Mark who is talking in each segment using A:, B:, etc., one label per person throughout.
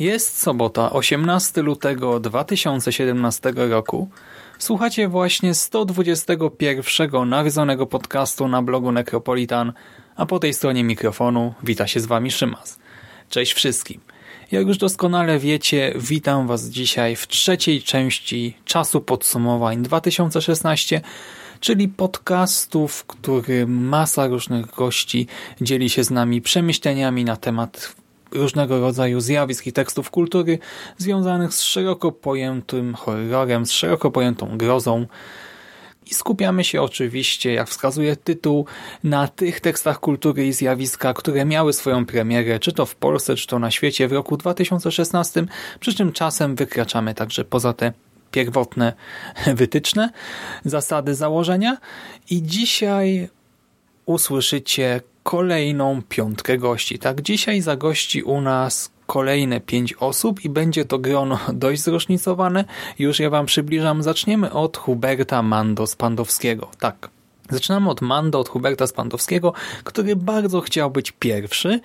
A: Jest sobota, 18 lutego 2017 roku. Słuchacie właśnie 121 nawiedzonego podcastu na blogu Necropolitan, a po tej stronie mikrofonu wita się z Wami Szymas. Cześć wszystkim. Jak już doskonale wiecie, witam Was dzisiaj w trzeciej części czasu podsumowań 2016, czyli podcastu, w którym masa różnych gości dzieli się z nami przemyśleniami na temat różnego rodzaju zjawisk i tekstów kultury związanych z szeroko pojętym horrorem, z szeroko pojętą grozą. I skupiamy się oczywiście, jak wskazuje tytuł, na tych tekstach kultury i zjawiska, które miały swoją premierę, czy to w Polsce, czy to na świecie w roku 2016, przy czym czasem wykraczamy także poza te pierwotne wytyczne, zasady założenia. I dzisiaj usłyszycie kolejną piątkę gości. Tak, dzisiaj zagości u nas kolejne pięć osób i będzie to grono dość zróżnicowane. Już ja Wam przybliżam. Zaczniemy od Huberta Mando Spandowskiego. Tak, Zaczynamy od Mando, od Huberta Spandowskiego, który bardzo chciał być pierwszy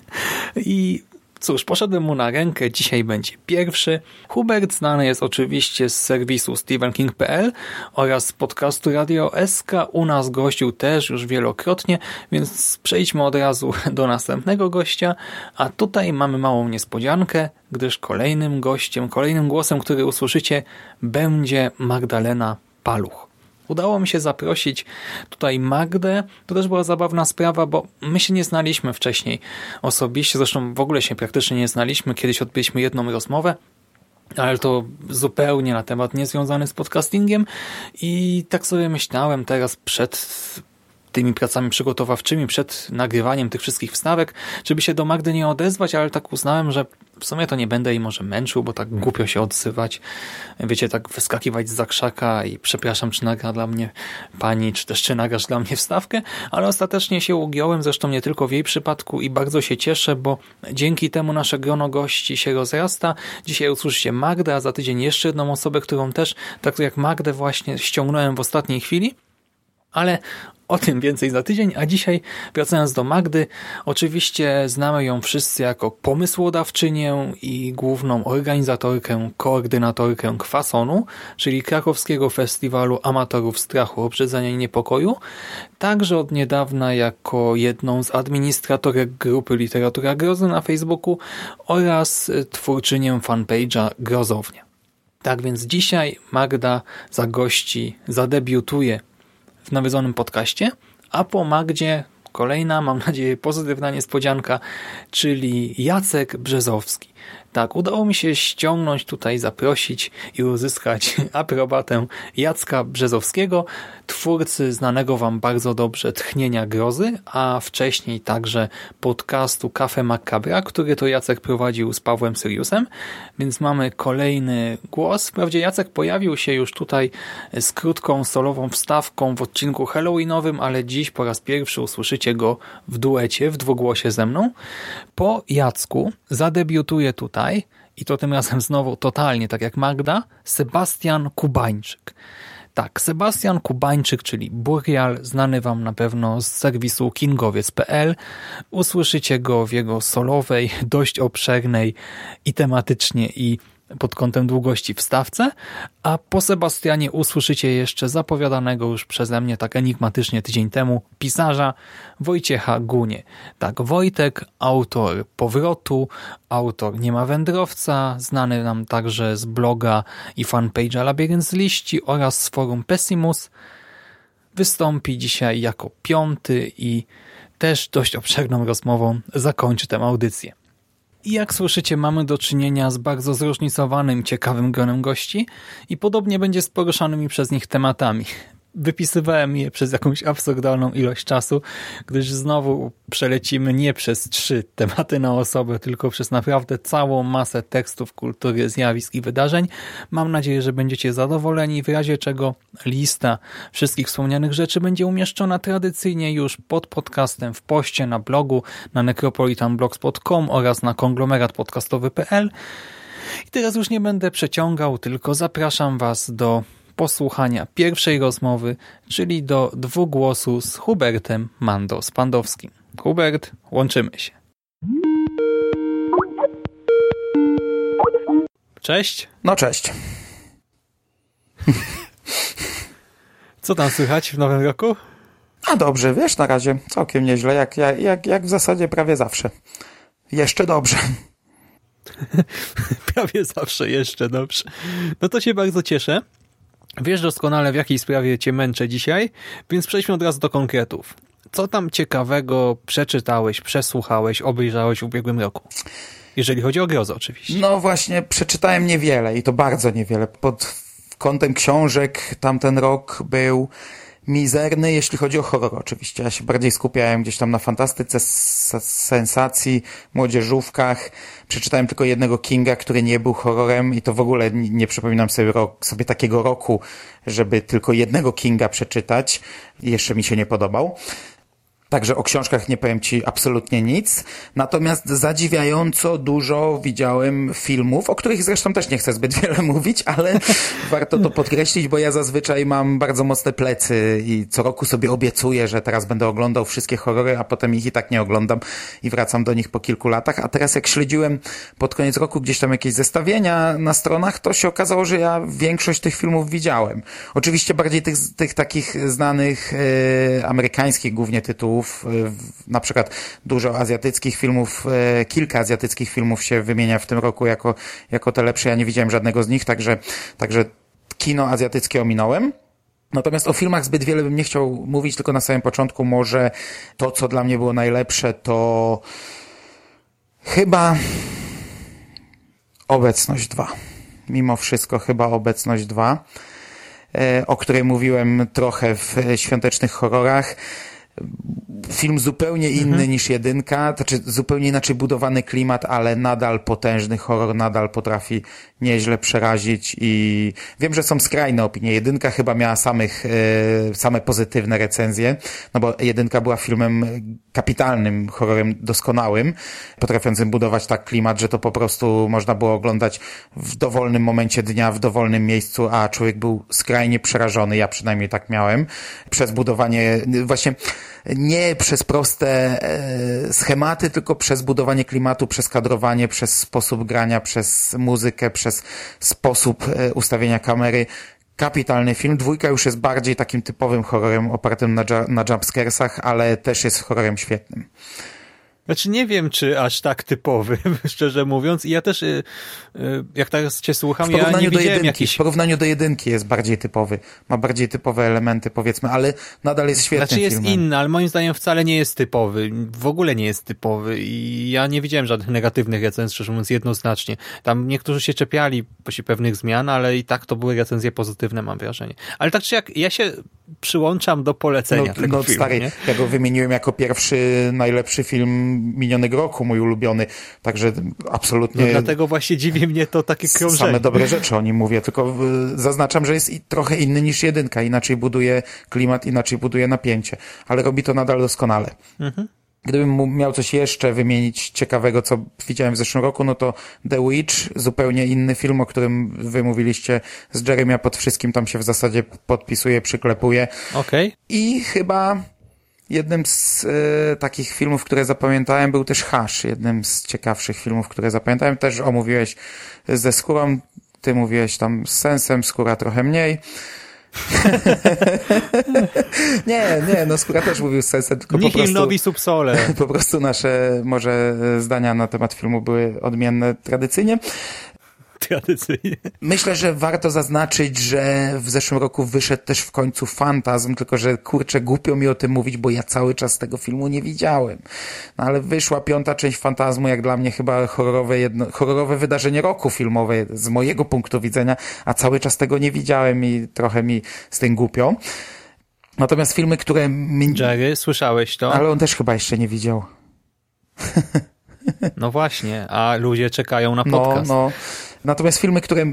A: i Cóż, poszedłem mu na rękę, dzisiaj będzie pierwszy. Hubert znany jest oczywiście z serwisu StephenKing.pl oraz z podcastu Radio SK. U nas gościł też już wielokrotnie, więc przejdźmy od razu do następnego gościa. A tutaj mamy małą niespodziankę, gdyż kolejnym gościem, kolejnym głosem, który usłyszycie, będzie Magdalena Paluch. Udało mi się zaprosić tutaj Magdę. To też była zabawna sprawa, bo my się nie znaliśmy wcześniej osobiście, zresztą w ogóle się praktycznie nie znaliśmy. Kiedyś odbyliśmy jedną rozmowę, ale to zupełnie na temat niezwiązany z podcastingiem i tak sobie myślałem teraz przed tymi pracami przygotowawczymi, przed nagrywaniem tych wszystkich wstawek, żeby się do Magdy nie odezwać, ale tak uznałem, że w sumie to nie będę jej może męczył, bo tak głupio się odzywać. Wiecie, tak wyskakiwać z zakrzaka i przepraszam, czy nagra dla mnie pani, czy też czy nagrasz dla mnie wstawkę, ale ostatecznie się ugiąłem, zresztą nie tylko w jej przypadku i bardzo się cieszę, bo dzięki temu nasze grono gości się rozrasta. Dzisiaj usłyszycie Magdę, a za tydzień jeszcze jedną osobę, którą też, tak jak Magdę właśnie ściągnąłem w ostatniej chwili. Ale o tym więcej za tydzień, a dzisiaj wracając do Magdy, oczywiście znamy ją wszyscy jako pomysłodawczynię i główną organizatorkę, koordynatorkę Kwasonu, czyli krakowskiego festiwalu amatorów strachu, obrzedzenia i niepokoju, także od niedawna jako jedną z administratorek grupy Literatura Grozy na Facebooku oraz twórczynię fanpage'a Grozownia. Tak więc dzisiaj Magda zagości, zadebiutuje w nawiedzonym podcaście, a po Magdzie kolejna, mam nadzieję, pozytywna niespodzianka, czyli Jacek Brzezowski. Tak, udało mi się ściągnąć tutaj, zaprosić i uzyskać aprobatę Jacka Brzezowskiego, twórcy znanego Wam bardzo dobrze Tchnienia Grozy, a wcześniej także podcastu Cafe Macabra, który to Jacek prowadził z Pawłem Syriusem, więc mamy kolejny głos. Wprawdzie Jacek pojawił się już tutaj z krótką solową wstawką w odcinku halloweenowym, ale dziś po raz pierwszy usłyszycie go w duecie, w dwugłosie ze mną. Po Jacku zadebiutuje tutaj i to tym razem znowu totalnie tak jak Magda, Sebastian Kubańczyk. Tak, Sebastian Kubańczyk, czyli Burial, znany Wam na pewno z serwisu kingowiec.pl. Usłyszycie go w jego solowej, dość obszernej i tematycznie i pod kątem długości w stawce, a po Sebastianie usłyszycie jeszcze zapowiadanego już przeze mnie tak enigmatycznie tydzień temu pisarza Wojciecha Gunie. Tak, Wojtek, autor Powrotu, autor Nie ma wędrowca, znany nam także z bloga i fanpage'a Labirynt z liści oraz z forum Pessimus, wystąpi dzisiaj jako piąty i też dość obszerną rozmową zakończy tę audycję. I jak słyszycie, mamy do czynienia z bardzo zróżnicowanym, ciekawym gronem gości i podobnie będzie z poruszanymi przez nich tematami wypisywałem je przez jakąś absurdalną ilość czasu, gdyż znowu przelecimy nie przez trzy tematy na osobę, tylko przez naprawdę całą masę tekstów, kultury, zjawisk i wydarzeń. Mam nadzieję, że będziecie zadowoleni, w razie czego lista wszystkich wspomnianych rzeczy będzie umieszczona tradycyjnie już pod podcastem w poście na blogu na necropolitanblogspot.com oraz na konglomeratpodcastowy.pl. I teraz już nie będę przeciągał, tylko zapraszam Was do posłuchania pierwszej rozmowy, czyli do dwugłosu z Hubertem Mando-Spandowskim. Hubert, łączymy się. Cześć.
B: No cześć.
A: Co tam słychać w nowym roku?
B: A dobrze, wiesz, na razie całkiem nieźle, jak, jak, jak w zasadzie prawie zawsze. Jeszcze dobrze.
A: prawie zawsze jeszcze dobrze. No to się bardzo cieszę. Wiesz doskonale, w jakiej sprawie cię męczę dzisiaj, więc przejdźmy od razu do konkretów. Co tam ciekawego przeczytałeś, przesłuchałeś, obejrzałeś w ubiegłym roku? Jeżeli chodzi o grozę oczywiście.
B: No właśnie, przeczytałem niewiele i to bardzo niewiele. Pod kątem książek tamten rok był mizerny, jeśli chodzi o horror oczywiście. Ja się bardziej skupiałem gdzieś tam na fantastyce, sensacji, młodzieżówkach. Przeczytałem tylko jednego Kinga, który nie był horrorem i to w ogóle nie, przypominam sobie, rok, sobie takiego roku, żeby tylko jednego Kinga przeczytać. Jeszcze mi się nie podobał. Także o książkach nie powiem Ci absolutnie nic. Natomiast zadziwiająco dużo widziałem filmów, o których zresztą też nie chcę zbyt wiele mówić, ale warto to podkreślić, bo ja zazwyczaj mam bardzo mocne plecy i co roku sobie obiecuję, że teraz będę oglądał wszystkie horrory, a potem ich i tak nie oglądam i wracam do nich po kilku latach. A teraz jak śledziłem pod koniec roku gdzieś tam jakieś zestawienia na stronach, to się okazało, że ja większość tych filmów widziałem. Oczywiście bardziej tych, tych takich znanych yy, amerykańskich głównie tytułów, filmów, y, na przykład dużo azjatyckich filmów, y, kilka azjatyckich filmów się wymienia w tym roku jako, jako te lepsze. Ja nie widziałem żadnego z nich, także, także kino azjatyckie ominąłem. Natomiast o filmach zbyt wiele bym nie chciał mówić, tylko na samym początku może to, co dla mnie było najlepsze, to chyba Obecność 2. Mimo wszystko chyba Obecność 2, e, o której mówiłem trochę w świątecznych horrorach film zupełnie inny mhm. niż jedynka, znaczy zupełnie inaczej budowany klimat, ale nadal potężny horror, nadal potrafi nieźle przerazić i wiem, że są skrajne opinie. Jedynka chyba miała samych, e, same pozytywne recenzje, no bo jedynka była filmem kapitalnym, horrorem doskonałym, potrafiącym budować tak klimat, że to po prostu można było oglądać w dowolnym momencie dnia, w dowolnym miejscu, a człowiek był skrajnie przerażony, ja przynajmniej tak miałem, przez budowanie, właśnie nie przez proste e, schematy, tylko przez budowanie klimatu, przez kadrowanie, przez sposób grania, przez muzykę, przez sposób e, ustawienia kamery. Kapitalny film. Dwójka już jest bardziej takim typowym horrorem opartym na, na jumpscaresach, ale też jest horrorem świetnym.
A: Znaczy nie wiem, czy aż tak typowy, szczerze mówiąc. I ja też, y, y, jak teraz cię słucham, ja nie widziałem
B: jedynki,
A: jakiś...
B: W porównaniu do jedynki jest bardziej typowy. Ma bardziej typowe elementy, powiedzmy, ale nadal jest świetny
A: Znaczy jest
B: filmem.
A: inny, ale moim zdaniem wcale nie jest typowy. W ogóle nie jest typowy i ja nie widziałem żadnych negatywnych recenzji, szczerze mówiąc, jednoznacznie. Tam niektórzy się czepiali pewnych zmian, ale i tak to były recenzje pozytywne, mam wrażenie. Ale tak czy jak, ja się przyłączam do polecenia
B: no,
A: tego
B: no,
A: filmu.
B: Stary,
A: nie?
B: ja go wymieniłem jako pierwszy, najlepszy film minionego roku, mój ulubiony, także absolutnie...
A: No, dlatego właśnie dziwi mnie to takie krążenie.
B: Same dobre rzeczy o nim mówię, tylko zaznaczam, że jest trochę inny niż jedynka, inaczej buduje klimat, inaczej buduje napięcie, ale robi to nadal doskonale. Mhm. Gdybym miał coś jeszcze wymienić ciekawego, co widziałem w zeszłym roku, no to The Witch, zupełnie inny film, o którym wy mówiliście z Jeremia pod wszystkim, tam się w zasadzie podpisuje, przyklepuje.
A: Okej. Okay.
B: I chyba Jednym z e, takich filmów, które zapamiętałem, był też Hash. Jednym z ciekawszych filmów, które zapamiętałem. Też omówiłeś ze skórą. Ty mówiłeś tam z sensem, skóra trochę mniej. nie, nie, no skóra też mówił z sensem, tylko
A: Nihil
B: po prostu...
A: novi subsole.
B: Po prostu nasze może zdania na temat filmu były odmienne tradycyjnie.
A: Tradycyjnie.
B: Myślę, że warto zaznaczyć, że w zeszłym roku wyszedł też w końcu Fantazm, tylko że kurczę, głupio mi o tym mówić, bo ja cały czas tego filmu nie widziałem. No ale wyszła piąta część Fantazmu, jak dla mnie chyba horrorowe, jedno, horrorowe wydarzenie roku filmowe z mojego punktu widzenia, a cały czas tego nie widziałem i trochę mi z tym głupio. Natomiast filmy, które... Mi...
A: Jerry, słyszałeś to?
B: Ale on też chyba jeszcze nie widział.
A: No właśnie, a ludzie czekają na podcast.
B: No, no. Natomiast filmy, które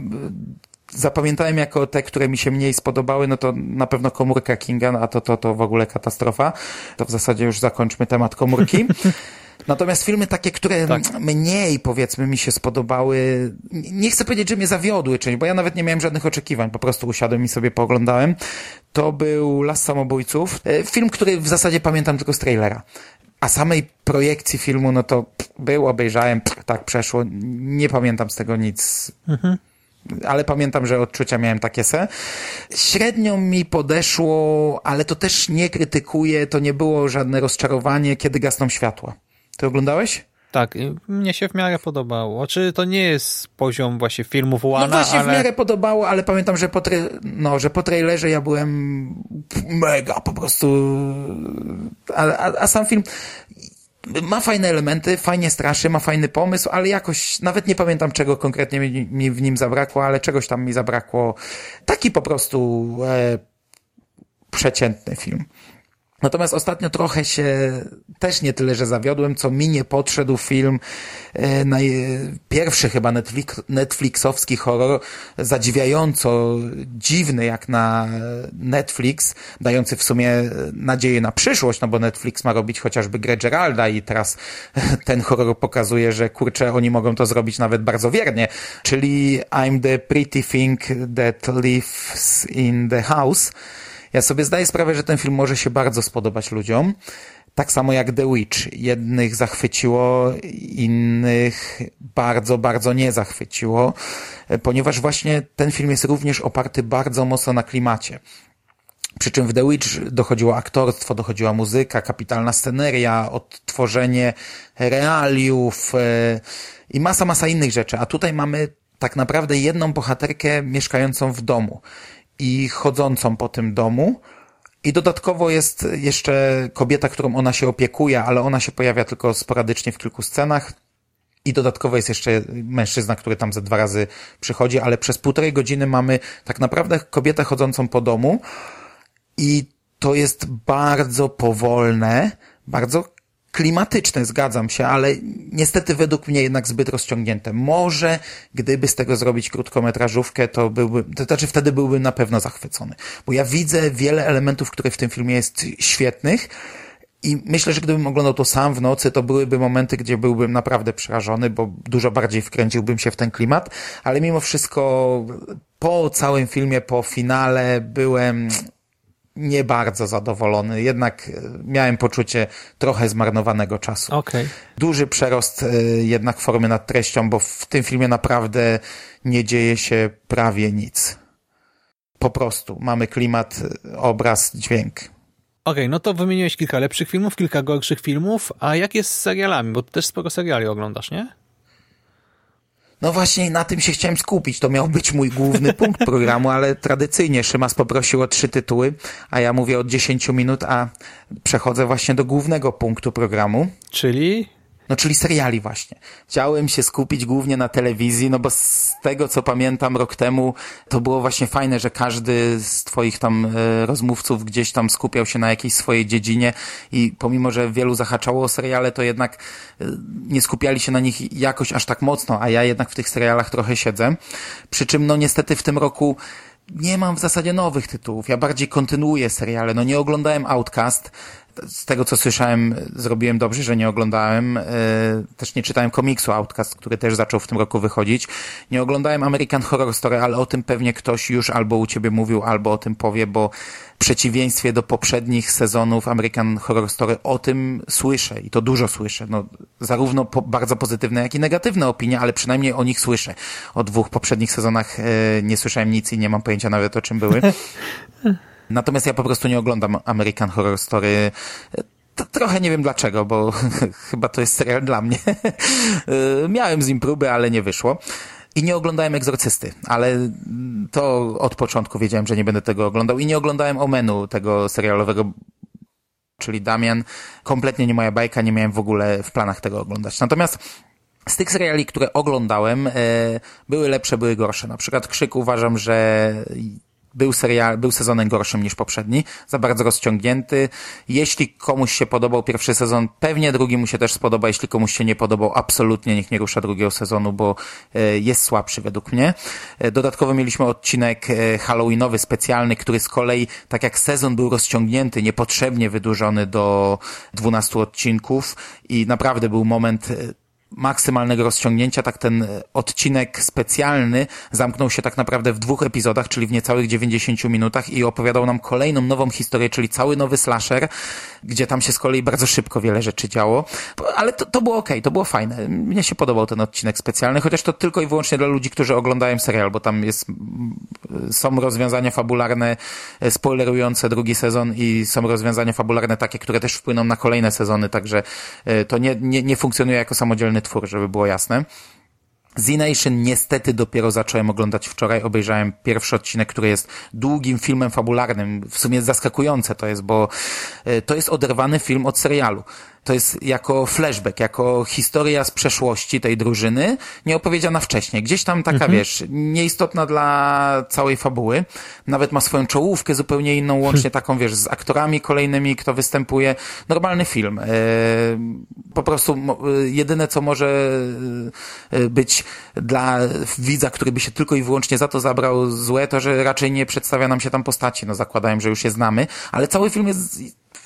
B: zapamiętałem jako te, które mi się mniej spodobały, no to na pewno Komórka Kinga, a to, to, to w ogóle katastrofa. To w zasadzie już zakończmy temat komórki. Natomiast filmy takie, które tak. mniej, powiedzmy, mi się spodobały, nie chcę powiedzieć, że mnie zawiodły część, bo ja nawet nie miałem żadnych oczekiwań, po prostu usiadłem i sobie pooglądałem. To był Las Samobójców. E, film, który w zasadzie pamiętam tylko z trailera. A samej projekcji filmu, no to był, obejrzałem, tak przeszło. Nie pamiętam z tego nic. Mhm. Ale pamiętam, że odczucia miałem takie se. Średnio mi podeszło, ale to też nie krytykuję, to nie było żadne rozczarowanie, kiedy gasną światła. Ty oglądałeś?
A: Tak, mnie się w miarę podobało. Czy to nie jest poziom właśnie filmów Łana,
B: No właśnie
A: ale...
B: w miarę podobało, ale pamiętam, że po, no, że po trailerze ja byłem mega po prostu... A, a, a sam film ma fajne elementy, fajnie straszy, ma fajny pomysł, ale jakoś nawet nie pamiętam czego konkretnie mi, mi w nim zabrakło, ale czegoś tam mi zabrakło. Taki po prostu e, przeciętny film. Natomiast ostatnio trochę się też nie tyle, że zawiodłem, co mi nie podszedł film, e, naj, pierwszy chyba Netflix, Netflixowski horror, zadziwiająco dziwny jak na Netflix, dający w sumie nadzieję na przyszłość, no bo Netflix ma robić chociażby grę Geralda i teraz ten horror pokazuje, że kurczę, oni mogą to zrobić nawet bardzo wiernie, czyli I'm the pretty thing that lives in the house, ja sobie zdaję sprawę, że ten film może się bardzo spodobać ludziom. Tak samo jak The Witch. Jednych zachwyciło, innych bardzo, bardzo nie zachwyciło, ponieważ właśnie ten film jest również oparty bardzo mocno na klimacie. Przy czym w The Witch dochodziło aktorstwo, dochodziła muzyka, kapitalna sceneria, odtworzenie realiów e, i masa, masa innych rzeczy. A tutaj mamy tak naprawdę jedną bohaterkę mieszkającą w domu i chodzącą po tym domu. I dodatkowo jest jeszcze kobieta, którą ona się opiekuje, ale ona się pojawia tylko sporadycznie w kilku scenach. I dodatkowo jest jeszcze mężczyzna, który tam ze dwa razy przychodzi, ale przez półtorej godziny mamy tak naprawdę kobietę chodzącą po domu. I to jest bardzo powolne, bardzo klimatyczne, zgadzam się, ale niestety według mnie jednak zbyt rozciągnięte. Może gdyby z tego zrobić krótkometrażówkę, to byłby, to znaczy wtedy byłbym na pewno zachwycony. Bo ja widzę wiele elementów, które w tym filmie jest świetnych, i myślę, że gdybym oglądał to sam w nocy, to byłyby momenty, gdzie byłbym naprawdę przerażony, bo dużo bardziej wkręciłbym się w ten klimat, ale mimo wszystko po całym filmie, po finale byłem nie bardzo zadowolony. Jednak e, miałem poczucie trochę zmarnowanego czasu.
A: Okay.
B: Duży przerost e, jednak formy nad treścią, bo w tym filmie naprawdę nie dzieje się prawie nic. Po prostu mamy klimat, e, obraz, dźwięk.
A: Okej, okay, no to wymieniłeś kilka lepszych filmów, kilka gorszych filmów, a jak jest z serialami? Bo ty też sporo seriali oglądasz, nie?
B: No właśnie na tym się chciałem skupić. To miał być mój główny punkt programu, ale tradycyjnie Szymas poprosił o trzy tytuły, a ja mówię od 10 minut, a przechodzę właśnie do głównego punktu programu.
A: Czyli?
B: No, czyli seriali właśnie. Chciałem się skupić głównie na telewizji, no bo z tego, co pamiętam rok temu, to było właśnie fajne, że każdy z twoich tam e, rozmówców gdzieś tam skupiał się na jakiejś swojej dziedzinie i pomimo, że wielu zahaczało o seriale, to jednak e, nie skupiali się na nich jakoś aż tak mocno, a ja jednak w tych serialach trochę siedzę. Przy czym, no niestety w tym roku nie mam w zasadzie nowych tytułów. Ja bardziej kontynuuję seriale. No nie oglądałem Outcast. Z tego co słyszałem, zrobiłem dobrze, że nie oglądałem. E, też nie czytałem komiksu Outcast, który też zaczął w tym roku wychodzić. Nie oglądałem American Horror Story, ale o tym pewnie ktoś już albo u ciebie mówił, albo o tym powie, bo w przeciwieństwie do poprzednich sezonów American Horror Story o tym słyszę i to dużo słyszę. No, zarówno po, bardzo pozytywne, jak i negatywne opinie, ale przynajmniej o nich słyszę. O dwóch poprzednich sezonach e, nie słyszałem nic i nie mam pojęcia nawet o czym były. Natomiast ja po prostu nie oglądam American Horror Story. To trochę nie wiem dlaczego, bo chyba to jest serial dla mnie. Miałem z nim próby, ale nie wyszło. I nie oglądałem Egzorcysty, ale to od początku wiedziałem, że nie będę tego oglądał. I nie oglądałem Omenu, tego serialowego, czyli Damian. Kompletnie nie moja bajka, nie miałem w ogóle w planach tego oglądać. Natomiast z tych seriali, które oglądałem, e, były lepsze, były gorsze. Na przykład Krzyk uważam, że był serial, był sezonem gorszym niż poprzedni, za bardzo rozciągnięty. Jeśli komuś się podobał pierwszy sezon, pewnie drugi mu się też spodoba. Jeśli komuś się nie podobał, absolutnie niech nie rusza drugiego sezonu, bo e, jest słabszy według mnie. E, dodatkowo mieliśmy odcinek e, Halloweenowy specjalny, który z kolei, tak jak sezon był rozciągnięty, niepotrzebnie wydłużony do 12 odcinków i naprawdę był moment maksymalnego rozciągnięcia, tak ten odcinek specjalny zamknął się tak naprawdę w dwóch epizodach, czyli w niecałych 90 minutach i opowiadał nam kolejną nową historię, czyli cały nowy slasher, gdzie tam się z kolei bardzo szybko wiele rzeczy działo, ale to, to było ok, to było fajne. Mnie się podobał ten odcinek specjalny, chociaż to tylko i wyłącznie dla ludzi, którzy oglądają serial, bo tam jest, są rozwiązania fabularne e, spoilerujące drugi sezon i są rozwiązania fabularne takie, które też wpłyną na kolejne sezony, także e, to nie, nie, nie funkcjonuje jako samodzielny twór, żeby było jasne. Z-Nation niestety dopiero zacząłem oglądać wczoraj. Obejrzałem pierwszy odcinek, który jest długim filmem fabularnym. W sumie zaskakujące to jest, bo e, to jest oderwany film od serialu to jest jako flashback, jako historia z przeszłości tej drużyny, nie opowiedziana wcześniej. Gdzieś tam taka, mhm. wiesz, nieistotna dla całej fabuły. Nawet ma swoją czołówkę zupełnie inną, łącznie hmm. taką, wiesz, z aktorami kolejnymi, kto występuje. Normalny film. E, po prostu e, jedyne, co może e, być dla widza, który by się tylko i wyłącznie za to zabrał złe, to, że raczej nie przedstawia nam się tam postaci. No zakładałem, że już je znamy, ale cały film jest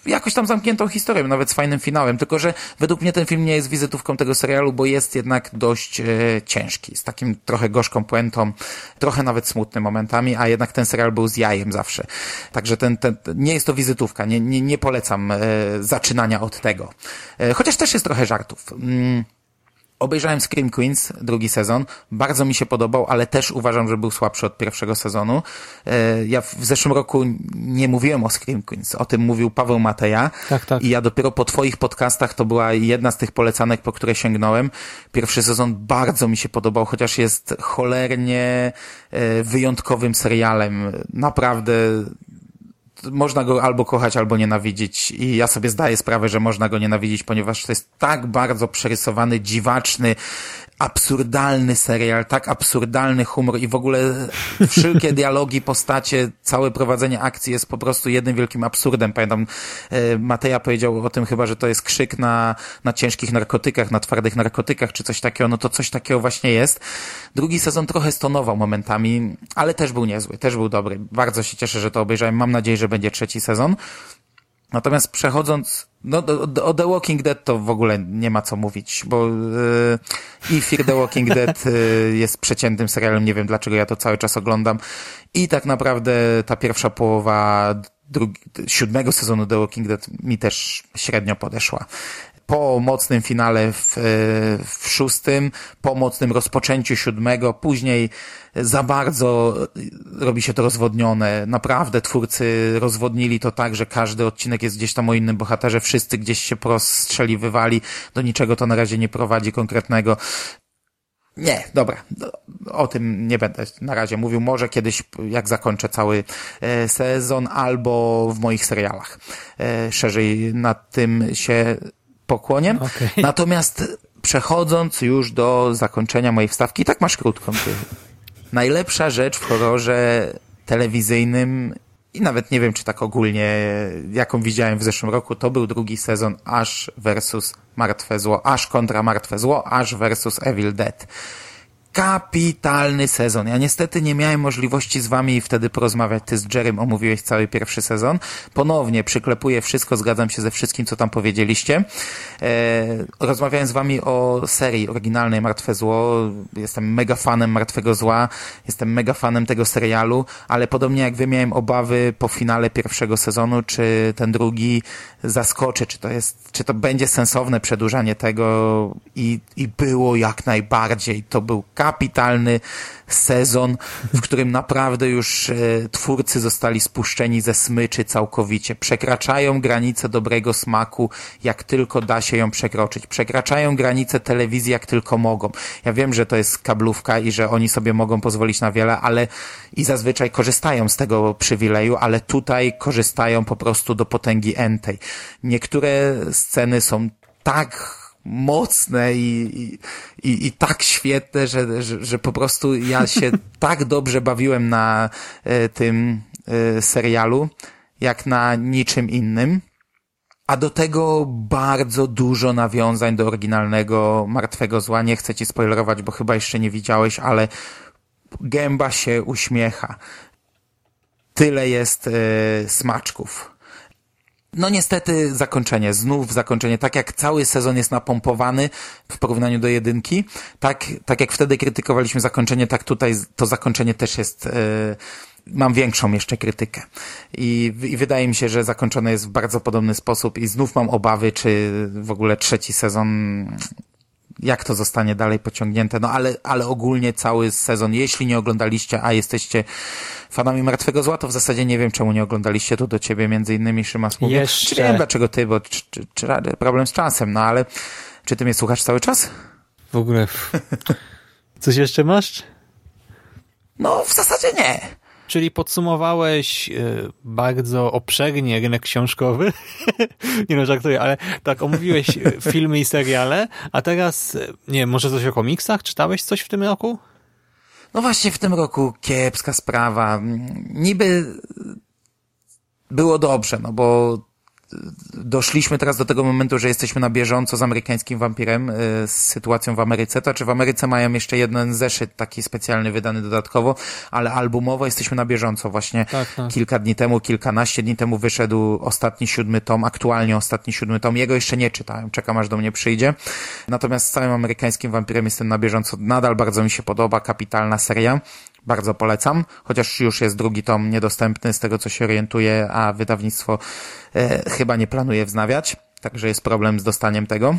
B: jakoś tam zamkniętą historią, nawet z fajnym finałem, tylko że według mnie ten film nie jest wizytówką tego serialu, bo jest jednak dość e, ciężki, z takim trochę gorzką puentą, trochę nawet smutnym momentami, a jednak ten serial był z jajem zawsze. Także ten, ten nie jest to wizytówka, nie, nie, nie polecam e, zaczynania od tego. E, chociaż też jest trochę żartów. Mm. Obejrzałem Scream Queens, drugi sezon. Bardzo mi się podobał, ale też uważam, że był słabszy od pierwszego sezonu. E, ja w zeszłym roku nie mówiłem o Scream Queens. O tym mówił Paweł Mateja.
A: Tak, tak.
B: I ja dopiero po twoich podcastach to była jedna z tych polecanek, po które sięgnąłem. Pierwszy sezon bardzo mi się podobał, chociaż jest cholernie e, wyjątkowym serialem. Naprawdę można go albo kochać, albo nienawidzić. I ja sobie zdaję sprawę, że można go nienawidzić, ponieważ to jest tak bardzo przerysowany, dziwaczny, absurdalny serial, tak absurdalny humor i w ogóle wszelkie dialogi, postacie, całe prowadzenie akcji jest po prostu jednym wielkim absurdem. Pamiętam, e, Mateja powiedział o tym chyba, że to jest krzyk na, na ciężkich narkotykach, na twardych narkotykach, czy coś takiego, no to coś takiego właśnie jest. Drugi sezon trochę stonował momentami, ale też był niezły, też był dobry. Bardzo się cieszę, że to obejrzałem. Mam nadzieję, że będzie trzeci sezon. Natomiast przechodząc, no o The Walking Dead to w ogóle nie ma co mówić, bo yy, i Fear The Walking Dead yy, jest przeciętnym serialem, nie wiem dlaczego ja to cały czas oglądam. I tak naprawdę ta pierwsza połowa drugi, siódmego sezonu The Walking Dead mi też średnio podeszła po mocnym finale w, w szóstym, po mocnym rozpoczęciu siódmego, później za bardzo robi się to rozwodnione. Naprawdę twórcy rozwodnili to tak, że każdy odcinek jest gdzieś tam o innym bohaterze, wszyscy gdzieś się wywali, do niczego to na razie nie prowadzi konkretnego. Nie, dobra, o tym nie będę na razie mówił. Może kiedyś, jak zakończę cały e, sezon, albo w moich serialach. E, szerzej nad tym się pokłoniem. Okay. Natomiast przechodząc już do zakończenia mojej wstawki, tak masz krótką. Ty. Najlepsza rzecz w horrorze telewizyjnym i nawet nie wiem, czy tak ogólnie, jaką widziałem w zeszłym roku, to był drugi sezon Ash versus Martwe Zło, Ash kontra Martwe Zło, Ash versus Evil Dead. Kapitalny sezon. Ja niestety nie miałem możliwości z wami wtedy porozmawiać. Ty z Jerem omówiłeś cały pierwszy sezon. Ponownie przyklepuję wszystko, zgadzam się ze wszystkim, co tam powiedzieliście. E, rozmawiałem z wami o serii oryginalnej Martwe Zło. Jestem mega fanem Martwego Zła. Jestem mega fanem tego serialu, ale podobnie jak wy miałem obawy po finale pierwszego sezonu, czy ten drugi zaskoczy, czy to jest, czy to będzie sensowne przedłużanie tego i, i było jak najbardziej. To był kapitalny sezon, w którym naprawdę już e, twórcy zostali spuszczeni ze smyczy całkowicie. Przekraczają granice dobrego smaku, jak tylko da się ją przekroczyć. Przekraczają granice telewizji, jak tylko mogą. Ja wiem, że to jest kablówka i że oni sobie mogą pozwolić na wiele, ale i zazwyczaj korzystają z tego przywileju, ale tutaj korzystają po prostu do potęgi entej. Niektóre sceny są tak mocne i, i, i tak świetne, że, że, że po prostu ja się tak dobrze bawiłem na e, tym e, serialu, jak na niczym innym. A do tego bardzo dużo nawiązań do oryginalnego Martwego Zła. Nie chcę ci spoilerować, bo chyba jeszcze nie widziałeś, ale gęba się uśmiecha. Tyle jest e, smaczków no niestety zakończenie, znów zakończenie, tak jak cały sezon jest napompowany w porównaniu do jedynki, tak, tak jak wtedy krytykowaliśmy zakończenie, tak tutaj to zakończenie też jest, yy, mam większą jeszcze krytykę. I, I wydaje mi się, że zakończone jest w bardzo podobny sposób i znów mam obawy, czy w ogóle trzeci sezon jak to zostanie dalej pociągnięte, no ale, ale ogólnie cały sezon, jeśli nie oglądaliście, a jesteście fanami Martwego Zła, to w zasadzie nie wiem, czemu nie oglądaliście, tu do ciebie między innymi Szymas mówię.
A: Jeszcze.
B: Czy wiem, dlaczego ty, bo czy, czy, czy problem z czasem, no ale czy ty mnie słuchasz cały czas?
A: W ogóle coś jeszcze masz?
B: No, w zasadzie nie.
A: Czyli podsumowałeś y, bardzo obszernie rynek książkowy. nie no, żartuję, ale tak, omówiłeś y, filmy i seriale, a teraz, y, nie może coś o komiksach? Czytałeś coś w tym roku?
B: No właśnie w tym roku kiepska sprawa. Niby było dobrze, no bo doszliśmy teraz do tego momentu, że jesteśmy na bieżąco z amerykańskim wampirem, y, z sytuacją w Ameryce. To czy w Ameryce mają jeszcze jeden zeszyt taki specjalny wydany dodatkowo, ale albumowo jesteśmy na bieżąco. Właśnie tak, tak. kilka dni temu, kilkanaście dni temu wyszedł ostatni siódmy tom, aktualnie ostatni siódmy tom. Jego jeszcze nie czytałem, czekam aż do mnie przyjdzie. Natomiast z całym amerykańskim wampirem jestem na bieżąco. Nadal bardzo mi się podoba, kapitalna seria. Bardzo polecam, chociaż już jest drugi tom niedostępny z tego, co się orientuje, a wydawnictwo e, chyba nie planuje wznawiać, także jest problem z dostaniem tego,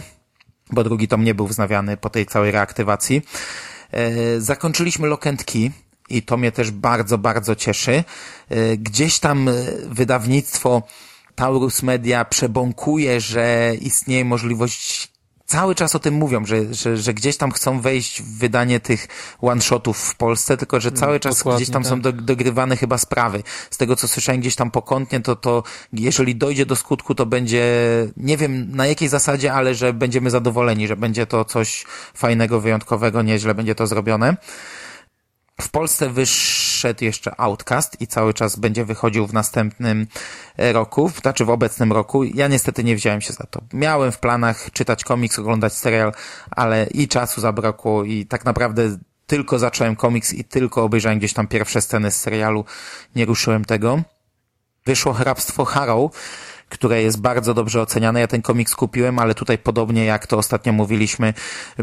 B: bo drugi tom nie był wznawiany po tej całej reaktywacji. E, zakończyliśmy Lock and Key i to mnie też bardzo, bardzo cieszy. E, gdzieś tam e, wydawnictwo Taurus Media przebąkuje, że istnieje możliwość cały czas o tym mówią, że, że, że gdzieś tam chcą wejść w wydanie tych one-shotów w Polsce, tylko że cały czas Dokładnie, gdzieś tam tak. są do, dogrywane chyba sprawy. Z tego, co słyszałem gdzieś tam pokątnie, to, to jeżeli dojdzie do skutku, to będzie, nie wiem na jakiej zasadzie, ale że będziemy zadowoleni, że będzie to coś fajnego, wyjątkowego, nieźle będzie to zrobione. W Polsce wyszedł jeszcze Outcast i cały czas będzie wychodził w następnym e, roku, znaczy w obecnym roku. Ja niestety nie wziąłem się za to. Miałem w planach czytać komiks, oglądać serial, ale i czasu zabrakło i tak naprawdę tylko zacząłem komiks i tylko obejrzałem gdzieś tam pierwsze sceny z serialu. Nie ruszyłem tego. Wyszło Hrabstwo Harrow, które jest bardzo dobrze oceniane. Ja ten komiks kupiłem, ale tutaj podobnie jak to ostatnio mówiliśmy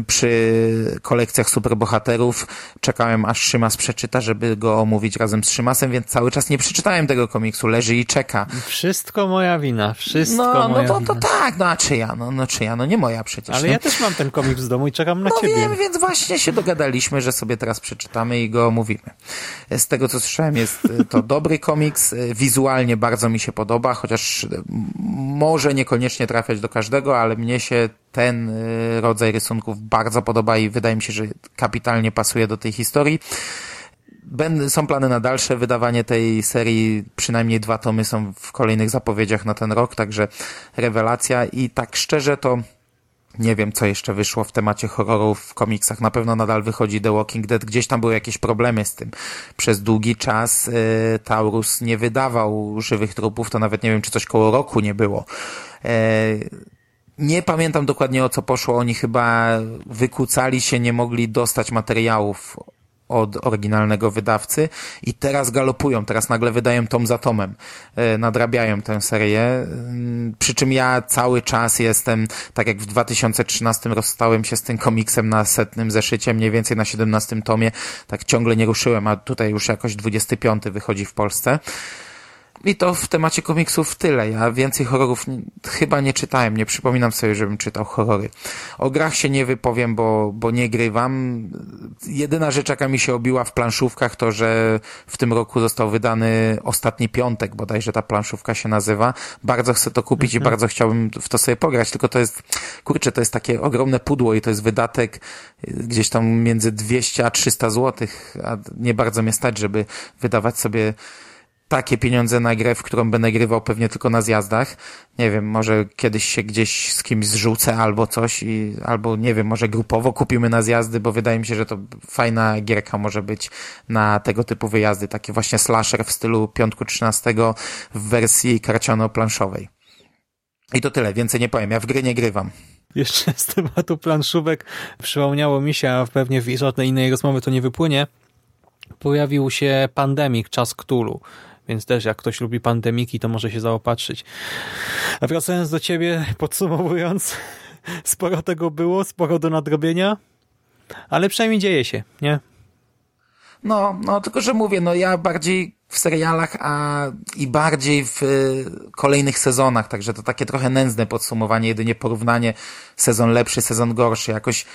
B: przy kolekcjach superbohaterów, czekałem aż Szymas przeczyta, żeby go omówić razem z Szymasem, więc cały czas nie przeczytałem tego komiksu, leży i czeka.
A: Wszystko moja wina, wszystko
B: no, no
A: moja
B: no to, to tak, no a czyja, no, no czyja, no nie moja przecież.
A: Ale
B: nie?
A: ja też mam ten komiks w domu i czekam na
B: no
A: ciebie.
B: Wiem, więc właśnie się dogadaliśmy, że sobie teraz przeczytamy i go omówimy. Z tego co słyszałem jest to dobry komiks, wizualnie bardzo mi się podoba, chociaż może niekoniecznie trafiać do każdego, ale mnie się ten y, rodzaj rysunków bardzo podoba i wydaje mi się, że kapitalnie pasuje do tej historii. są plany na dalsze wydawanie tej serii, przynajmniej dwa tomy są w kolejnych zapowiedziach na ten rok, także rewelacja i tak szczerze to nie wiem, co jeszcze wyszło w temacie horrorów w komiksach. Na pewno nadal wychodzi The Walking Dead. Gdzieś tam były jakieś problemy z tym. Przez długi czas y, Taurus nie wydawał żywych trupów. To nawet nie wiem, czy coś koło roku nie było. E, nie pamiętam dokładnie o co poszło. Oni chyba wykucali się, nie mogli dostać materiałów od oryginalnego wydawcy i teraz galopują, teraz nagle wydają tom za tomem, e, nadrabiają tę serię, mm, przy czym ja cały czas jestem, tak jak w 2013 rozstałem się z tym komiksem na setnym zeszycie, mniej więcej na 17 tomie, tak ciągle nie ruszyłem, a tutaj już jakoś 25 wychodzi w Polsce. I to w temacie komiksów tyle. Ja więcej horrorów chyba nie czytałem. Nie przypominam sobie, żebym czytał horrory. O grach się nie wypowiem, bo, bo nie grywam. Jedyna rzecz, jaka mi się obiła w planszówkach, to że w tym roku został wydany ostatni piątek, bodajże ta planszówka się nazywa. Bardzo chcę to kupić mhm. i bardzo chciałbym w to sobie pograć, tylko to jest, kurczę, to jest takie ogromne pudło i to jest wydatek gdzieś tam między 200 a 300 złotych, a nie bardzo mnie stać, żeby wydawać sobie takie pieniądze na grę, w którą będę grywał pewnie tylko na zjazdach. Nie wiem, może kiedyś się gdzieś z kimś zrzucę albo coś i, albo nie wiem, może grupowo kupimy na zjazdy, bo wydaje mi się, że to fajna gierka może być na tego typu wyjazdy. Taki właśnie slasher w stylu piątku 13 w wersji karciano-planszowej. I to tyle, więcej nie powiem. Ja w gry nie grywam.
A: Jeszcze z tematu planszówek przypomniało mi się, a pewnie w żadnej innej rozmowy to nie wypłynie, pojawił się Pandemic, Czas Ktulu więc też jak ktoś lubi pandemiki, to może się zaopatrzyć. A wracając do ciebie, podsumowując, sporo tego było, sporo do nadrobienia, ale przynajmniej dzieje się, nie?
B: No, no, tylko że mówię, no ja bardziej w serialach, a i bardziej w y, kolejnych sezonach, także to takie trochę nędzne podsumowanie, jedynie porównanie sezon lepszy, sezon gorszy, jakoś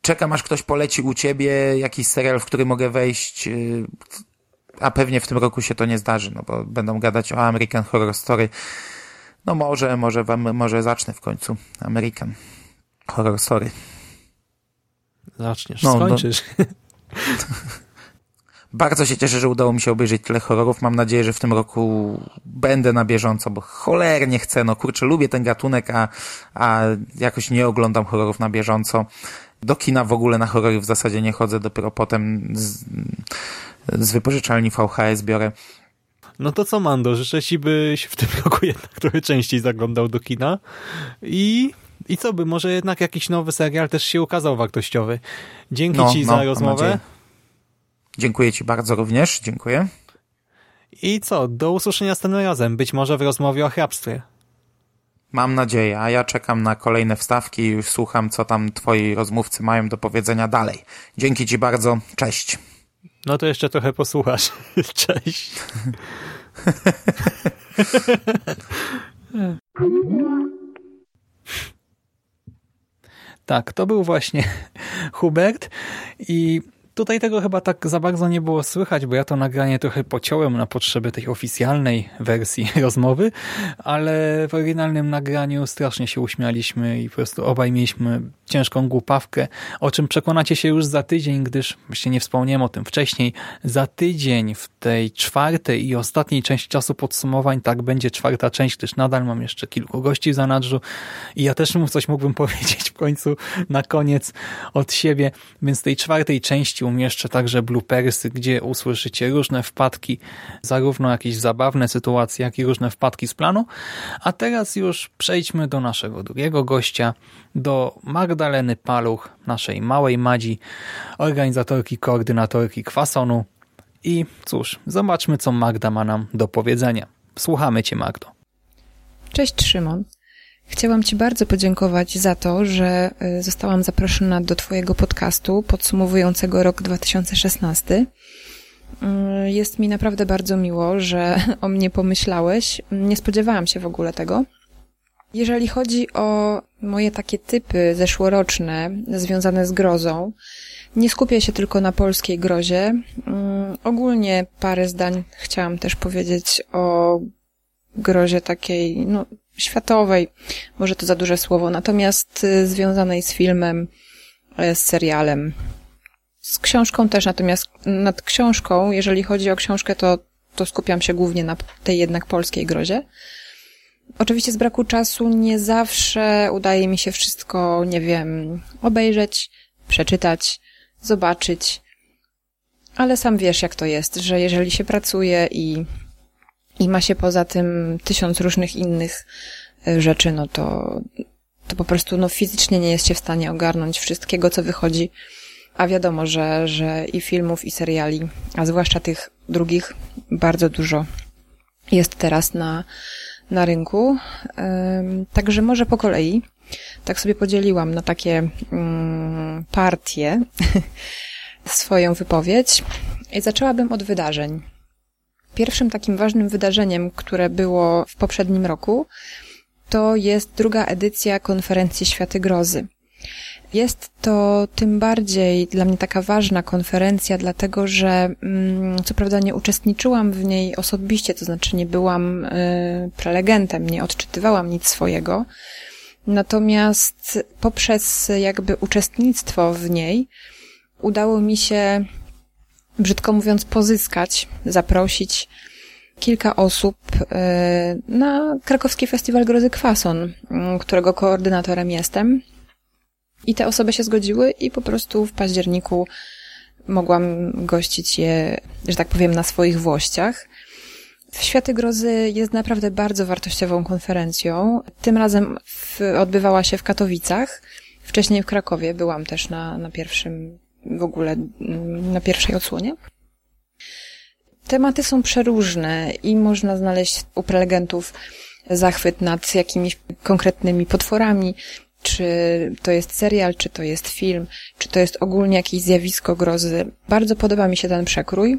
B: czekam aż ktoś poleci u ciebie jakiś serial, w który mogę wejść, y, a pewnie w tym roku się to nie zdarzy, no bo będą gadać o American Horror Story. No może, może wam, może zacznę w końcu American Horror Story.
A: Zaczniesz, no, no. skończysz. No.
B: Bardzo się cieszę, że udało mi się obejrzeć tyle horrorów. Mam nadzieję, że w tym roku będę na bieżąco, bo cholernie chcę. No kurczę, lubię ten gatunek, a, a jakoś nie oglądam horrorów na bieżąco. Do kina w ogóle na horrory w zasadzie nie chodzę, dopiero potem z, z wypożyczalni VHS biorę.
A: No to co, Mando, życzę ci, byś w tym roku jednak trochę częściej zaglądał do kina i, i co by, może jednak jakiś nowy serial też się ukazał wartościowy. Dzięki no, ci no, za rozmowę.
B: Dziękuję ci bardzo również, dziękuję.
A: I co, do usłyszenia z tym razem, być może w rozmowie o hrabstwie.
B: Mam nadzieję, a ja czekam na kolejne wstawki i już słucham, co tam twoi rozmówcy mają do powiedzenia dalej. Dzięki ci bardzo, cześć.
A: No to jeszcze trochę posłuchasz. Cześć. tak, to był właśnie Hubert i Tutaj tego chyba tak za bardzo nie było słychać, bo ja to nagranie trochę pociąłem na potrzeby tej oficjalnej wersji rozmowy, ale w oryginalnym nagraniu strasznie się uśmialiśmy i po prostu obaj mieliśmy ciężką głupawkę, o czym przekonacie się już za tydzień, gdyż właśnie nie wspomniałem o tym wcześniej, za tydzień w tej czwartej i ostatniej części czasu podsumowań, tak będzie czwarta część, gdyż nadal mam jeszcze kilku gości w zanadrzu i ja też mu coś mógłbym powiedzieć w końcu na koniec od siebie, więc tej czwartej części umieszczę także bloopersy, gdzie usłyszycie różne wpadki, zarówno jakieś zabawne sytuacje, jak i różne wpadki z planu. A teraz już przejdźmy do naszego drugiego gościa, do Magdaleny Paluch, naszej małej Madzi, organizatorki, koordynatorki kwasonu. I cóż, zobaczmy, co Magda ma nam do powiedzenia. Słuchamy Cię, Magdo.
C: Cześć, Szymon. Chciałam Ci bardzo podziękować za to, że y, zostałam zaproszona do Twojego podcastu podsumowującego rok 2016. Y, jest mi naprawdę bardzo miło, że o mnie pomyślałeś. Nie spodziewałam się w ogóle tego. Jeżeli chodzi o moje takie typy zeszłoroczne związane z grozą, nie skupię się tylko na polskiej grozie. Y, ogólnie parę zdań chciałam też powiedzieć o grozie takiej, no, światowej, może to za duże słowo, natomiast y, związanej z filmem, y, z serialem, z książką też, natomiast nad książką, jeżeli chodzi o książkę, to, to skupiam się głównie na tej jednak polskiej grozie. Oczywiście z braku czasu nie zawsze udaje mi się wszystko, nie wiem, obejrzeć, przeczytać, zobaczyć, ale sam wiesz, jak to jest, że jeżeli się pracuje i i ma się poza tym tysiąc różnych innych e, rzeczy, no to to po prostu no, fizycznie nie jest się w stanie ogarnąć wszystkiego, co wychodzi. A wiadomo, że, że i filmów, i seriali, a zwłaszcza tych drugich, bardzo dużo jest teraz na, na rynku. Także może po kolei. Tak sobie podzieliłam na takie mm, partie swoją wypowiedź i zaczęłabym od wydarzeń. Pierwszym takim ważnym wydarzeniem, które było w poprzednim roku, to jest druga edycja konferencji Światy Grozy. Jest to tym bardziej dla mnie taka ważna konferencja, dlatego że mm, co prawda nie uczestniczyłam w niej osobiście, to znaczy nie byłam y, prelegentem, nie odczytywałam nic swojego. Natomiast poprzez jakby uczestnictwo w niej udało mi się, brzydko mówiąc, pozyskać, zaprosić kilka osób y, na krakowski festiwal Grozy Kwason, którego koordynatorem jestem. I te osoby się zgodziły i po prostu w październiku mogłam gościć je, że tak powiem, na swoich włościach. Światy Grozy jest naprawdę bardzo wartościową konferencją. Tym razem w, odbywała się w Katowicach. Wcześniej w Krakowie byłam też na, na pierwszym, w ogóle na pierwszej odsłonie. Tematy są przeróżne i można znaleźć u prelegentów zachwyt nad jakimiś konkretnymi potworami, czy to jest serial, czy to jest film, czy to jest ogólnie jakieś zjawisko grozy. Bardzo podoba mi się ten przekrój.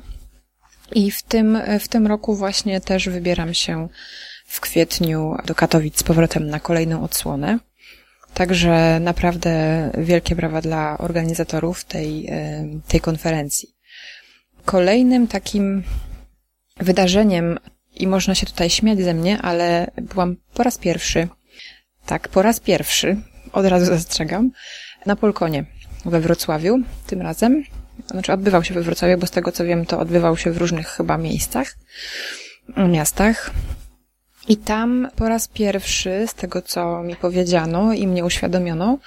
C: I w tym, w tym roku właśnie też wybieram się w kwietniu do Katowic z powrotem na kolejną odsłonę. Także naprawdę wielkie brawa dla organizatorów tej, e, tej konferencji. Kolejnym takim wydarzeniem, i można się tutaj śmiać ze mnie, ale byłam po raz pierwszy, tak, po raz pierwszy od razu zastrzegam, na Polkonie we Wrocławiu tym razem. Znaczy odbywał się we Wrocławiu, bo z tego co wiem, to odbywał się w różnych chyba miejscach, miastach. I tam po raz pierwszy, z tego co mi powiedziano i mnie uświadomiono,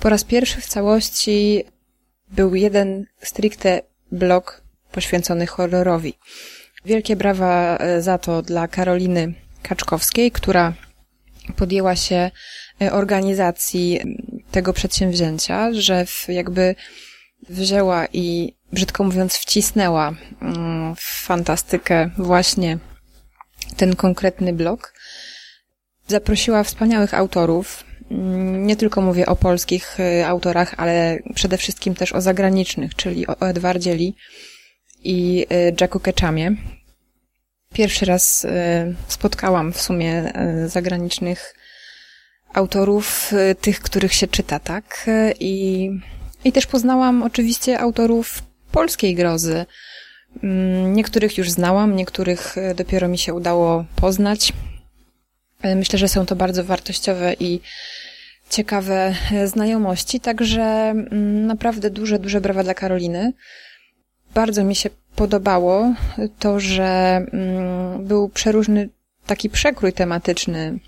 C: po raz pierwszy w całości był jeden stricte blok poświęcony horrorowi. Wielkie brawa e, za to dla Karoliny Kaczkowskiej, która podjęła się e, organizacji tego przedsięwzięcia, że jakby wzięła i, brzydko mówiąc, wcisnęła mm, w fantastykę właśnie ten konkretny blok. Zaprosiła wspaniałych autorów. Mm, nie tylko mówię o polskich e, autorach, ale przede wszystkim też o zagranicznych, czyli o Edwardzie Lee i Jacku Ketchamie, Pierwszy raz e, spotkałam w sumie zagranicznych autorów, tych, których się czyta, tak? I, i też poznałam oczywiście autorów polskiej grozy. Mm, niektórych już znałam, niektórych dopiero mi się udało poznać. Myślę, że są to bardzo wartościowe i ciekawe znajomości, także mm, naprawdę duże, duże brawa dla Karoliny. Bardzo mi się podobało to, że mm, był przeróżny taki przekrój tematyczny.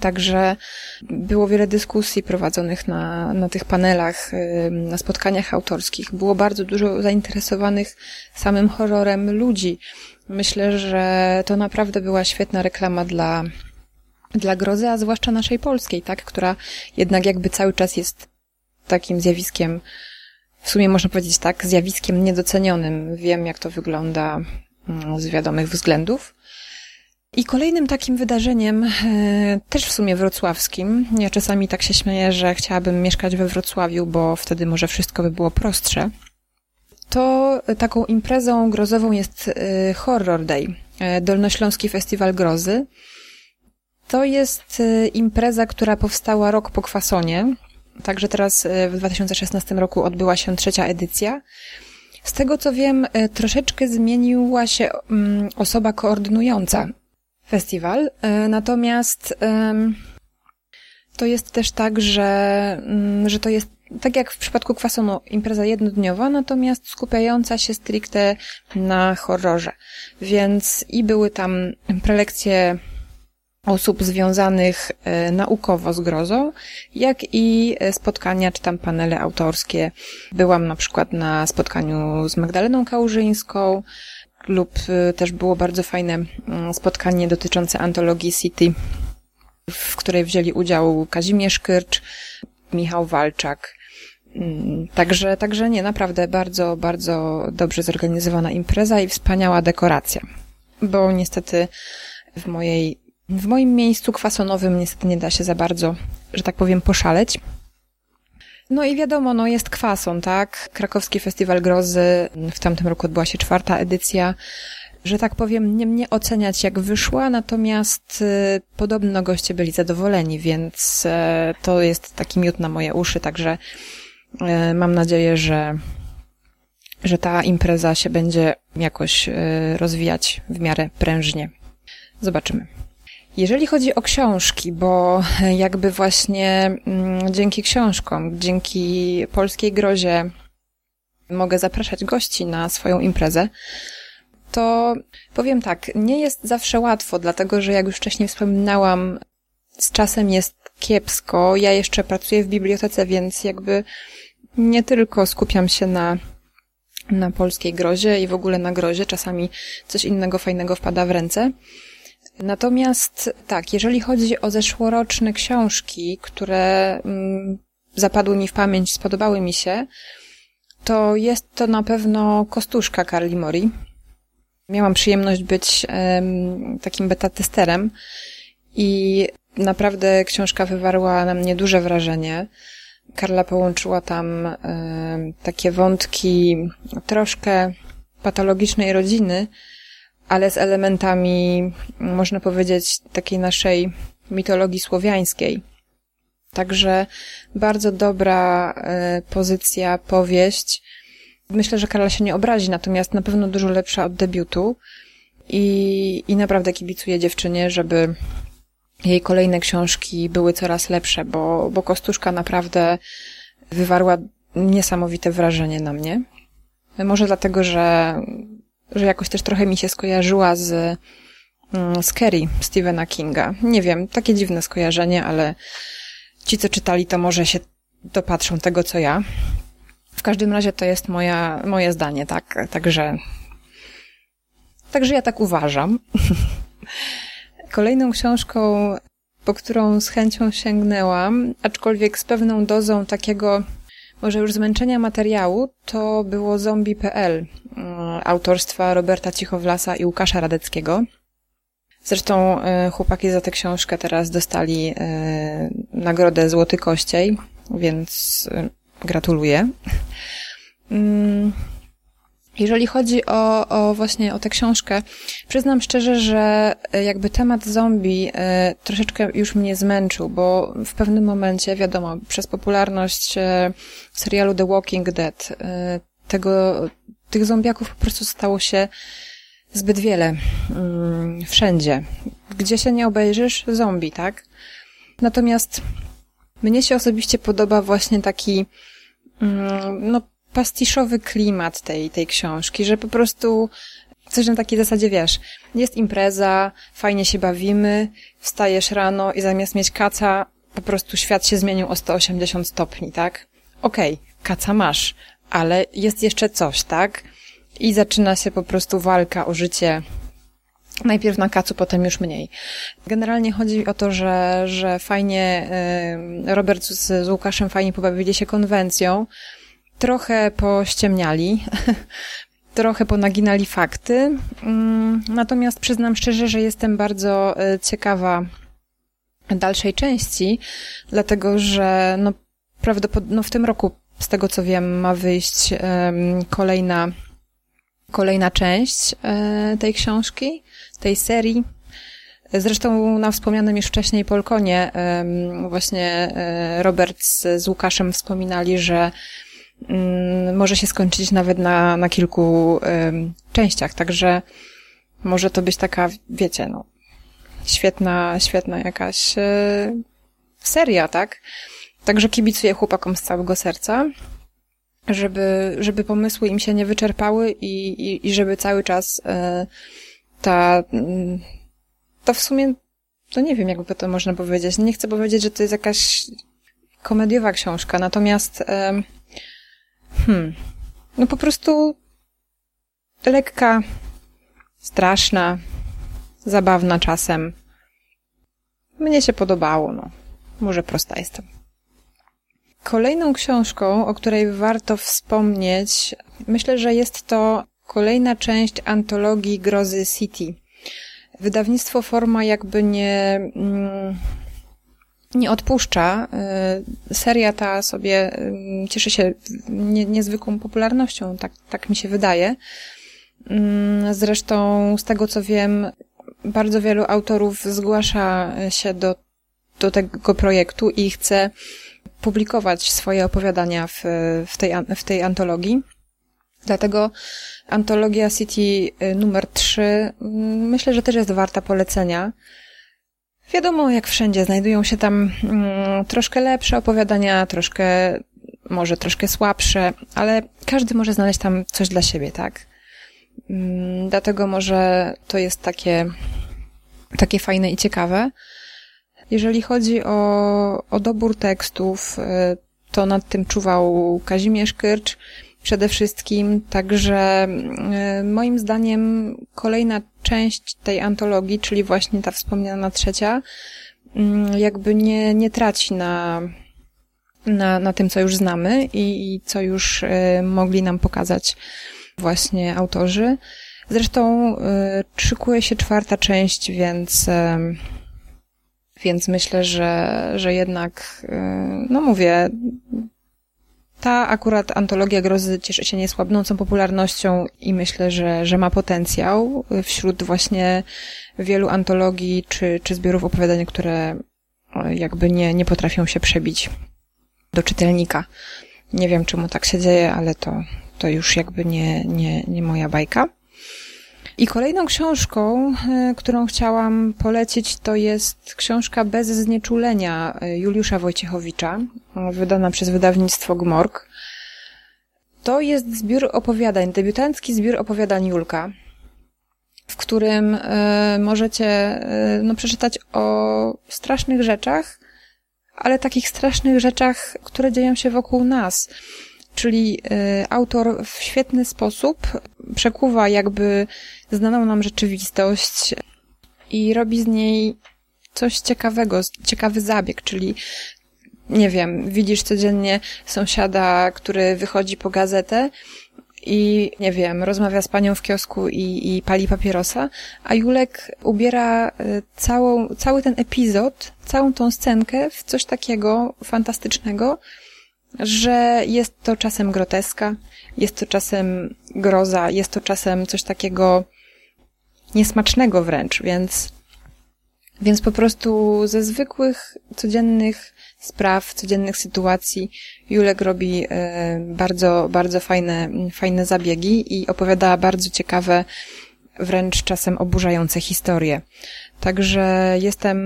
C: Także było wiele dyskusji prowadzonych na, na tych panelach, na spotkaniach autorskich. Było bardzo dużo zainteresowanych samym horrorem ludzi. Myślę, że to naprawdę była świetna reklama dla, dla grozy, a zwłaszcza naszej polskiej, tak, która jednak jakby cały czas jest takim zjawiskiem w sumie można powiedzieć tak, zjawiskiem niedocenionym. Wiem, jak to wygląda mm, z wiadomych względów. I kolejnym takim wydarzeniem, e, też w sumie wrocławskim, ja czasami tak się śmieję, że chciałabym mieszkać we Wrocławiu, bo wtedy może wszystko by było prostsze, to taką imprezą grozową jest e, Horror Day, e, Dolnośląski Festiwal Grozy. To jest impreza, która powstała rok po kwasonie, Także teraz w 2016 roku odbyła się trzecia edycja. Z tego co wiem, troszeczkę zmieniła się mm, osoba koordynująca festiwal, e, natomiast to jest też tak, że, mm, że to jest tak jak w przypadku kwasonu, impreza jednodniowa, natomiast skupiająca się stricte na horrorze. Więc i były tam prelekcje osób związanych e, naukowo z grozą, jak i e, spotkania czy tam panele autorskie. Byłam na przykład na spotkaniu z Magdaleną Kałużyńską lub e, też było bardzo fajne mm, spotkanie dotyczące antologii City w której wzięli udział Kazimierz Kyrcz, Michał Walczak. Mm, także, także nie, naprawdę bardzo, bardzo dobrze zorganizowana impreza i wspaniała dekoracja. Bo niestety w mojej, w moim miejscu kwasonowym niestety nie da się za bardzo, że tak powiem, poszaleć. No i wiadomo, no jest kwason, tak? Krakowski Festiwal Grozy, w tamtym roku odbyła się czwarta edycja. Że tak powiem, nie mnie oceniać jak wyszła, natomiast y, podobno goście byli zadowoleni, więc y, to jest taki miód na moje uszy, także y, mam nadzieję, że, że ta impreza się będzie jakoś y, rozwijać w miarę prężnie. Zobaczymy. Jeżeli chodzi o książki, bo jakby właśnie mm, dzięki książkom, dzięki polskiej grozie mogę zapraszać gości na swoją imprezę, to powiem tak, nie jest zawsze łatwo, dlatego że jak już wcześniej wspominałam, z czasem jest kiepsko. Ja jeszcze pracuję w bibliotece, więc jakby nie tylko skupiam się na, na polskiej grozie i w ogóle na grozie, czasami coś innego fajnego wpada w ręce. Natomiast tak, jeżeli chodzi o zeszłoroczne książki, które mm, zapadły mi w pamięć, spodobały mi się, to jest to na pewno Kostuszka Carly Mori. Miałam przyjemność być takim beta-testerem i naprawdę książka wywarła na mnie duże wrażenie. Karla połączyła tam takie wątki troszkę patologicznej rodziny, ale z elementami, można powiedzieć, takiej naszej mitologii słowiańskiej. Także bardzo dobra e, pozycja, powieść. Myślę, że Karla się nie obrazi, natomiast na pewno dużo lepsza od debiutu. I, i naprawdę kibicuję dziewczynie, żeby jej kolejne książki były coraz lepsze, bo, bo Kostuszka naprawdę wywarła niesamowite wrażenie na mnie. Może dlatego, że że jakoś też trochę mi się skojarzyła z, mm, z Kerry Stephena Kinga. Nie wiem, takie dziwne skojarzenie, ale ci, co czytali, to może się dopatrzą tego, co ja. W każdym razie to jest moja, moje zdanie, tak? Także, także ja tak uważam. Kolejną książką, po którą z chęcią sięgnęłam, aczkolwiek z pewną dozą takiego może już zmęczenia materiału, to było zombie.pl mm, autorstwa Roberta Cichowlasa i Łukasza Radeckiego. Zresztą e, chłopaki za tę książkę teraz dostali e, nagrodę Złoty Kościej, więc e, gratuluję. Jeżeli chodzi o, o właśnie o tę książkę, przyznam szczerze, że e, jakby temat zombie e, troszeczkę już mnie zmęczył, bo w pewnym momencie, wiadomo, przez popularność e, serialu The Walking Dead, tego, tych zombiaków po prostu stało się zbyt wiele mm, wszędzie. Gdzie się nie obejrzysz, zombie, tak? Natomiast mnie się osobiście podoba właśnie taki, mm, no, pastiszowy klimat tej, tej książki, że po prostu coś na takiej zasadzie, wiesz, jest impreza, fajnie się bawimy, wstajesz rano i zamiast mieć kaca, po prostu świat się zmienił o 180 stopni, tak? Okej, okay, kaca masz, ale jest jeszcze coś, tak? I zaczyna się po prostu walka o życie Najpierw na kacu, potem już mniej. Generalnie chodzi o to, że, że fajnie Robert z, z Łukaszem fajnie pobawili się konwencją, trochę pościemniali, trochę ponaginali fakty. Mm, natomiast przyznam szczerze, że jestem bardzo e, ciekawa dalszej części, dlatego że no, prawdopodobnie no, w tym roku, z tego co wiem, ma wyjść kolejna, kolejna część um, tej książki, tej serii. Zresztą na wspomnianym już wcześniej Polkonie właśnie Robert z, z Łukaszem wspominali, że może się skończyć nawet na, na kilku częściach, także może to być taka, wiecie, no, świetna, świetna jakaś e, seria, tak? Także kibicuję chłopakom z całego serca, żeby, żeby pomysły im się nie wyczerpały i, i, i żeby cały czas e, ta, mm, to w sumie, to nie wiem, jakby to można powiedzieć. Nie chcę powiedzieć, że to jest jakaś komediowa książka, natomiast Hmm. No po prostu lekka, straszna, zabawna czasem. mnie się podobało, no. Może prosta jestem. Kolejną książką, o której warto wspomnieć, myślę, że jest to kolejna część antologii Grozy City. Wydawnictwo Forma jakby nie, mm, nie odpuszcza. Y, seria ta sobie y, cieszy się nie, niezwykłą popularnością, tak, tak mi się wydaje. Mm, zresztą, z tego co wiem, bardzo wielu autorów zgłasza się do, do tego projektu i chce publikować swoje opowiadania w, w, tej, w tej antologii. Dlatego antologia City y, numer 3 mm, myślę, że też jest warta polecenia. Wiadomo, jak wszędzie, znajdują się tam mm, troszkę lepsze opowiadania, troszkę, może troszkę słabsze, ale każdy może znaleźć tam coś dla siebie, tak? Mm, dlatego może to jest takie, takie fajne i ciekawe. Jeżeli chodzi o, o dobór tekstów, y, to nad tym czuwał Kazimierz Kyrcz przede wszystkim, także y, moim zdaniem kolejna część tej antologii, czyli właśnie ta wspomniana trzecia, mm, jakby nie, nie traci na, na, na tym, co już znamy i, i co już y, mogli nam pokazać właśnie autorzy. Zresztą szykuje się czwarta część, więc więc myślę, że, że jednak, no mówię, ta akurat antologia grozy cieszy się niesłabnącą popularnością i myślę, że, że ma potencjał wśród właśnie wielu antologii czy, czy zbiorów opowiadań, które jakby nie, nie potrafią się przebić do czytelnika. Nie wiem, czemu tak się dzieje, ale to, to już jakby nie, nie, nie moja bajka. I kolejną książką, e, którą chciałam polecić, to jest książka Bez znieczulenia e, Juliusza Wojciechowicza, e, wydana przez wydawnictwo Gmorg. To jest zbiór opowiadań, debiutancki zbiór opowiadań Julka, w którym możecie no, przeczytać o strasznych rzeczach, ale takich strasznych rzeczach, które dzieją się wokół nas. Czyli autor w świetny sposób przekuwa jakby znaną nam rzeczywistość i robi z niej coś ciekawego, ciekawy zabieg, czyli nie wiem, widzisz codziennie sąsiada, który wychodzi po gazetę i nie wiem, rozmawia z panią w kiosku i, i pali papierosa, a Julek ubiera y, całą, cały ten epizod, całą tą scenkę w coś takiego fantastycznego, że jest to czasem groteska, jest to czasem groza, jest to czasem coś takiego niesmacznego wręcz, więc, więc po prostu ze zwykłych, codziennych spraw, codziennych sytuacji Julek robi e, bardzo, bardzo fajne, fajne zabiegi i opowiada bardzo ciekawe, wręcz czasem oburzające historie. Także jestem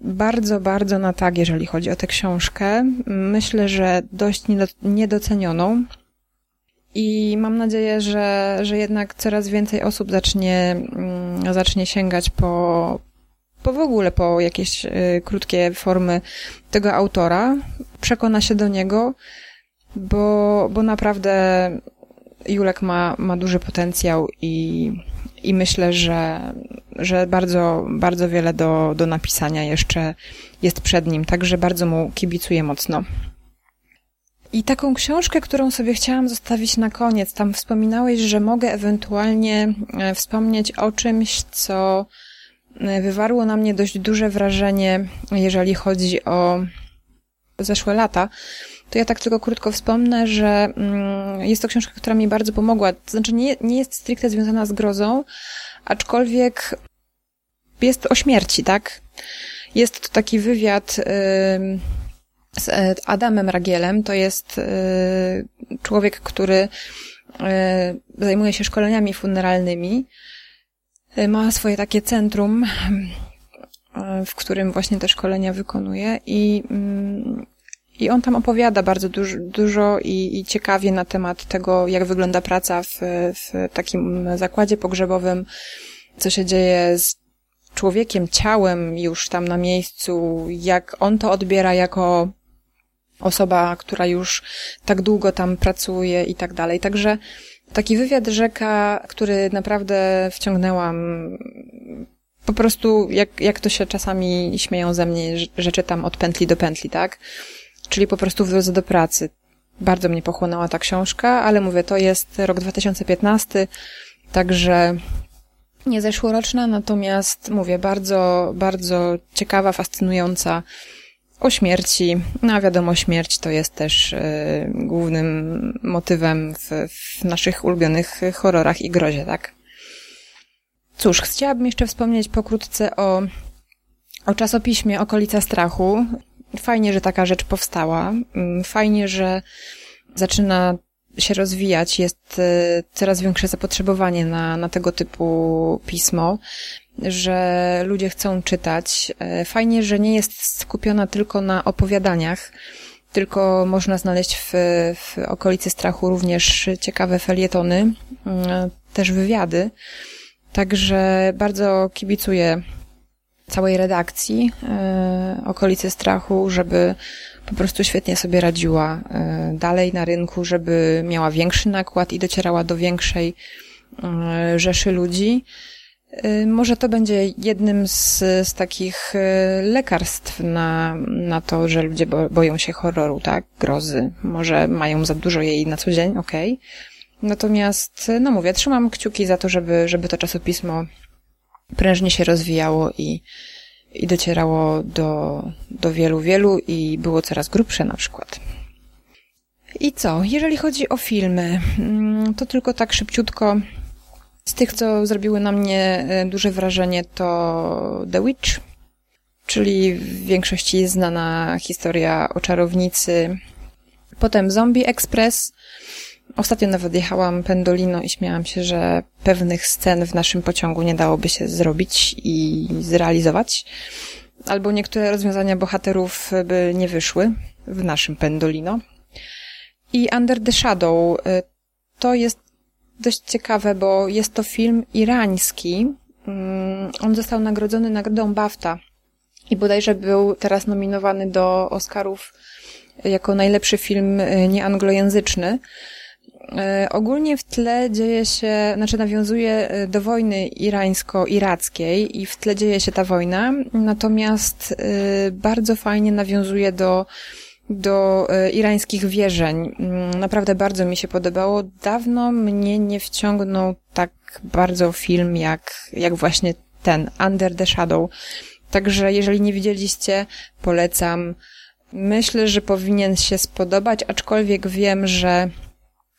C: bardzo, bardzo na tak, jeżeli chodzi o tę książkę. Myślę, że dość niedocenioną. I mam nadzieję, że, że jednak coraz więcej osób zacznie, mm, zacznie sięgać po, po w ogóle po jakieś y, krótkie formy tego autora, przekona się do niego, bo, bo naprawdę Julek ma, ma duży potencjał i, i myślę, że, że bardzo, bardzo wiele do, do napisania jeszcze jest przed nim, także bardzo mu kibicuję mocno. I taką książkę, którą sobie chciałam zostawić na koniec, tam wspominałeś, że mogę ewentualnie e, wspomnieć o czymś, co e, wywarło na mnie dość duże wrażenie, jeżeli chodzi o zeszłe lata. To ja tak tylko krótko wspomnę, że mm, jest to książka, która mi bardzo pomogła. To znaczy nie, nie jest stricte związana z grozą, aczkolwiek jest o śmierci, tak? Jest to taki wywiad z e, Adamem Ragielem. To jest e, człowiek, który e, zajmuje się szkoleniami funeralnymi. Ma swoje takie centrum, w którym właśnie te szkolenia wykonuje i, mm, i on tam opowiada bardzo dużo, dużo i, i ciekawie na temat tego, jak wygląda praca w, w takim zakładzie pogrzebowym, co się dzieje z człowiekiem, ciałem już tam na miejscu, jak on to odbiera jako osoba, która już tak długo tam pracuje i tak dalej. Także taki wywiad rzeka, który naprawdę wciągnęłam po prostu, jak, jak to się czasami śmieją ze mnie, że czytam od pętli do pętli, tak? Czyli po prostu w drodze do pracy. Bardzo mnie pochłonęła ta książka, ale mówię, to jest rok 2015, także nie zeszłoroczna, natomiast mówię, bardzo, bardzo ciekawa, fascynująca o śmierci. No a wiadomo, śmierć to jest też y, głównym motywem w, w naszych ulubionych horrorach i grozie, tak? Cóż, chciałabym jeszcze wspomnieć pokrótce o, o czasopiśmie Okolica Strachu. Fajnie, że taka rzecz powstała. Mm, fajnie, że zaczyna się rozwijać. Jest y, coraz większe zapotrzebowanie na, na tego typu pismo, że ludzie chcą czytać. Y, fajnie, że nie jest skupiona tylko na opowiadaniach, tylko można znaleźć w, w okolicy strachu również ciekawe felietony, y, też wywiady. Także bardzo kibicuję całej redakcji e, okolicy strachu, żeby po prostu świetnie sobie radziła e, dalej na rynku, żeby miała większy nakład i docierała do większej e, rzeszy ludzi. Może to będzie jednym z, z takich lekarstw na, na to, że ludzie bo, boją się horroru, tak? Grozy. Może mają za dużo jej na co dzień, okej. Okay Natomiast, no mówię, trzymam kciuki za to, żeby, żeby to czasopismo prężnie się rozwijało i, i docierało do, do wielu, wielu i było coraz grubsze na przykład. I co? Jeżeli chodzi o filmy, mm, to tylko tak szybciutko. Z tych, co zrobiły na mnie e, duże wrażenie, to The Witch, czyli w większości znana historia o czarownicy. Potem Zombie Express, Ostatnio nawet jechałam pendolino i śmiałam się, że pewnych scen w naszym pociągu nie dałoby się zrobić i zrealizować. Albo niektóre rozwiązania bohaterów by nie wyszły w naszym pendolino. I Under the Shadow y, to jest dość ciekawe, bo jest to film irański. Mm, on został nagrodzony nagrodą BAFTA i bodajże był teraz nominowany do Oscarów jako najlepszy film y, nieanglojęzyczny. E, ogólnie w tle dzieje się, znaczy nawiązuje e, do wojny irańsko-irackiej i w tle dzieje się ta wojna, natomiast e, bardzo fajnie nawiązuje do do irańskich wierzeń. Mm, naprawdę bardzo mi się podobało. Dawno mnie nie wciągnął tak bardzo film jak, jak właśnie ten, Under the Shadow. Także jeżeli nie widzieliście, polecam. Myślę, że powinien się spodobać, aczkolwiek wiem, że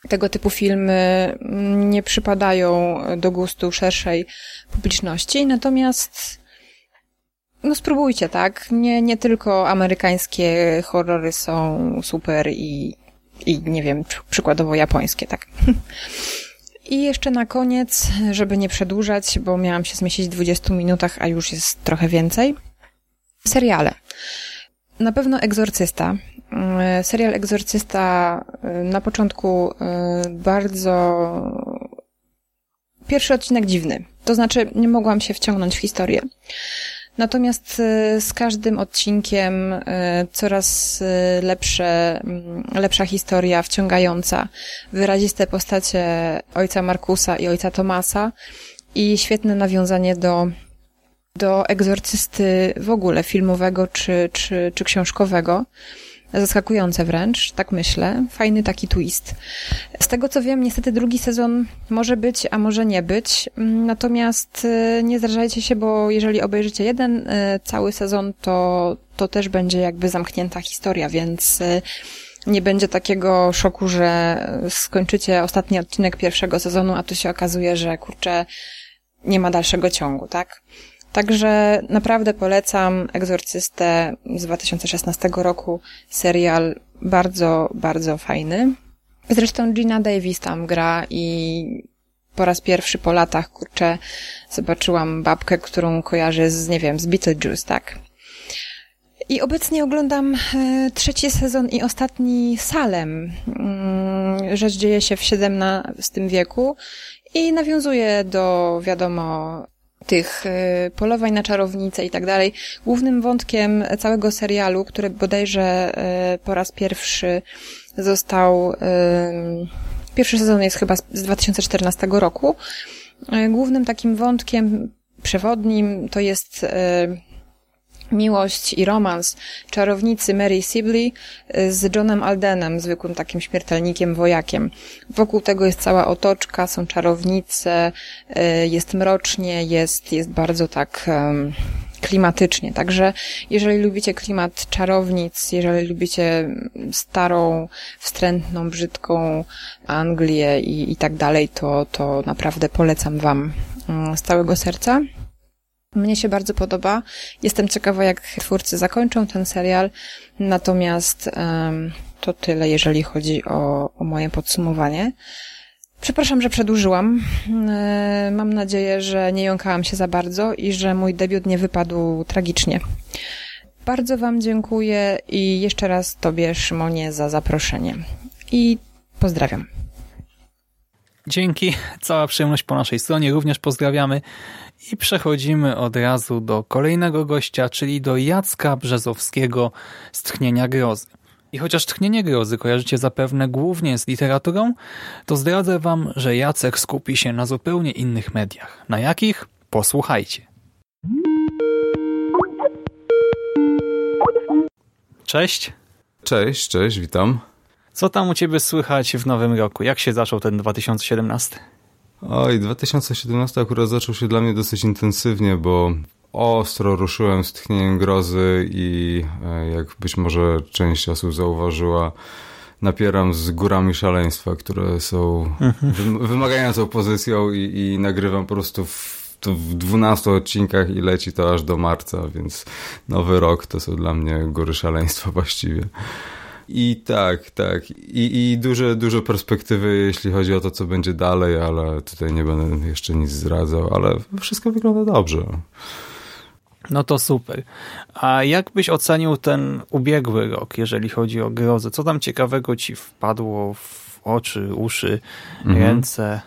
C: tego typu filmy nie przypadają do gustu szerszej publiczności, natomiast no spróbujcie, tak? Nie, nie tylko amerykańskie horrory są super i, i nie wiem, przykładowo japońskie, tak? I jeszcze na koniec, żeby nie przedłużać, bo miałam się zmieścić w 20 minutach, a już jest trochę więcej. Seriale. Na pewno Egzorcysta. E, serial Egzorcysta e, na początku e, bardzo... Pierwszy odcinek dziwny. To znaczy, nie mogłam się wciągnąć w historię. Natomiast z każdym odcinkiem coraz lepsze, lepsza historia, wciągająca, wyraziste postacie ojca Markusa i ojca Tomasa i świetne nawiązanie do do egzorcysty w ogóle filmowego czy, czy, czy książkowego. Zaskakujące wręcz, tak myślę. Fajny taki twist. Z tego co wiem, niestety drugi sezon może być, a może nie być. Natomiast e, nie zrażajcie się, bo jeżeli obejrzycie jeden e, cały sezon, to, to też będzie jakby zamknięta historia, więc e, nie będzie takiego szoku, że skończycie ostatni odcinek pierwszego sezonu, a tu się okazuje, że kurczę, nie ma dalszego ciągu, tak? Także naprawdę polecam Egzorcystę z 2016 roku. Serial bardzo, bardzo fajny. Zresztą Gina Davis tam gra i po raz pierwszy po latach, kurczę, zobaczyłam babkę, którą kojarzę z, nie wiem, z Beetlejuice, tak? I obecnie oglądam e, trzeci sezon i ostatni Salem. Mm, rzecz dzieje się w XVII wieku i nawiązuje do, wiadomo, tych e, polowań na czarownicę i tak dalej. Głównym wątkiem całego serialu, który bodajże e, po raz pierwszy został, pierwszy sezon jest chyba z 2014 roku, głównym takim wątkiem przewodnim to jest miłość i romans czarownicy Mary Sibley y, z Johnem Aldenem, zwykłym takim śmiertelnikiem, wojakiem. Wokół tego jest cała otoczka, są czarownice, y, jest mrocznie, jest, jest bardzo tak klimatycznie. Także jeżeli lubicie klimat czarownic, jeżeli lubicie starą, wstrętną, brzydką Anglię i, i tak dalej, to, to naprawdę polecam Wam mm, z całego serca. Mnie się bardzo podoba. Jestem ciekawa, jak twórcy zakończą ten serial. Natomiast um, to tyle, jeżeli chodzi o, o moje podsumowanie. Przepraszam, że przedłużyłam. E, mam nadzieję, że nie jąkałam się za bardzo i że mój debiut nie wypadł tragicznie. Bardzo Wam dziękuję i jeszcze raz Tobie, Szymonie, za zaproszenie. I pozdrawiam.
A: Dzięki, cała przyjemność po naszej stronie, również pozdrawiamy i przechodzimy od razu do kolejnego gościa, czyli do Jacka Brzezowskiego z Tchnienia Grozy. I chociaż Tchnienie Grozy kojarzycie zapewne głównie z literaturą, to zdradzę wam, że Jacek skupi się na zupełnie innych mediach. Na jakich? Posłuchajcie. Cześć.
D: Cześć, cześć, witam.
A: Co tam u ciebie słychać w nowym roku? Jak się zaczął ten 2017?
D: Oj, 2017 akurat zaczął się dla mnie dosyć intensywnie, bo ostro ruszyłem z tchnieniem grozy i e, jak być może część osób zauważyła, napieram z górami szaleństwa, które są mhm. wymagającą pozycją i, i nagrywam po prostu w to w 12 odcinkach i leci to aż do marca, więc nowy rok to są dla mnie góry szaleństwa właściwie. I tak, tak. I, i duże, duże perspektywy, jeśli chodzi o to, co będzie dalej, ale tutaj nie będę jeszcze nic zdradzał, ale wszystko wygląda dobrze.
A: No to super. A jak byś ocenił ten ubiegły rok, jeżeli chodzi o grozę? Co tam ciekawego ci wpadło w oczy, uszy, mhm. ręce?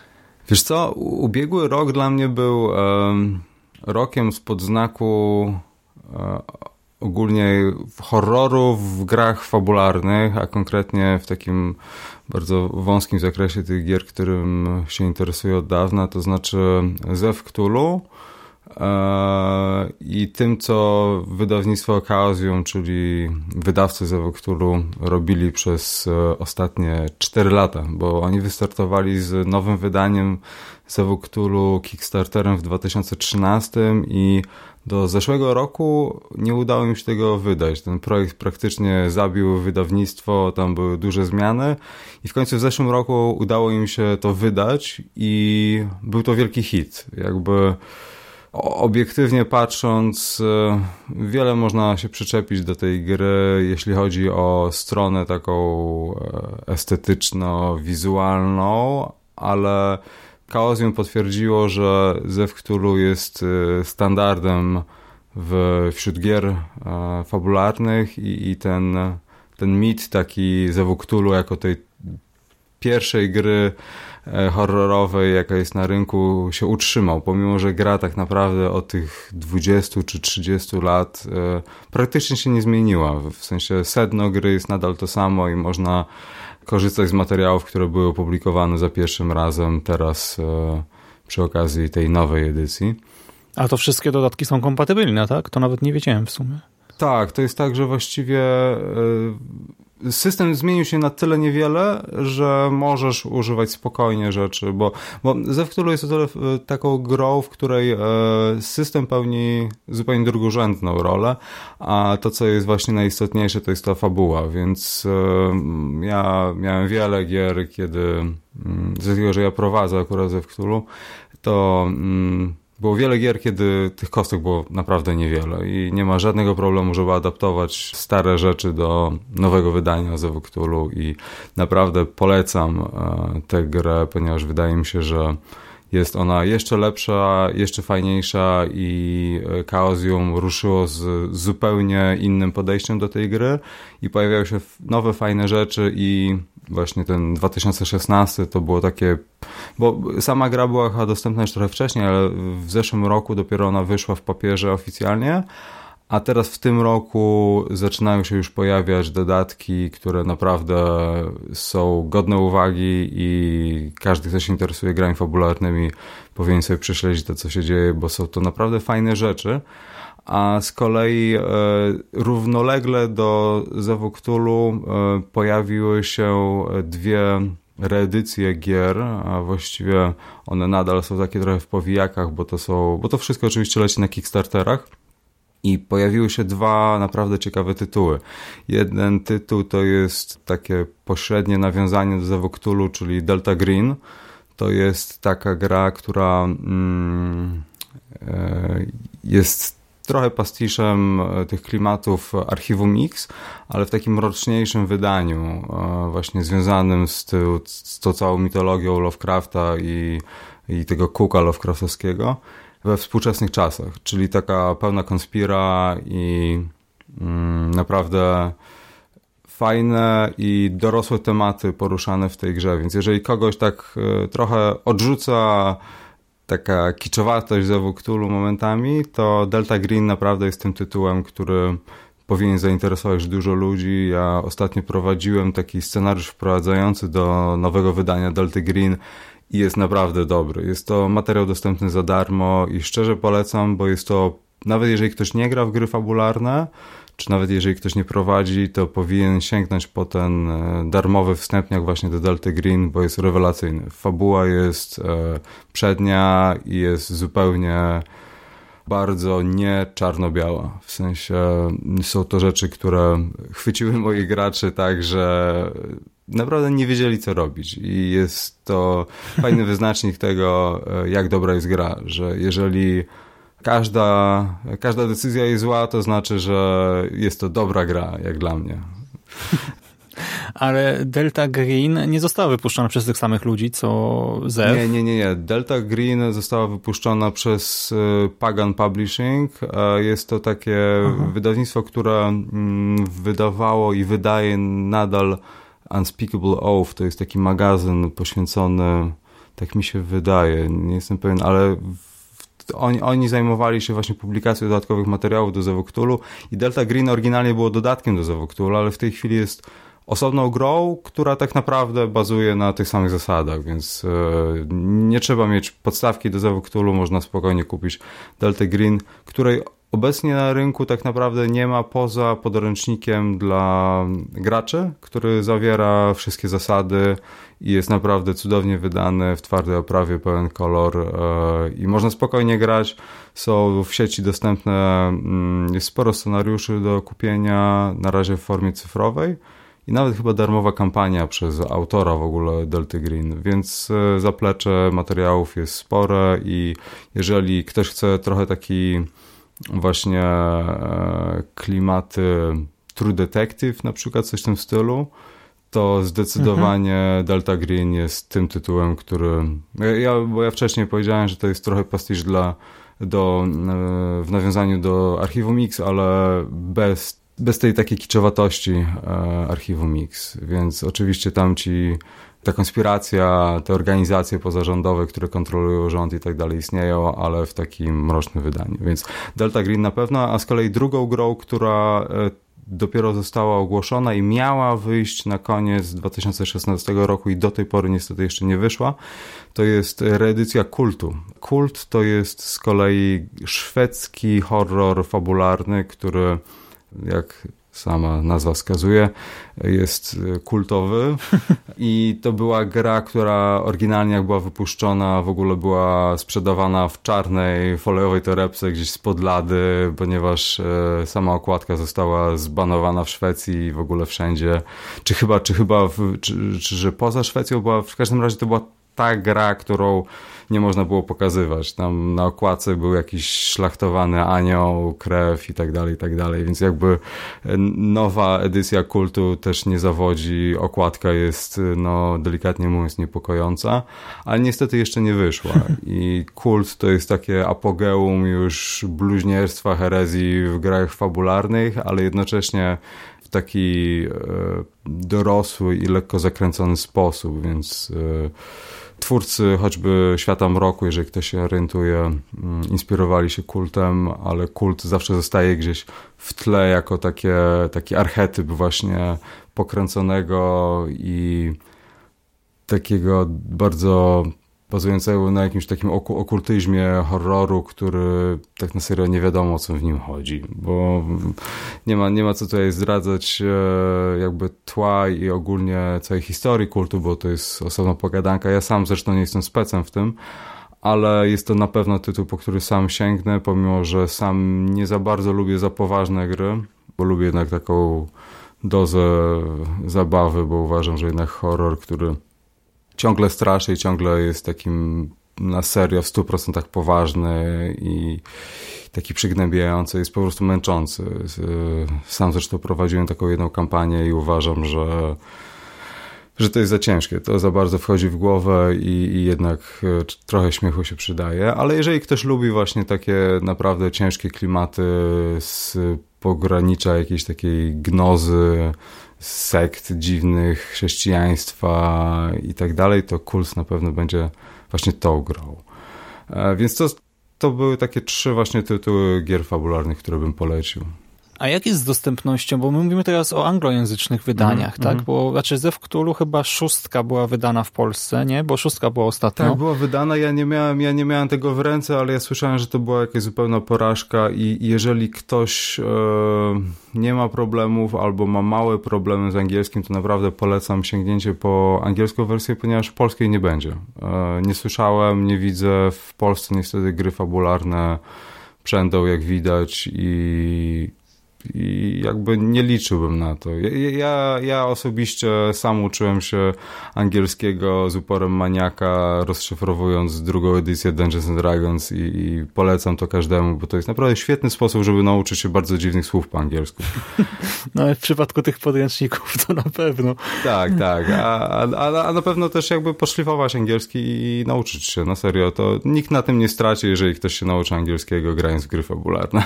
D: Wiesz co, ubiegły rok dla mnie był um, rokiem spod znaku um, ogólnie horrorów w grach fabularnych, a konkretnie w takim bardzo wąskim zakresie tych gier, którym się interesuję od dawna, to znaczy Zew Cthulhu e, i tym, co wydawnictwo Chaosium, czyli wydawcy Zew Cthulhu robili przez e, ostatnie 4 lata, bo oni wystartowali z nowym wydaniem Zew Cthulhu Kickstarterem w 2013 i do zeszłego roku nie udało mi się tego wydać. Ten projekt praktycznie zabił wydawnictwo, tam były duże zmiany i w końcu w zeszłym roku udało im się to wydać i był to wielki hit. Jakby obiektywnie patrząc, e, wiele można się przyczepić do tej gry, jeśli chodzi o stronę taką e, estetyczno-wizualną, ale Chaosium potwierdziło, że Zew Cthulhu jest y, standardem w, wśród gier e, fabularnych i, i ten, ten mit taki Zewu Cthulhu jako tej pierwszej gry e, horrorowej, jaka jest na rynku, się utrzymał, pomimo, że gra tak naprawdę od tych 20 czy 30 lat e, praktycznie się nie zmieniła. W sensie sedno gry jest nadal to samo i można korzystać z materiałów, które były opublikowane za pierwszym razem teraz e, przy okazji tej nowej edycji.
A: A to wszystkie dodatki są kompatybilne, tak? To nawet nie wiedziałem w sumie.
D: Tak, to jest tak, że właściwie e, system zmienił się na tyle niewiele, że możesz używać spokojnie rzeczy, bo, bo Zew Cthulhu jest tyle e, taką grą, w której e, system pełni zupełnie drugorzędną rolę, a to, co jest właśnie najistotniejsze, to jest ta fabuła, więc e, ja miałem wiele gier, kiedy, mm, z tego, że ja prowadzę akurat Zew Cthulhu, to mm, było wiele gier, kiedy tych kostek było naprawdę niewiele i nie ma żadnego problemu, żeby adaptować stare rzeczy do nowego wydania z Cthulhu i naprawdę polecam e, tę grę, ponieważ wydaje mi się, że jest ona jeszcze lepsza, jeszcze fajniejsza i e, Chaosium ruszyło z zupełnie innym podejściem do tej gry i pojawiają się nowe, fajne rzeczy i właśnie ten 2016 to było takie, bo sama gra była chyba dostępna już trochę wcześniej, ale w zeszłym roku dopiero ona wyszła w papierze oficjalnie, a teraz w tym roku zaczynają się już pojawiać dodatki, które naprawdę są godne uwagi i każdy, kto się interesuje grami fabularnymi, powinien sobie prześledzić to, co się dzieje, bo są to naprawdę fajne rzeczy. A z kolei e, równolegle do Zawuktulu e, pojawiły się dwie reedycje gier, a właściwie one nadal są takie trochę w powijakach, bo to są, bo to wszystko oczywiście leci na Kickstarterach. I pojawiły się dwa naprawdę ciekawe tytuły. Jeden tytuł to jest takie pośrednie nawiązanie do Zawoktulu, czyli Delta Green. To jest taka gra, która mm, e, jest trochę pastiszem e, tych klimatów Archiwum Mix, ale w takim roczniejszym wydaniu, e, właśnie związanym z, ty, z tą całą mitologią Lovecrafta i, i tego kuka Lovecraftowskiego we współczesnych czasach, czyli taka pełna konspira i mm, naprawdę fajne i dorosłe tematy poruszane w tej grze, więc jeżeli kogoś tak y, trochę odrzuca taka kiczowatość ze Cthulhu momentami, to Delta Green naprawdę jest tym tytułem, który powinien zainteresować dużo ludzi. Ja ostatnio prowadziłem taki scenariusz wprowadzający do nowego wydania Delta Green i jest naprawdę dobry. Jest to materiał dostępny za darmo i szczerze polecam, bo jest to, nawet jeżeli ktoś nie gra w gry fabularne, czy nawet jeżeli ktoś nie prowadzi, to powinien sięgnąć po ten e, darmowy wstępniak właśnie do Delta Green, bo jest rewelacyjny. Fabuła jest e, przednia i jest zupełnie bardzo nie czarno-biała. W sensie są to rzeczy, które chwyciły moich graczy tak, że naprawdę nie wiedzieli, co robić. I jest to fajny wyznacznik tego, e, jak dobra jest gra, że jeżeli każda, każda decyzja jest zła, to znaczy, że jest to dobra gra, jak dla mnie.
A: Ale Delta Green nie została wypuszczona przez tych samych ludzi, co Zev.
D: Nie, nie, nie, nie. Delta Green została wypuszczona przez e, Pagan Publishing. Jest to takie Aha. wydawnictwo, które mm, wydawało i wydaje nadal Unspeakable Oath. To jest taki magazyn poświęcony, tak mi się wydaje, nie jestem pewien, ale oni, oni zajmowali się właśnie publikacją dodatkowych materiałów do Zewoktulu i Delta Green oryginalnie było dodatkiem do Zewoktulu, ale w tej chwili jest osobną grą, która tak naprawdę bazuje na tych samych zasadach, więc e, nie trzeba mieć podstawki do Zewoktulu, można spokojnie kupić Delta Green, której obecnie na rynku tak naprawdę nie ma poza podręcznikiem dla graczy, który zawiera wszystkie zasady i jest naprawdę cudownie wydany w twardej oprawie, pełen kolor e, i można spokojnie grać. Są w sieci dostępne, mm, jest sporo scenariuszy do kupienia, na razie w formie cyfrowej i nawet chyba darmowa kampania przez autora w ogóle Delty Green, więc e, zaplecze materiałów jest spore i jeżeli ktoś chce trochę taki właśnie e, klimaty True Detective na przykład, coś w tym stylu, to zdecydowanie mhm. Delta Green jest tym tytułem, który. Ja, bo ja wcześniej powiedziałem, że to jest trochę pastisz dla, do, w nawiązaniu do Archiwum Mix, ale bez, bez tej takiej kiczowatości e, Archiwum Mix. Więc oczywiście tam ci ta konspiracja, te organizacje pozarządowe, które kontrolują rząd i tak dalej istnieją, ale w takim mrocznym wydaniu. Więc Delta Green na pewno, a z kolei drugą grą, która e, dopiero została ogłoszona i miała wyjść na koniec 2016 roku i do tej pory niestety jeszcze nie wyszła, to jest reedycja Kultu. Kult to jest z kolei szwedzki horror fabularny, który jak sama nazwa wskazuje, jest kultowy. I to była gra, która oryginalnie jak była wypuszczona w ogóle była sprzedawana w czarnej foliowej torebce gdzieś spod lady, ponieważ e, sama okładka została zbanowana w Szwecji i w ogóle wszędzie, czy chyba, czy chyba, w, czy, czy, że poza Szwecją była, w każdym razie to była ta gra, którą nie można było pokazywać. Tam na okładce był jakiś szlachtowany anioł, krew i tak dalej, i tak dalej. Więc jakby e, nowa edycja kultu też nie zawodzi. Okładka jest, no delikatnie mówiąc, niepokojąca, ale niestety jeszcze nie wyszła. I kult to jest takie apogeum już bluźnierstwa, herezji w grach fabularnych, ale jednocześnie taki dorosły i lekko zakręcony sposób, więc twórcy choćby Świata Mroku, jeżeli ktoś się orientuje, mm, inspirowali się kultem, ale kult zawsze zostaje gdzieś w tle jako takie, taki archetyp właśnie pokręconego i takiego bardzo bazującego na jakimś takim okultyzmie horroru, który tak na serio nie wiadomo o co w nim chodzi, bo nie ma, nie ma co tutaj zdradzać e, jakby tła i ogólnie całej historii kultu, bo to jest osobna pogadanka. Ja sam zresztą nie jestem specem w tym, ale jest to na pewno tytuł, po który sam sięgnę, pomimo, że sam nie za bardzo lubię za poważne gry, bo lubię jednak taką dozę zabawy, bo uważam, że jednak horror, który ciągle straszy i ciągle jest takim na serio w 100% poważny i taki przygnębiający, jest po prostu męczący. Sam zresztą prowadziłem taką jedną kampanię i uważam, że że to jest za ciężkie, to za bardzo wchodzi w głowę i, i, jednak e, trochę śmiechu się przydaje, ale jeżeli ktoś lubi właśnie takie naprawdę ciężkie klimaty z pogranicza jakiejś takiej gnozy, sekt dziwnych, chrześcijaństwa i tak dalej, to Kuls na pewno będzie właśnie to grał. E, więc to, to były takie trzy właśnie tytuły gier fabularnych, które bym polecił.
A: A jak jest z dostępnością? Bo my mówimy teraz o anglojęzycznych wydaniach, mm, tak? Mm. Bo znaczy ze chyba szóstka była wydana w Polsce, nie? Bo szóstka była ostatnio.
D: Tak, była wydana. Ja nie miałem, ja nie miałem tego w ręce, ale ja słyszałem, że to była jakaś zupełna porażka i jeżeli ktoś e, nie ma problemów albo ma małe problemy z angielskim, to naprawdę polecam sięgnięcie po angielską wersję, ponieważ polskiej nie będzie. E, nie słyszałem, nie widzę w Polsce niestety gry fabularne przędą, jak widać i i jakby nie liczyłbym na to. Ja, ja osobiście sam uczyłem się angielskiego z uporem maniaka, rozszyfrowując drugą edycję Dungeons and Dragons i, i, polecam to każdemu, bo to jest naprawdę świetny sposób, żeby nauczyć się bardzo dziwnych słów po angielsku.
A: No w przypadku tych podręczników to na pewno.
D: Tak, tak. A, a, a na pewno też jakby poszlifować angielski i nauczyć się, na serio. To nikt na tym nie straci, jeżeli ktoś się nauczy angielskiego grając w gry fabularne.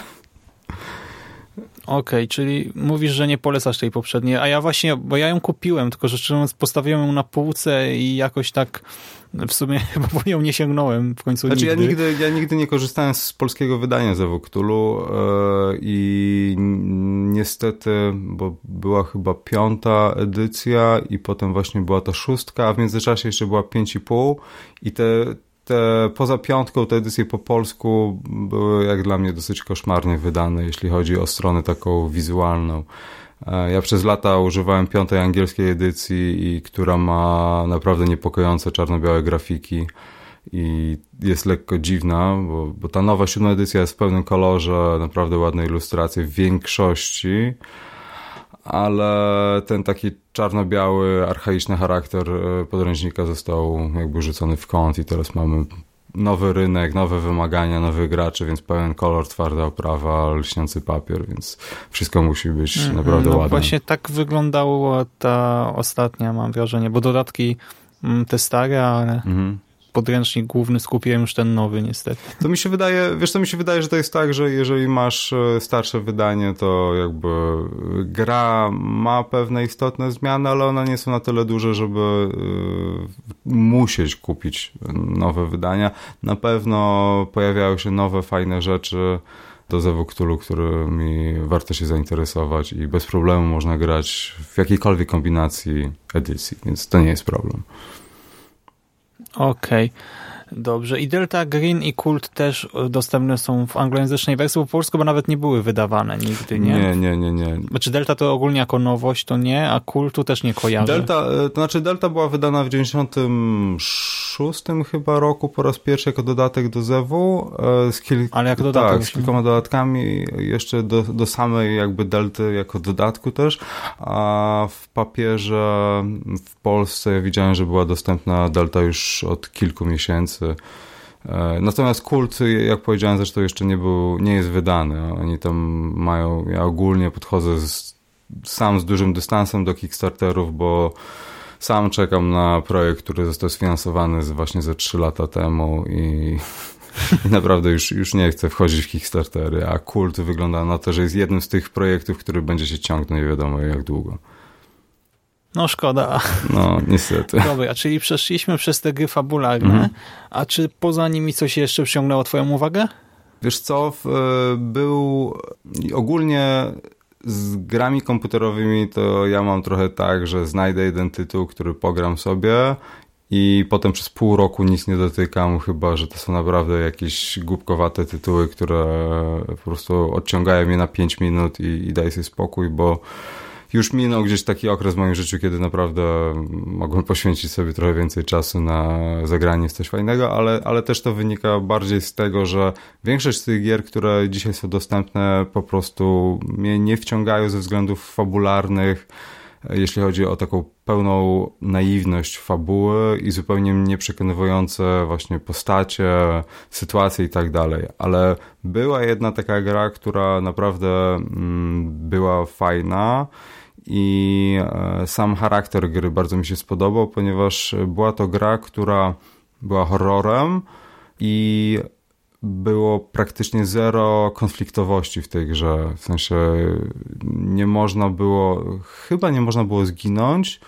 A: Okej, okay, czyli mówisz, że nie polecasz tej poprzedniej, a ja właśnie, bo ja ją kupiłem, tylko rzecz biorąc postawiłem ją na półce i jakoś tak w sumie chyba po nią nie sięgnąłem w końcu
D: znaczy,
A: nigdy.
D: Ja nigdy, ja nigdy nie korzystałem z polskiego wydania Zewu Cthulhu yy, i niestety, bo była chyba piąta edycja i potem właśnie była ta szóstka, a w międzyczasie jeszcze była pięć i pół i te te, poza piątką te edycje po polsku były jak dla mnie dosyć koszmarnie wydane, jeśli chodzi o stronę taką wizualną. E, ja przez lata używałem piątej angielskiej edycji, i która ma naprawdę niepokojące czarno-białe grafiki i jest lekko dziwna, bo, bo ta nowa siódma edycja jest w pełnym kolorze, naprawdę ładne ilustracje w większości, ale ten taki czarno-biały, archaiczny charakter e, podręcznika został jakby rzucony w kąt i teraz mamy nowy rynek, nowe wymagania, nowych graczy, więc pełen kolor, twarda oprawa, lśniący papier, więc wszystko musi być mm, naprawdę no, ładne.
A: Właśnie tak wyglądała ta ostatnia, mam wrażenie, bo dodatki mm, te stare, ale mm podręcznik główny, skupiłem już ten nowy niestety.
D: To mi się wydaje, wiesz co mi się wydaje, że to jest tak, że jeżeli masz e, starsze wydanie, to jakby gra ma pewne istotne zmiany, ale one nie są na tyle duże, żeby e, musieć kupić nowe wydania. Na pewno pojawiają się nowe, fajne rzeczy do Zewu Cthulhu, którymi warto się zainteresować i bez problemu można grać w jakiejkolwiek kombinacji edycji, więc to nie jest problem.
A: Okej. Okay. Dobrze. I Delta Green i Kult też dostępne są w anglojęzycznej wersji, bo po polsku bo nawet nie były wydawane nigdy, nie?
D: Nie, nie, nie, nie.
A: Znaczy Delta to ogólnie jako nowość to nie, a Kultu też nie kojarzę.
D: Delta, e, to znaczy Delta była wydana w 96 chyba roku po raz pierwszy jako dodatek do Zewu.
A: E, z kil... Ale jako
D: dodatek? Tak, z kilkoma dodatkami jeszcze do, do samej jakby Delty jako dodatku też, a w papierze w Polsce ja widziałem, że była dostępna Delta już od kilku miesięcy E, natomiast kult, jak powiedziałem, zresztą jeszcze nie był, nie jest wydany. Oni tam mają, ja ogólnie podchodzę z, sam z dużym dystansem do Kickstarterów, bo sam czekam na projekt, który został sfinansowany właśnie ze 3 lata temu i naprawdę już, już nie chcę wchodzić w Kickstartery, a Kult wygląda na to, że jest jednym z tych projektów, który będzie się ciągnął nie wiadomo jak długo.
A: No szkoda.
D: No, niestety.
A: Dobra, czyli przeszliśmy przez te gry fabularne, mhm. a czy poza nimi coś jeszcze przyciągnęło twoją uwagę?
D: Wiesz co, był ogólnie z grami komputerowymi to ja mam trochę tak, że znajdę jeden tytuł, który pogram sobie i potem przez pół roku nic nie dotykam, chyba że to są naprawdę jakieś głupkowate tytuły, które po prostu odciągają mnie na 5 minut i, i daj sobie spokój, bo już minął gdzieś taki okres w moim życiu, kiedy naprawdę mogłem poświęcić sobie trochę więcej czasu na zagranie w coś fajnego, ale, ale też to wynika bardziej z tego, że większość z tych gier, które dzisiaj są dostępne, po prostu mnie nie wciągają ze względów fabularnych, jeśli chodzi o taką pełną naiwność fabuły i zupełnie nieprzekonywujące właśnie postacie, sytuacje i tak dalej. Ale była jedna taka gra, która naprawdę mm, była fajna i e, sam charakter gry bardzo mi się spodobał, ponieważ była to gra, która była horrorem i było praktycznie zero konfliktowości w tej grze. W sensie nie można było, chyba nie można było zginąć,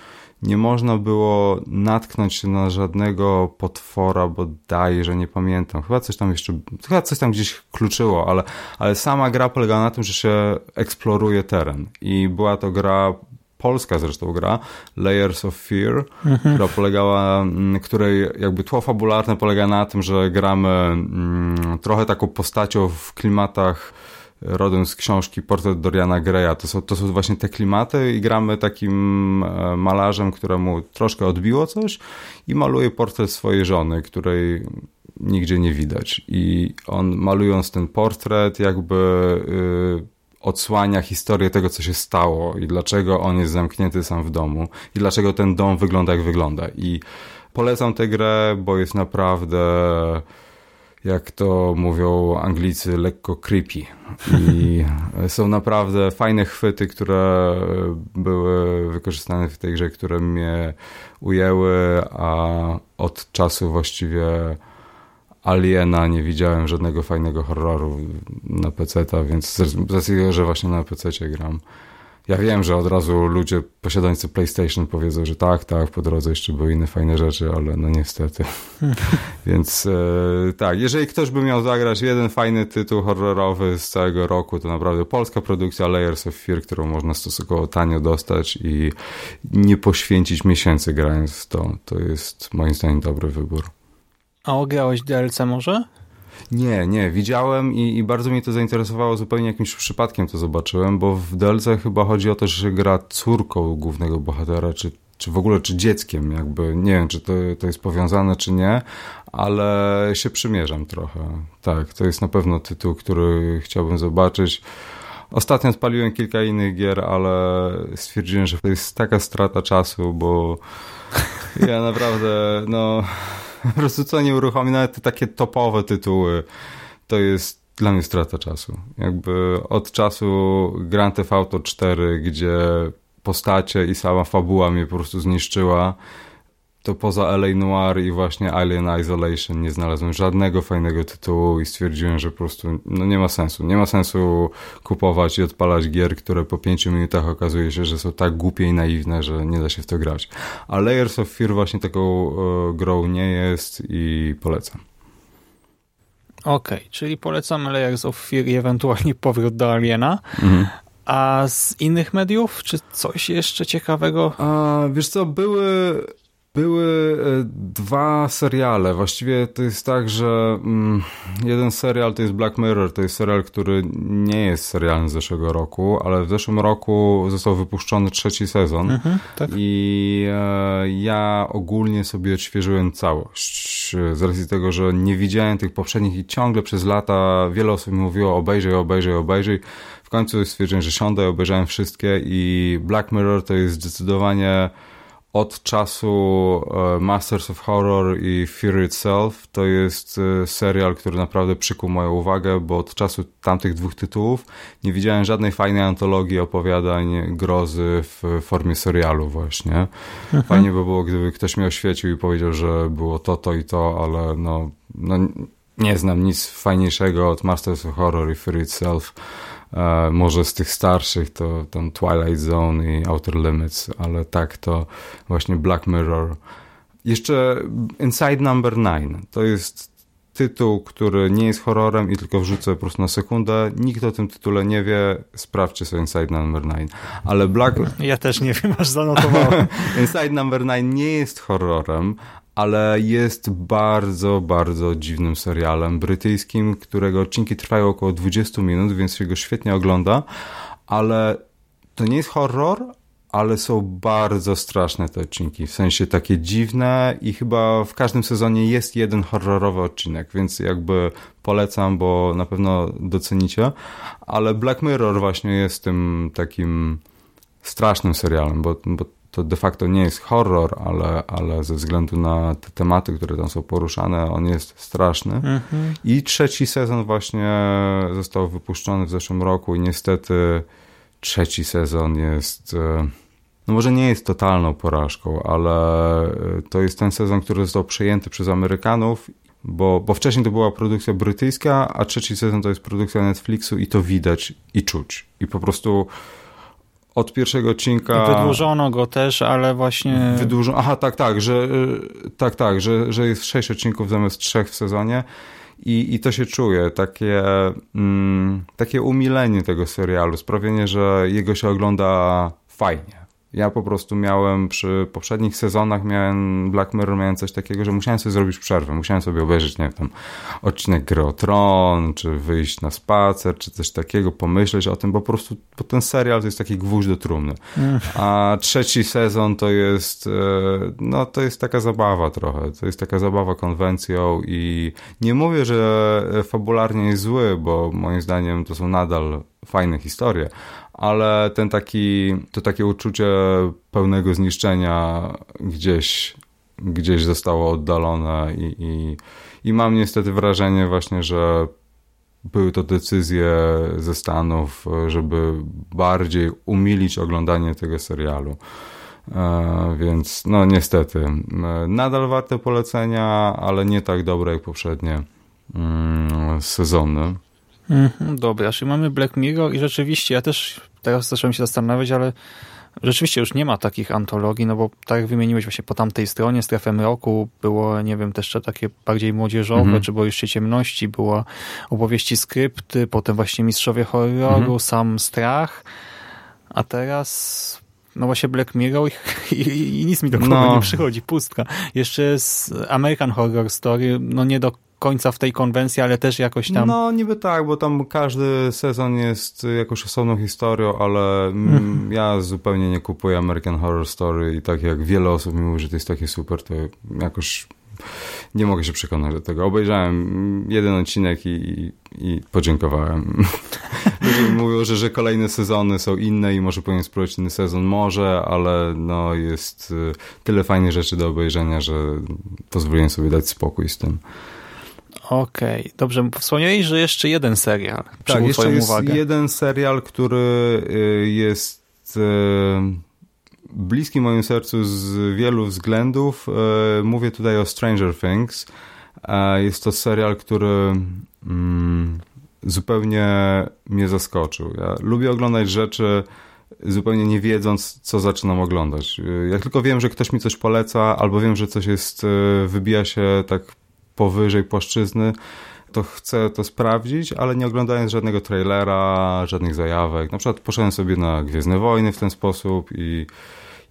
D: nie można było natknąć się na żadnego potwora, bo daj, że nie pamiętam. Chyba coś tam jeszcze, chyba coś tam gdzieś kluczyło, ale, ale sama gra polegała na tym, że się eksploruje teren. I była to gra polska zresztą gra, Layers of Fear, mhm. która polegała, mm, której jakby tło fabularne polega na tym, że gramy mm, trochę taką postacią w klimatach rodem z książki Portret Doriana Greya. To są, to są właśnie te klimaty i gramy takim e, malarzem, któremu troszkę odbiło coś i maluje portret swojej żony, której nigdzie nie widać. I on malując ten portret jakby yy, odsłania historię tego, co się stało i dlaczego on jest zamknięty sam w domu i dlaczego ten dom wygląda jak wygląda. I polecam tę grę, bo jest naprawdę jak to mówią Anglicy, lekko creepy. I są naprawdę fajne chwyty, które były wykorzystane w tej grze, które mnie ujęły, a od czasu właściwie Aliena nie widziałem żadnego fajnego horroru na PC, więc z tego, że właśnie na PC gram. Ja wiem, że od razu ludzie posiadający PlayStation powiedzą, że tak, tak, po drodze jeszcze były inne fajne rzeczy, ale no niestety. Więc e, tak, jeżeli ktoś by miał zagrać jeden fajny tytuł horrorowy z całego roku, to naprawdę polska produkcja Layers of Fear, którą można stosunkowo tanio dostać i nie poświęcić miesięcy grając w to, to jest moim zdaniem dobry wybór.
A: A ograłeś DLC może?
D: Nie, nie, widziałem i, i, bardzo mnie to zainteresowało, zupełnie jakimś przypadkiem to zobaczyłem, bo w DLC chyba chodzi o to, że gra córką głównego bohatera, czy, czy w ogóle, czy dzieckiem, jakby, nie wiem, czy to, to jest powiązane, czy nie, ale się przymierzam trochę. Tak, to jest na pewno tytuł, który chciałbym zobaczyć. Ostatnio odpaliłem kilka innych gier, ale stwierdziłem, że to jest taka strata czasu, bo ja naprawdę, no po prostu co nie uruchomi, nawet te takie topowe tytuły, to jest dla mnie strata czasu. Jakby od czasu Grand Theft Auto 4, gdzie postacie i sama fabuła mnie po prostu zniszczyła, to poza LA Noir i właśnie Alien Isolation nie znalazłem żadnego fajnego tytułu i stwierdziłem, że po prostu no nie ma sensu. Nie ma sensu kupować i odpalać gier, które po pięciu minutach okazuje się, że są tak głupie i naiwne, że nie da się w to grać. A Layers of Fear właśnie taką e, grą nie jest i polecam.
A: Okej, okay, czyli polecamy Layers of Fear i ewentualnie powrót do Aliena. Mhm. A z innych mediów, czy coś jeszcze ciekawego?
D: A, wiesz co, były były e, dwa seriale. Właściwie to jest tak, że mm, jeden serial to jest Black Mirror. To jest serial, który nie jest serialem z zeszłego roku, ale w zeszłym roku został wypuszczony trzeci sezon. Mhm, tak. I e, ja ogólnie sobie odświeżyłem całość. Z racji tego, że nie widziałem tych poprzednich i ciągle przez lata wiele osób mi mówiło obejrzyj, obejrzyj, obejrzyj. W końcu stwierdziłem, że siądę, obejrzałem wszystkie i Black Mirror to jest zdecydowanie od czasu e, Masters of Horror i Fear Itself to jest e, serial, który naprawdę przykuł moją uwagę, bo od czasu tamtych dwóch tytułów nie widziałem żadnej fajnej antologii opowiadań grozy w formie serialu właśnie. Mhm. Fajnie by było, gdyby ktoś mnie oświecił i powiedział, że było to, to i to, ale no, no nie znam nic fajniejszego od Masters of Horror i Fear Itself. E, może z tych starszych to tam Twilight Zone i Outer Limits, ale tak to właśnie Black Mirror. Jeszcze Inside Number 9 to jest tytuł, który nie jest horrorem i tylko wrzucę po prostu na sekundę. Nikt o tym tytule nie wie. Sprawdźcie sobie Inside Number 9. Ale Black...
A: Ja też nie wiem, aż zanotowałem.
D: Inside Number 9 nie jest horrorem, ale jest bardzo, bardzo dziwnym serialem brytyjskim, którego odcinki trwają około 20 minut, więc się go świetnie ogląda, ale to nie jest horror, ale są bardzo straszne te odcinki, w sensie takie dziwne i chyba w każdym sezonie jest jeden horrorowy odcinek, więc jakby polecam, bo na pewno docenicie, ale Black Mirror właśnie jest tym takim strasznym serialem, bo, bo to de facto nie jest horror, ale, ale ze względu na te tematy, które tam są poruszane, on jest straszny. Mhm. I trzeci sezon właśnie został wypuszczony w zeszłym roku i niestety trzeci sezon jest... E, no może nie jest totalną porażką, ale e, to jest ten sezon, który został przejęty przez Amerykanów, bo, bo wcześniej to była produkcja brytyjska, a trzeci sezon to jest produkcja Netflixu i to widać i czuć. I po prostu od pierwszego odcinka.
A: Wydłużono go też, ale właśnie.
D: Wydłużono. Aha, tak, tak, że tak, tak, że, że jest sześć odcinków zamiast trzech w sezonie. I, i to się czuje, takie, mm, takie umilenie tego serialu, sprawienie, że jego się ogląda fajnie. Ja po prostu miałem przy poprzednich sezonach miałem Black Mirror, miałem coś takiego, że musiałem sobie zrobić przerwę. Musiałem sobie obejrzeć, nie wiem, tam odcinek Gry o Tron, czy wyjść na spacer, czy coś takiego, pomyśleć o tym, bo po prostu bo ten serial to jest taki gwóźdź do trumny. A trzeci sezon to jest, e, no to jest taka zabawa trochę. To jest taka zabawa konwencją i nie mówię, że fabularnie jest zły, bo moim zdaniem to są nadal fajne historie, ale ten taki, to takie uczucie pełnego zniszczenia gdzieś, gdzieś zostało oddalone i, i, i mam niestety wrażenie właśnie, że były to decyzje ze Stanów, żeby bardziej umilić oglądanie tego serialu. E, więc no niestety, e, nadal warte polecenia, ale nie tak dobre jak poprzednie mm, sezony.
A: Mhm, dobra, czyli mamy Black Mirror i rzeczywiście, ja też teraz zacząłem się zastanawiać, ale rzeczywiście już nie ma takich antologii, no bo tak jak wymieniłeś właśnie po tamtej stronie, Strefę Mroku było, nie wiem, też takie bardziej młodzieżowe, mhm. czy Boisz się ciemności, było opowieści skrypty, potem właśnie Mistrzowie Horroru, mhm. Sam Strach, a teraz no właśnie Black Mirror i, i, i nic mi do głowy no. nie przychodzi, pustka. Jeszcze jest American Horror Story, no nie do końca w tej konwencji, ale też jakoś tam...
D: No niby tak, bo tam każdy sezon jest jakąś osobną historią, ale mm. ja zupełnie nie kupuję American Horror Story i tak jak wiele osób mi mówi, że to jest takie super, to jakoś nie mogę się przekonać do tego. Obejrzałem jeden odcinek i, i, i podziękowałem. Ludzie mówią, że, że kolejne sezony są inne i może powinien spróbować inny sezon. Może, ale no jest y, tyle fajnych rzeczy do obejrzenia, że pozwoliłem sobie dać spokój z tym.
A: Okej, okay. dobrze. Wspomniałeś, że jeszcze jeden serial.
D: Tak, jeszcze jest uwagę. jeden serial, który y, jest y, bliski moim sercu z wielu względów. Y, mówię tutaj o Stranger Things. Jest to serial, który mm, zupełnie mnie zaskoczył. Ja lubię oglądać rzeczy zupełnie nie wiedząc, co zaczynam oglądać. Jak tylko wiem, że ktoś mi coś poleca, albo wiem, że coś jest, wybija się tak powyżej płaszczyzny, to chcę to sprawdzić, ale nie oglądając żadnego trailera, żadnych zajawek. Na przykład poszedłem sobie na Gwiezdne Wojny w ten sposób i,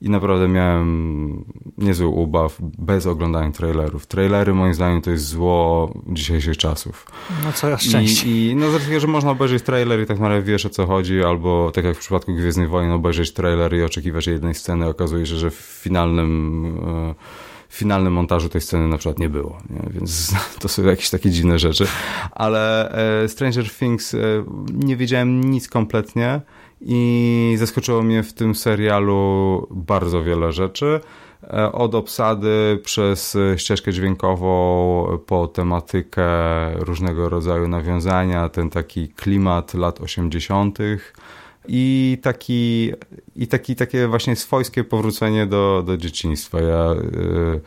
D: i naprawdę miałem niezły ubaw bez oglądania trailerów. Trailery moim zdaniem to jest zło dzisiejszych czasów.
A: No coraz częściej.
D: I, i no dlatego, że można obejrzeć trailer i tak naprawdę wiesz o co chodzi, albo tak jak w przypadku Gwiezdnych Wojen obejrzeć trailer i oczekiwać jednej sceny, okazuje się, że w finalnym... Yy, w finalnym montażu tej sceny na przykład nie było, nie? więc to są jakieś takie dziwne rzeczy. Ale e, Stranger Things e, nie wiedziałem nic kompletnie i zaskoczyło mnie w tym serialu bardzo wiele rzeczy. E, od obsady przez ścieżkę dźwiękową po tematykę różnego rodzaju nawiązania, ten taki klimat lat 80 i taki, i taki takie właśnie swojskie powrócenie do, do dzieciństwa. Ja, y,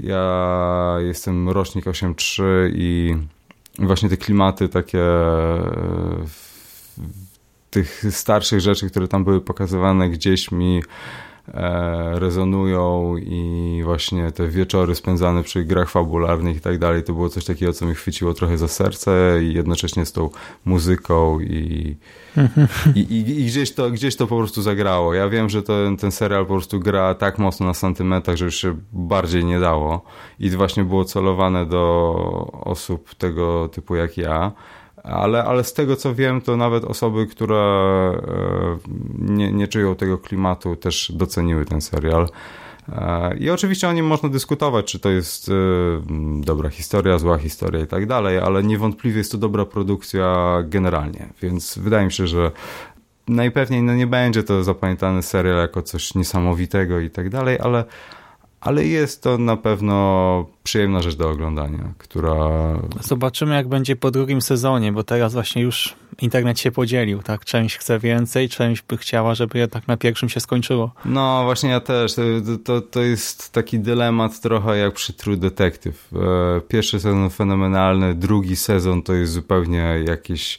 D: ja jestem rocznik 8.3 i właśnie te klimaty takie tych starszych rzeczy, które tam były pokazywane gdzieś mi rezonują i właśnie te wieczory spędzane przy grach fabularnych i tak dalej, to było coś takiego, co mi chwyciło trochę za serce i jednocześnie z tą muzyką i, i, i, i, gdzieś, to, gdzieś to po prostu zagrało. Ja wiem, że ten, ten serial po prostu gra tak mocno na sentymentach, że już się bardziej nie dało i właśnie było celowane do osób tego typu jak ja ale, ale z tego co wiem, to nawet osoby, które e, nie, nie czują tego klimatu, też doceniły ten serial. E, I oczywiście o nim można dyskutować, czy to jest e, dobra historia, zła historia i tak dalej, ale niewątpliwie jest to dobra produkcja generalnie, więc wydaje mi się, że najpewniej no nie będzie to zapamiętany serial jako coś niesamowitego i tak dalej, ale ale jest to na pewno przyjemna rzecz do oglądania, która...
A: Zobaczymy, jak będzie po drugim sezonie, bo teraz właśnie już internet się podzielił, tak? Część chce więcej, część by chciała, żeby jednak na pierwszym się skończyło.
D: No, właśnie ja też. To, to, jest taki dylemat trochę jak przy True Detective. E, pierwszy sezon fenomenalny, drugi sezon to jest zupełnie jakieś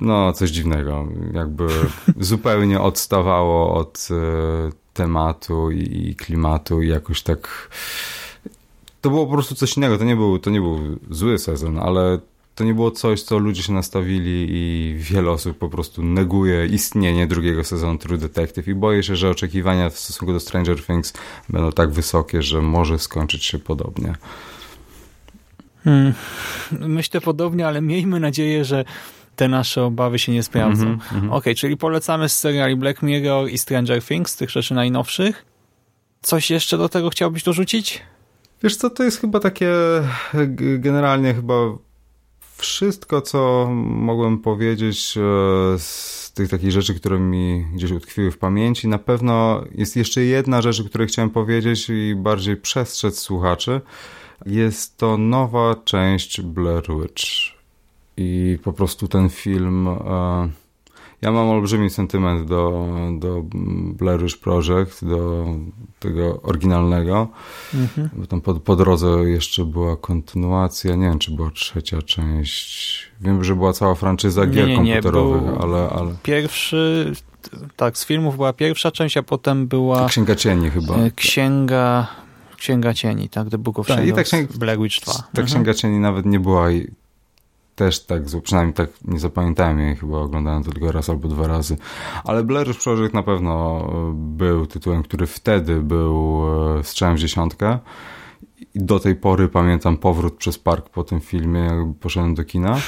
D: no, coś dziwnego. Jakby zupełnie odstawało od e, tematu i, klimatu i jakoś tak to było po prostu coś innego. To nie był, to nie był zły sezon, ale to nie było coś, co ludzie się nastawili i wiele osób po prostu neguje istnienie drugiego sezonu True Detective i boję się, że oczekiwania w stosunku do Stranger Things będą tak wysokie, że może skończyć się podobnie.
A: Hmm. Myślę podobnie, ale miejmy nadzieję, że te nasze obawy się nie sprawdzą. Mm -hmm, ok, czyli polecamy z seriali Black Mirror i Stranger Things, tych rzeczy najnowszych. Coś jeszcze do tego chciałbyś dorzucić?
D: Wiesz co, to jest chyba takie generalnie chyba wszystko, co mogłem powiedzieć e, z tych takich rzeczy, które mi gdzieś utkwiły w pamięci. Na pewno jest jeszcze jedna rzecz, o której chciałem powiedzieć i bardziej przestrzec słuchaczy. Jest to nowa część Blair Witch i po prostu ten film. E, ja mam olbrzymi sentyment do, do Blair Witch Project, do tego oryginalnego, mhm. bo tam po, po drodze jeszcze była kontynuacja, nie wiem, czy była trzecia część. Wiem, że była cała franczyza gier nie, nie, nie, komputerowych, ale, ale...
A: Pierwszy, tak, z filmów była pierwsza część, a potem była...
D: Księga Cieni chyba. E,
A: księga... Księga Cieni, tak, The Book of tak, Shadows, i ta księga, Black Witch 2. Ta
D: mhm. Księga Cieni nawet nie była też tak, przynajmniej tak nie zapamiętałem jej, chyba oglądałem to tylko raz albo dwa razy. Ale Blair Witch Project na pewno e, był tytułem, który wtedy był e, strzałem w dziesiątkę. I do tej pory pamiętam powrót przez park po tym filmie, jak poszedłem do kina.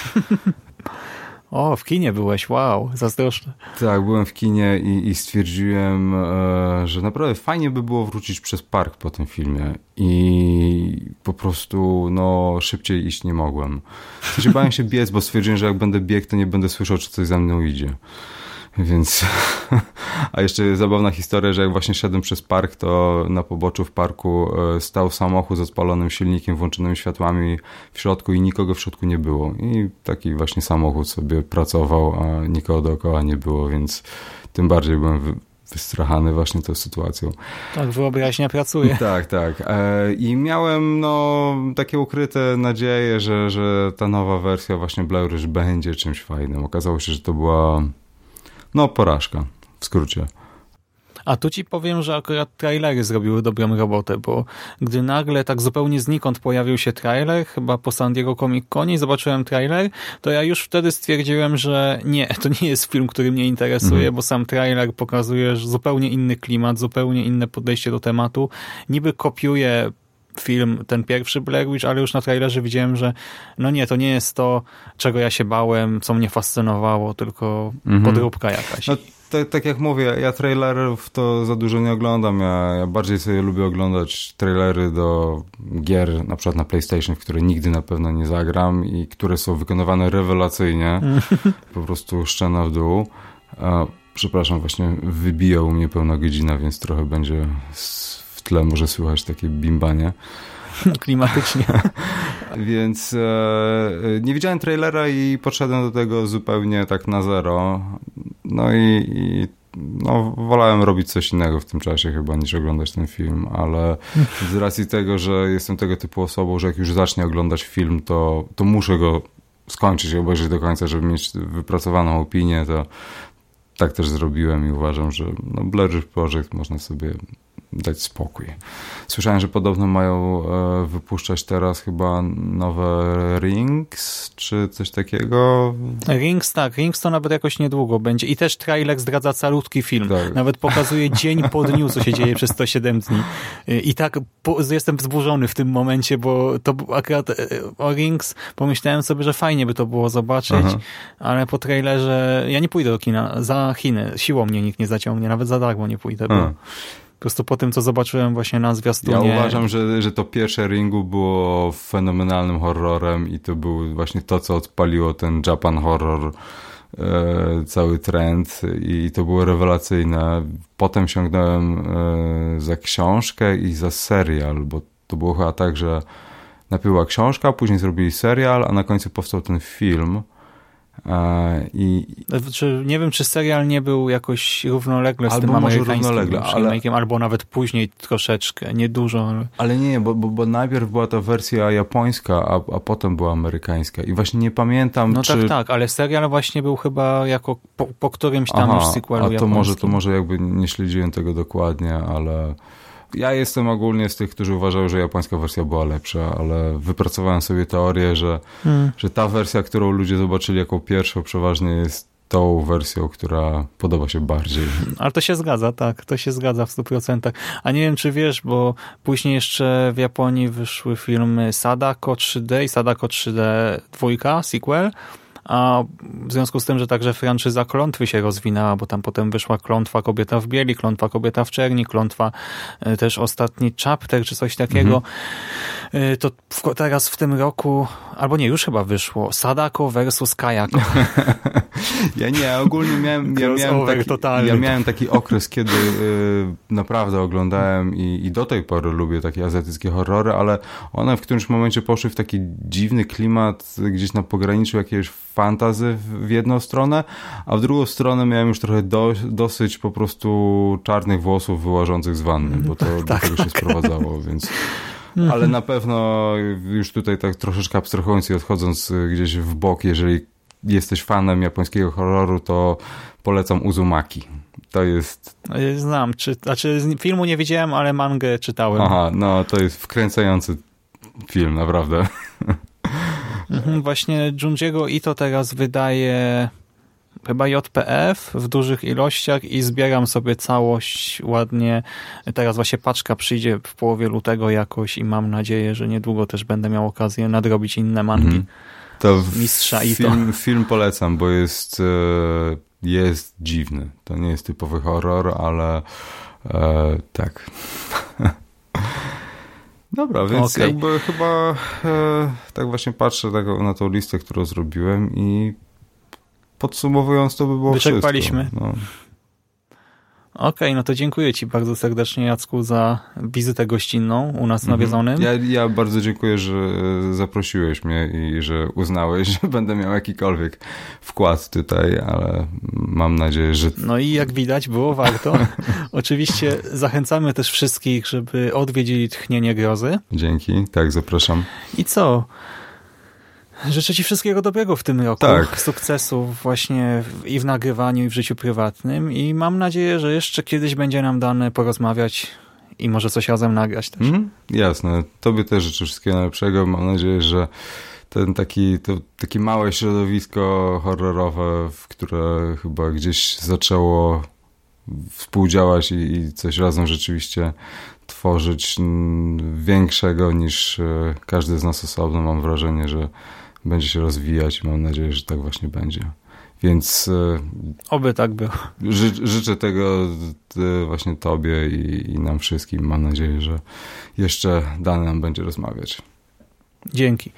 A: O, w kinie byłeś, wow, zazdroszczę.
D: Tak, byłem w kinie i, i stwierdziłem, e, że naprawdę fajnie by było wrócić przez park po tym filmie i po prostu no szybciej iść nie mogłem. W sensie bałem się biec, bo stwierdziłem, że jak będę biegł, to nie będę słyszał, czy coś za mną idzie. Więc, a jeszcze zabawna historia, że jak właśnie szedłem przez park, to na poboczu w parku e, stał samochód z odpalonym silnikiem, włączonymi światłami w środku i nikogo w środku nie było. I taki właśnie samochód sobie pracował, a nikogo dookoła nie było, więc tym bardziej byłem wystrachany właśnie tą sytuacją.
A: Tak, wyobraźnia pracuje.
D: Tak, tak. E, I miałem no, takie ukryte nadzieje, że, że ta nowa wersja właśnie Blair będzie czymś fajnym. Okazało się, że to była no, porażka, w skrócie.
A: A tu ci powiem, że akurat trailery zrobiły dobrą robotę, bo gdy nagle tak zupełnie znikąd pojawił się trailer, chyba po San Diego Comic Conie zobaczyłem trailer, to ja już wtedy stwierdziłem, że nie, to nie jest film, który mnie interesuje, mhm. bo sam trailer pokazuje zupełnie inny klimat, zupełnie inne podejście do tematu. Niby kopiuje film, ten pierwszy Blair Witch, ale już na trailerze widziałem, że no nie, to nie jest to, czego ja się bałem, co mnie fascynowało, tylko mhm. podróbka jakaś. No,
D: tak, tak jak mówię, ja trailerów to za dużo nie oglądam. Ja, ja, bardziej sobie lubię oglądać trailery do gier, na przykład na PlayStation, w które nigdy na pewno nie zagram i które są wykonywane rewelacyjnie. po prostu szczena w dół. Przepraszam, właśnie wybijał mnie pełna godzina, więc trochę będzie w tle może słychać takie bimbanie.
A: Klimatycznie.
D: Więc e, nie widziałem trailera i podszedłem do tego zupełnie tak na zero. No i, i no, wolałem robić coś innego w tym czasie chyba niż oglądać ten film, ale z racji tego, że jestem tego typu osobą, że jak już zacznie oglądać film, to, to muszę go skończyć i obejrzeć do końca, żeby mieć wypracowaną opinię, to tak też zrobiłem i uważam, że no Blair Project można sobie dać spokój. Słyszałem, że podobno mają e, wypuszczać teraz chyba nowe Rings, czy coś takiego.
A: Rings, tak. Rings to nawet jakoś niedługo będzie. I też trailer zdradza calutki film. Tak. Nawet pokazuje dzień po dniu, co się dzieje przez 107 dni. I tak po, jestem wzburzony w tym momencie, bo to akurat e, o Rings pomyślałem sobie, że fajnie by to było zobaczyć, Aha. ale po trailerze ja nie pójdę do kina za Chiny. Siłą mnie nikt nie zaciągnie, nawet za darmo nie pójdę, bo po prostu po tym, co zobaczyłem właśnie na zwiastunie.
D: Ja uważam, że, że to pierwsze Ringu było fenomenalnym horrorem i to był właśnie to, co odpaliło ten Japan horror e, cały trend i to było rewelacyjne. Potem sięgnąłem e, za książkę i za serial, bo to było chyba tak, że najpierw była książka, później zrobili serial, a na końcu powstał ten film. I,
A: znaczy, nie wiem, czy serial nie był jakoś równolegle z
D: albo
A: tym
D: amerykańskim równolegle,
A: ale... albo nawet później troszeczkę, niedużo. Ale...
D: ale nie, bo, bo, bo najpierw była ta wersja japońska, a, a potem była amerykańska i właśnie nie pamiętam,
A: no
D: czy...
A: tak, tak, ale serial właśnie był chyba jako po, po którymś tam Aha, już sequelu a
D: to
A: japońskim.
D: może, to może jakby nie śledziłem tego dokładnie, ale... Ja jestem ogólnie z tych, którzy uważają, że japońska wersja była lepsza, ale wypracowałem sobie teorię, że, hmm. że ta wersja, którą ludzie zobaczyli jako pierwszą, przeważnie jest tą wersją, która podoba się bardziej.
A: Ale to się zgadza, tak, to się zgadza w 100%. A nie wiem, czy wiesz, bo później jeszcze w Japonii wyszły filmy Sadako 3D i Sadako 3D 2, sequel, a w związku z tym, że także franczyza klątwy się rozwinęła, bo tam potem wyszła klątwa kobieta w bieli, klątwa kobieta w czerni, klątwa e, też ostatni chapter, czy coś takiego, mhm. E, to teraz w tym roku, albo nie, już chyba wyszło, Sadako versus Kajako.
D: ja nie, ogólnie miałem, ja miałem, taki, ja miałem taki okres, kiedy y, naprawdę oglądałem i, i do tej pory lubię takie azjatyckie horrory, ale one w którymś momencie poszły w taki dziwny klimat, gdzieś na pograniczu jakiegoś fantazy w jedną stronę, a w drugą stronę miałem już trochę do, dosyć po prostu czarnych włosów wyłażących z wanny, bo to do tak, tego się sprowadzało, więc... Mhm. Ale na pewno już tutaj tak troszeczkę abstrahując i odchodząc gdzieś w bok, jeżeli jesteś fanem japońskiego horroru, to polecam Uzumaki. To jest...
A: Znam, czy, znaczy filmu nie widziałem, ale mangę czytałem.
D: Aha, no to jest wkręcający film, naprawdę.
A: Mhm, właśnie Junjiego Ito teraz wydaje chyba JPF w dużych ilościach i zbieram sobie całość ładnie. Teraz właśnie paczka przyjdzie w połowie lutego jakoś i mam nadzieję, że niedługo też będę miał okazję nadrobić inne mangi. Mhm.
D: To mistrza Ito. Film, film polecam, bo jest, e, jest dziwny. To nie jest typowy horror, ale e, tak. Dobra, więc okay. jakby chyba e, tak właśnie patrzę tak na tą listę, którą zrobiłem i podsumowując to by było
A: Wyczerpaliśmy.
D: wszystko. No.
A: Okej, okay, no to dziękuję Ci bardzo serdecznie, Jacku, za wizytę gościnną u nas mhm. nawiedzonym.
D: Ja, ja bardzo dziękuję, że zaprosiłeś mnie i że uznałeś, że będę miał jakikolwiek wkład tutaj, ale mam nadzieję, że...
A: No i jak widać, było warto. Oczywiście zachęcamy też wszystkich, żeby odwiedzili Tchnienie Grozy.
D: Dzięki, tak, zapraszam.
A: I co? Życzę Ci wszystkiego dobrego w tym roku. Tak. Sukcesów właśnie i w nagrywaniu, i w życiu prywatnym. I mam nadzieję, że jeszcze kiedyś będzie nam dane porozmawiać i może coś razem nagrać też. Mm,
D: jasne. Tobie też życzę wszystkiego najlepszego. Mam nadzieję, że ten taki, to, takie małe środowisko horrorowe, w które chyba gdzieś zaczęło współdziałać i, i coś razem rzeczywiście tworzyć większego niż e, każdy z nas osobno. Mam wrażenie, że będzie się rozwijać i mam nadzieję, że tak właśnie będzie. Więc. E,
A: Oby tak było.
D: Ży, życzę tego e, właśnie Tobie i, i, nam wszystkim. Mam nadzieję, że jeszcze dane nam będzie rozmawiać.
A: Dzięki.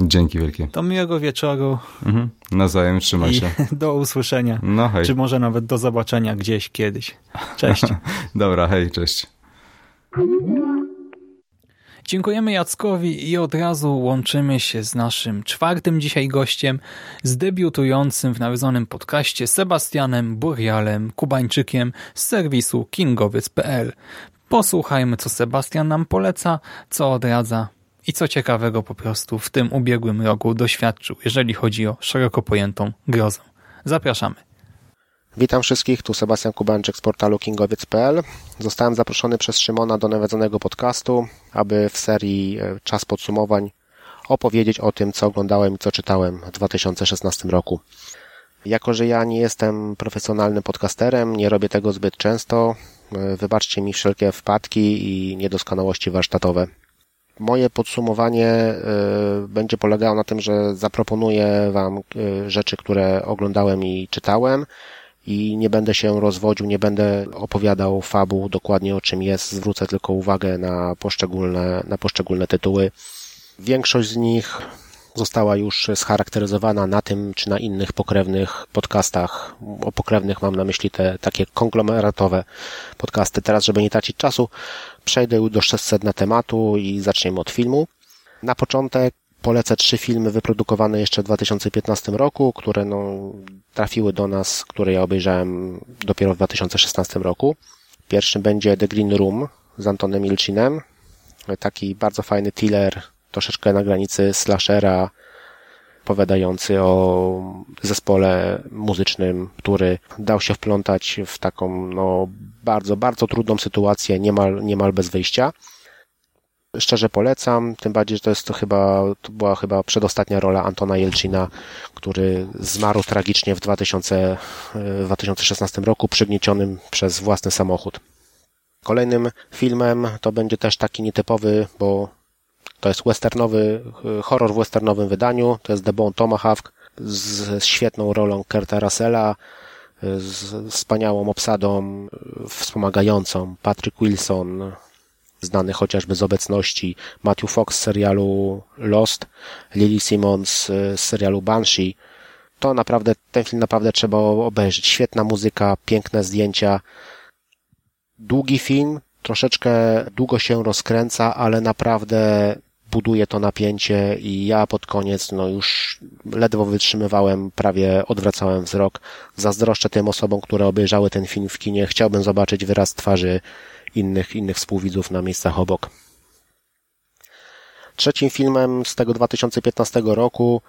D: Dzięki wielkie.
A: To miłego wieczoru.
D: Mhm. Nawzajem, trzymaj I się.
A: Do usłyszenia.
D: No hej.
A: Czy może nawet do zobaczenia gdzieś kiedyś. Cześć.
D: Dobra, hej, cześć.
A: Dziękujemy Jackowi i od razu łączymy się z naszym czwartym dzisiaj gościem, z debiutującym w nawiedzonym podcaście Sebastianem Burialem, Kubańczykiem z serwisu kingowiec.pl. Posłuchajmy, co Sebastian nam poleca, co odradza, i co ciekawego po prostu w tym ubiegłym roku doświadczył, jeżeli chodzi o szeroko pojętą grozę. Zapraszamy.
E: Witam wszystkich, tu Sebastian Kubańczyk z portalu kingowiec.pl. Zostałem zaproszony przez Szymona do nawiedzonego podcastu, aby w serii e, Czas Podsumowań opowiedzieć o tym, co oglądałem i co czytałem w 2016 roku. Jako, że ja nie jestem profesjonalnym podcasterem, nie robię tego zbyt często, e, wybaczcie mi wszelkie wpadki i niedoskonałości warsztatowe. Moje podsumowanie e, będzie polegało na tym, że zaproponuję Wam rzeczy, które oglądałem i czytałem, i nie będę się rozwodził, nie będę opowiadał fabuł dokładnie o czym jest, zwrócę tylko uwagę na poszczególne, na poszczególne tytuły. Większość z nich została już scharakteryzowana na tym czy na innych pokrewnych podcastach. O pokrewnych mam na myśli te takie konglomeratowe podcasty. Teraz, żeby nie tracić czasu, przejdę do 600 na tematu i zaczniemy od filmu. Na początek Polecę trzy filmy wyprodukowane jeszcze w 2015 roku, które no, trafiły do nas, które ja obejrzałem dopiero w 2016 roku. Pierwszym będzie The Green Room z Antonem Ilcinem. Taki bardzo fajny thriller, troszeczkę na granicy slashera, opowiadający o zespole muzycznym, który dał się wplątać w taką no, bardzo, bardzo trudną sytuację, niemal, niemal bez wyjścia. Szczerze polecam, tym bardziej, że to jest to chyba, to była chyba przedostatnia rola Antona Jelcina, który zmarł tragicznie w 2000, 2016 roku, przygniecionym przez własny samochód. Kolejnym filmem to będzie też taki nietypowy, bo to jest westernowy, horror w westernowym wydaniu, to jest The Bone Tomahawk z świetną rolą Kurta Russella, z wspaniałą obsadą wspomagającą Patrick Wilson, znany chociażby z obecności Matthew Fox z serialu Lost, Lily Simmons z serialu Banshee. To naprawdę, ten film naprawdę trzeba obejrzeć. Świetna muzyka, piękne zdjęcia. Długi film, troszeczkę długo się rozkręca, ale naprawdę buduje to napięcie i ja pod koniec no już ledwo wytrzymywałem, prawie odwracałem wzrok. Zazdroszczę tym osobom, które obejrzały ten film w kinie. Chciałbym zobaczyć wyraz twarzy innych, innych współwidzów na miejscach obok. Trzecim filmem z tego 2015 roku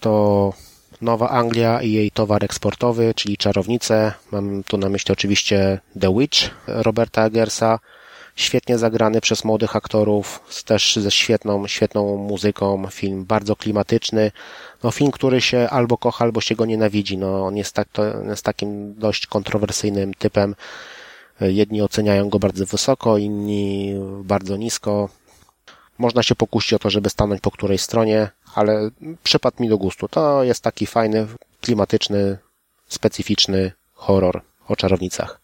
E: to Nowa Anglia i jej towar eksportowy, czyli Czarownice. Mam tu na myśli oczywiście The Witch Roberta Eggersa. Świetnie zagrany przez młodych aktorów, też ze świetną, świetną muzyką. Film bardzo klimatyczny. No, film, który się albo kocha, albo się go nienawidzi. No, on jest, tak, to jest takim dość kontrowersyjnym typem Jedni oceniają go bardzo wysoko, inni bardzo nisko. Można się pokusić o to, żeby stanąć po której stronie, ale przypadł mi do gustu. To jest taki fajny, klimatyczny, specyficzny horror o czarownicach.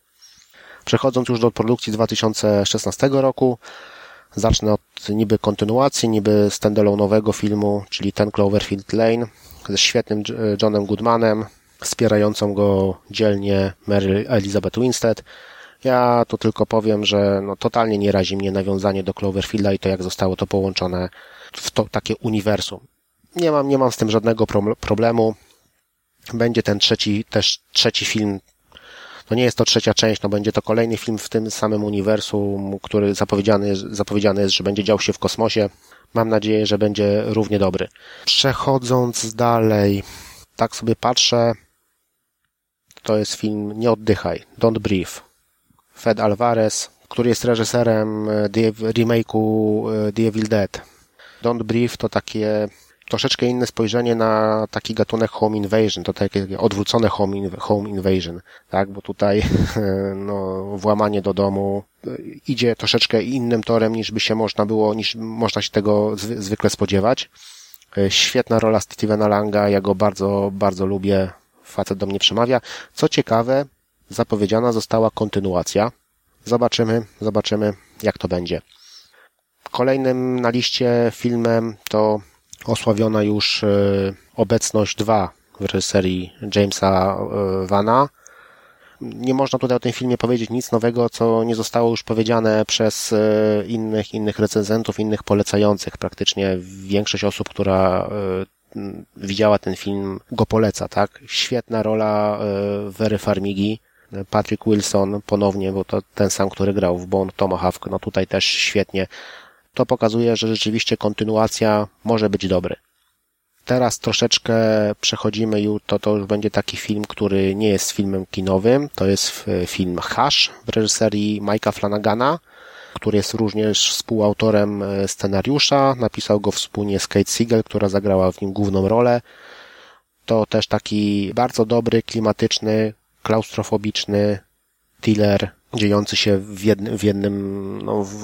E: Przechodząc już do produkcji 2016 roku, zacznę od niby kontynuacji, niby standalone'owego filmu, czyli Ten Cloverfield Lane ze świetnym Johnem Goodmanem, wspierającą go dzielnie Mary Elizabeth Winstead, ja tu tylko powiem, że no, totalnie nie razi mnie nawiązanie do Cloverfielda i to, jak zostało to połączone w to takie uniwersum. Nie mam, nie mam z tym żadnego pro problemu. Będzie ten trzeci, też trzeci film. No nie jest to trzecia część, no będzie to kolejny film w tym samym uniwersum, który zapowiedziany, zapowiedziany jest, że będzie dział się w kosmosie. Mam nadzieję, że będzie równie dobry. Przechodząc dalej, tak sobie patrzę, to jest film Nie oddychaj, Don't Breathe. Fed Alvarez, który jest reżyserem e, remake'u e, The Evil Dead. Don't Breathe to takie troszeczkę inne spojrzenie na taki gatunek home invasion, to takie odwrócone home, home invasion, tak, bo tutaj no, włamanie do domu e, idzie troszeczkę innym torem niż by się można było, niż można się tego zwykle spodziewać. Świetna rola Stevena Langa, ja go bardzo, bardzo lubię, facet do mnie przemawia. Co ciekawe, zapowiedziana została kontynuacja. Zobaczymy, zobaczymy jak to będzie. Kolejnym na liście filmem to osławiona już e, obecność 2 w reżyserii Jamesa e, Vana. Nie można tutaj o tym filmie powiedzieć nic nowego, co nie zostało już powiedziane przez e, innych, innych recenzentów, innych polecających. Praktycznie większość osób, która widziała ten film, go poleca, tak? Świetna rola Wery Farmigi. Patrick Wilson ponownie, bo to ten sam, który grał w Bone Tomahawk, no tutaj też świetnie. to pokazuje, że rzeczywiście kontynuacja może być dobry. Teraz troszeczkę przechodzimy już, to, to już będzie taki film, który nie jest filmem kinowym, to jest film Hush w reżyserii Mike'a Flanagana, który jest również współautorem e, scenariusza, napisał go wspólnie z Kate Siegel, która zagrała w nim główną rolę. To też taki bardzo dobry, klimatyczny, klaustrofobiczny thriller dziejący się w jednym, w, jednym no, w,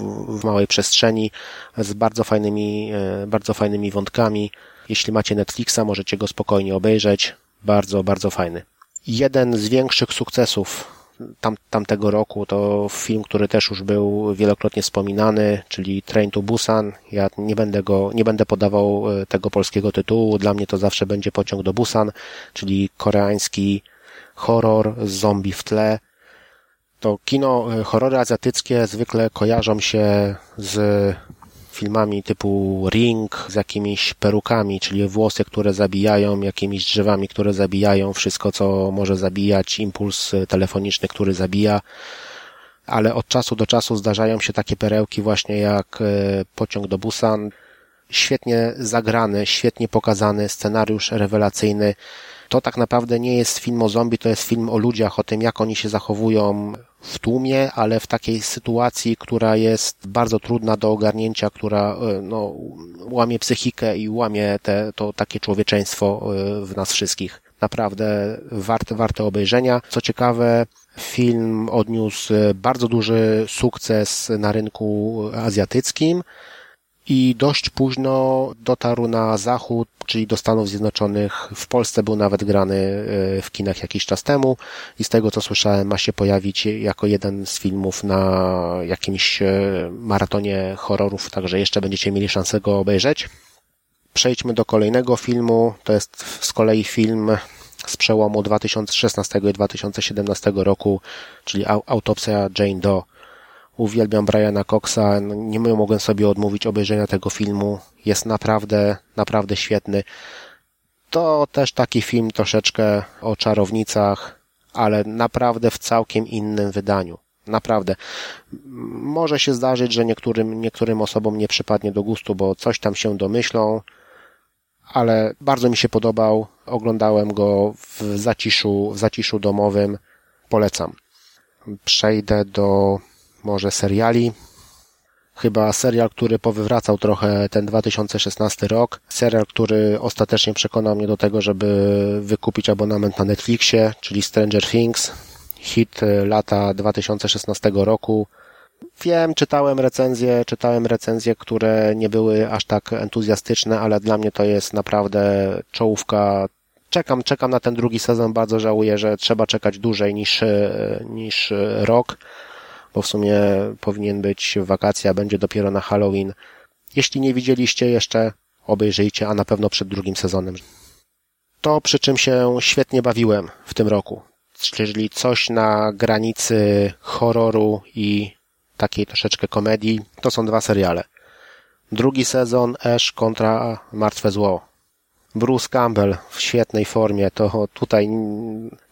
E: w małej przestrzeni z bardzo fajnymi, e, bardzo fajnymi wątkami. Jeśli macie Netflixa, możecie go spokojnie obejrzeć. Bardzo, bardzo fajny. Jeden z większych sukcesów tam, tamtego roku to film, który też już był wielokrotnie wspominany, czyli Train to Busan. Ja nie będę go, nie będę podawał e, tego polskiego tytułu. Dla mnie to zawsze będzie pociąg do Busan, czyli koreański horror z zombie w tle. To kino, e, horrory azjatyckie zwykle kojarzą się z filmami typu Ring z jakimiś perukami, czyli włosy, które zabijają, jakimiś drzewami, które zabijają, wszystko co może zabijać, impuls telefoniczny, który zabija. Ale od czasu do czasu zdarzają się takie perełki właśnie jak e, Pociąg do Busan. Świetnie zagrany, świetnie pokazany, scenariusz rewelacyjny. To tak naprawdę nie jest film o zombie, to jest film o ludziach, o tym jak oni się zachowują w tłumie, ale w takiej sytuacji, która jest bardzo trudna do ogarnięcia, która e, no, łamie psychikę i łamie te, to takie człowieczeństwo e, w nas wszystkich. Naprawdę warte, warte obejrzenia. Co ciekawe, film odniósł bardzo duży sukces na rynku azjatyckim i dość późno dotarł na zachód, czyli do Stanów Zjednoczonych. W Polsce był nawet grany e, w kinach jakiś czas temu i z tego co słyszałem ma się pojawić jako jeden z filmów na jakimś e, maratonie horrorów, także jeszcze będziecie mieli szansę go obejrzeć. Przejdźmy do kolejnego filmu. To jest z kolei film z przełomu 2016 i 2017 roku, czyli Autopsja Jane Doe. Uwielbiam Briana Coxa, no, nie mogłem sobie odmówić obejrzenia tego filmu. Jest naprawdę, naprawdę świetny. To też taki film troszeczkę o czarownicach, ale naprawdę w całkiem innym wydaniu. Naprawdę. Może się zdarzyć, że niektórym, niektórym osobom nie przypadnie do gustu, bo coś tam się domyślą, ale bardzo mi się podobał. Oglądałem go w zaciszu, w zaciszu domowym. Polecam. Przejdę do może seriali. Chyba serial, który powywracał trochę ten 2016 rok. Serial, który ostatecznie przekonał mnie do tego, żeby wykupić abonament na Netflixie, czyli Stranger Things. Hit y, lata 2016 roku. Wiem, czytałem recenzje, czytałem recenzje, które nie były aż tak entuzjastyczne, ale dla mnie to jest naprawdę czołówka. Czekam, czekam na ten drugi sezon, bardzo żałuję, że trzeba czekać dłużej niż, y, niż rok bo w sumie powinien być wakacja, będzie dopiero na Halloween. Jeśli nie widzieliście jeszcze, obejrzyjcie, a na pewno przed drugim sezonem. To przy czym się świetnie bawiłem w tym roku. Czyli coś na granicy horroru i takiej troszeczkę komedii, to są dwa seriale. Drugi sezon Ash kontra Martwe Zło. Bruce Campbell w świetnej formie, to tutaj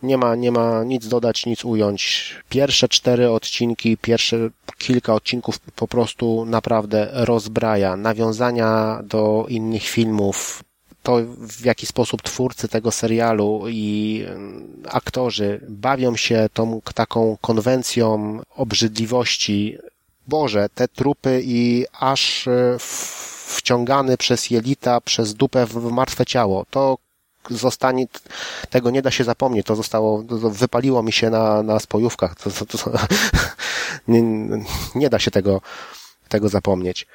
E: nie ma, nie ma nic dodać, nic ująć. Pierwsze cztery odcinki, pierwsze kilka odcinków po prostu naprawdę rozbraja. Nawiązania do innych filmów, to w jaki sposób twórcy tego serialu i aktorzy bawią się tą taką konwencją obrzydliwości. Boże, te trupy i aż w wciągany przez jelita, przez dupę w martwe ciało. To zostanie, tego nie da się zapomnieć, to zostało, to wypaliło mi się na, na spojówkach, to, to, to nie, nie da się tego, tego zapomnieć.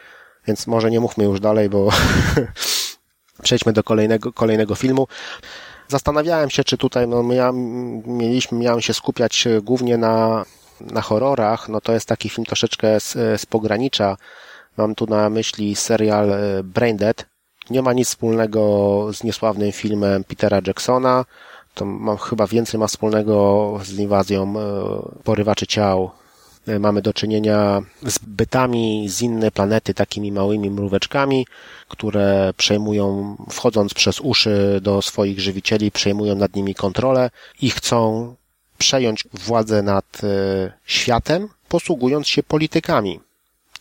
E: Więc może nie mówmy już dalej, bo przejdźmy do kolejnego, kolejnego filmu. Zastanawiałem się, czy tutaj, no, mieliśmy, miałem się skupiać głównie na, na horrorach, no to jest taki film troszeczkę z, z pogranicza Mam tu na myśli serial e, Braindead. Nie ma nic wspólnego z niesławnym filmem Petera Jacksona. To ma, chyba więcej ma wspólnego z inwazją e, porywaczy ciał. E, mamy do czynienia z bytami z innej planety, takimi małymi mróweczkami, które przejmują, wchodząc przez uszy do swoich żywicieli, przejmują nad nimi kontrolę i chcą przejąć władzę nad światem, posługując się politykami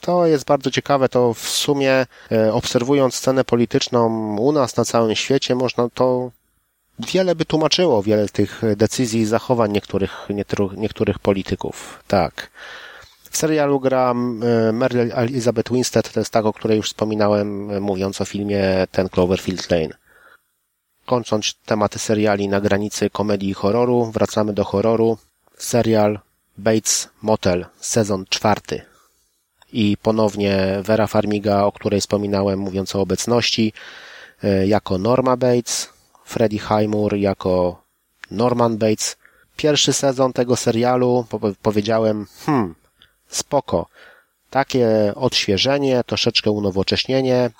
E: To jest bardzo ciekawe, to w sumie e, obserwując scenę polityczną u nas na całym świecie, można to wiele by tłumaczyło, wiele tych decyzji i zachowań niektórych, niektórych, niektórych polityków. Tak. W serialu gra e, Mary Elizabeth Winstead, to jest tak, o której już wspominałem, e, mówiąc o filmie Ten Cloverfield Lane. Kończąc tematy seriali na granicy komedii i horroru, wracamy do horroru. Serial Bates Motel, sezon czwarty. I ponownie Vera Farmiga, o której wspominałem, mówiąc o obecności, e, jako Norma Bates, Freddie Highmore jako Norman Bates. Pierwszy sezon tego serialu powiedziałem, hmm, spoko. Takie odświeżenie, troszeczkę unowocześnienie,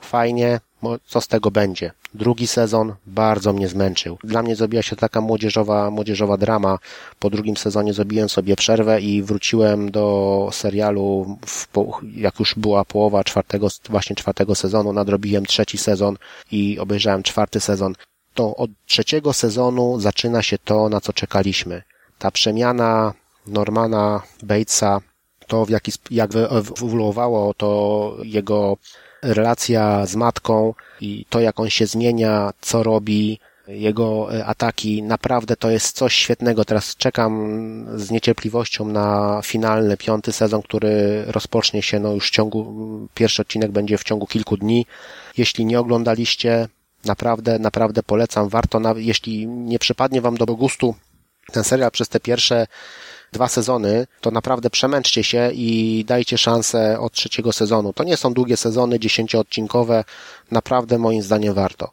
E: fajnie, co z tego będzie. Drugi sezon bardzo mnie zmęczył. Dla mnie zrobiła się taka młodzieżowa, młodzieżowa drama. Po drugim sezonie zrobiłem sobie przerwę i wróciłem do serialu, w, jak już była połowa czwartego, właśnie czwartego sezonu, nadrobiłem trzeci sezon i obejrzałem czwarty sezon. To od trzeciego sezonu zaczyna się to, na co czekaliśmy. Ta przemiana Normana Batesa, to w jaki, jak wyewoluowało to jego relacja z matką i to, jak on się zmienia, co robi, jego e, ataki, naprawdę to jest coś świetnego. Teraz czekam z niecierpliwością na finalny, piąty sezon, który rozpocznie się no już w ciągu, pierwszy odcinek będzie w ciągu kilku dni. Jeśli nie oglądaliście, naprawdę, naprawdę polecam. Warto, jeśli nie przypadnie Wam do gustu ten serial przez te pierwsze dwa sezony, to naprawdę przemęczcie się i dajcie szansę od trzeciego sezonu. To nie są długie sezony, dziesięcioodcinkowe, naprawdę moim zdaniem warto.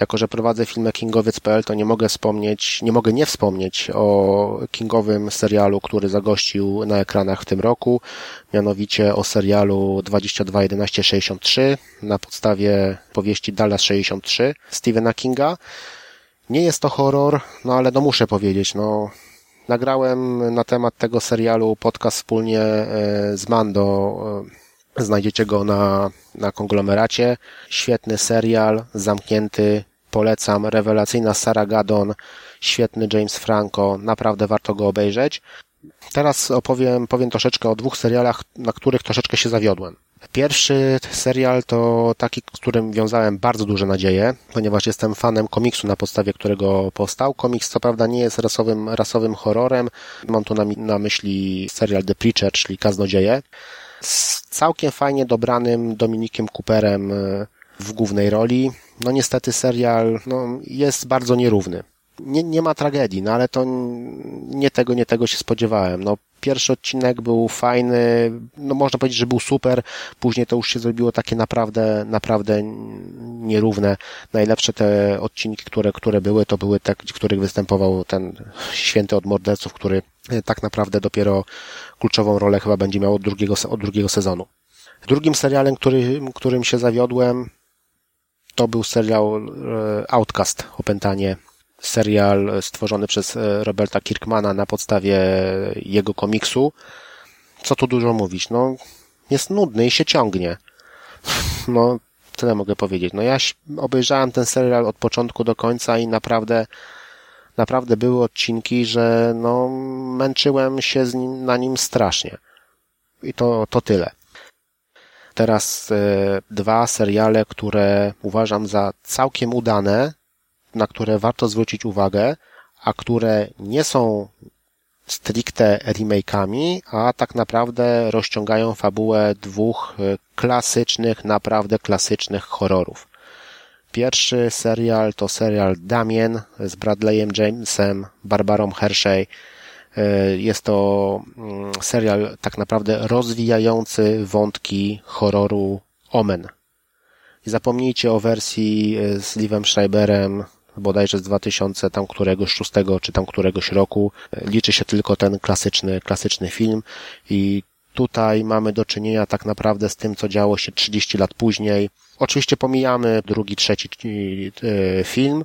E: Jako, że prowadzę filmę kingowiec.pl, to nie mogę wspomnieć, nie mogę nie wspomnieć o kingowym serialu, który zagościł na ekranach w tym roku, mianowicie o serialu 221163 na podstawie powieści Dallas 63 Stephena Kinga. Nie jest to horror, no ale no muszę powiedzieć, no Nagrałem na temat tego serialu podcast wspólnie e, z Mando. E, znajdziecie go na, na konglomeracie. Świetny serial, zamknięty. Polecam. Rewelacyjna Sarah Gadon, świetny James Franco. Naprawdę warto go obejrzeć. Teraz opowiem, powiem troszeczkę o dwóch serialach, na których troszeczkę się zawiodłem. Pierwszy serial to taki, z którym wiązałem bardzo duże nadzieje, ponieważ jestem fanem komiksu, na podstawie którego powstał. Komiks co prawda nie jest rasowym, rasowym horrorem. Mam tu na, na myśli serial The Preacher, czyli Kaznodzieje. Z całkiem fajnie dobranym Dominikiem Cooperem e, w głównej roli. No niestety serial no, jest bardzo nierówny nie, nie ma tragedii, no ale to nie tego, nie tego się spodziewałem. No, pierwszy odcinek był fajny, no można powiedzieć, że był super, później to już się zrobiło takie naprawdę, naprawdę nierówne. Najlepsze te odcinki, które, które były, to były te, w których występował ten święty od morderców, który tak naprawdę dopiero kluczową rolę chyba będzie miał od drugiego, od drugiego sezonu. Drugim serialem, który, którym się zawiodłem, to był serial e, Outcast, opętanie serial stworzony przez e, Roberta Kirkmana na podstawie jego komiksu. Co tu dużo mówić? No, jest nudny i się ciągnie. No, tyle mogę powiedzieć. No, ja obejrzałem ten serial od początku do końca i naprawdę, naprawdę były odcinki, że no, męczyłem się z nim, na nim strasznie. I to, to tyle. Teraz e, dwa seriale, które uważam za całkiem udane, na które warto zwrócić uwagę, a które nie są stricte remake'ami, a tak naprawdę rozciągają fabułę dwóch e, klasycznych, naprawdę klasycznych horrorów. Pierwszy serial to serial Damien z Bradleyem Jamesem, Barbarą Hershey. E, jest to mm, serial tak naprawdę rozwijający wątki horroru Omen. Zapomnijcie o wersji e, z Livem Schreiberem, bodajże z 2000 tam któregoś szóstego czy tam któregoś roku. Liczy się tylko ten klasyczny, klasyczny film i tutaj mamy do czynienia tak naprawdę z tym, co działo się 30 lat później. Oczywiście pomijamy drugi, trzeci e, film.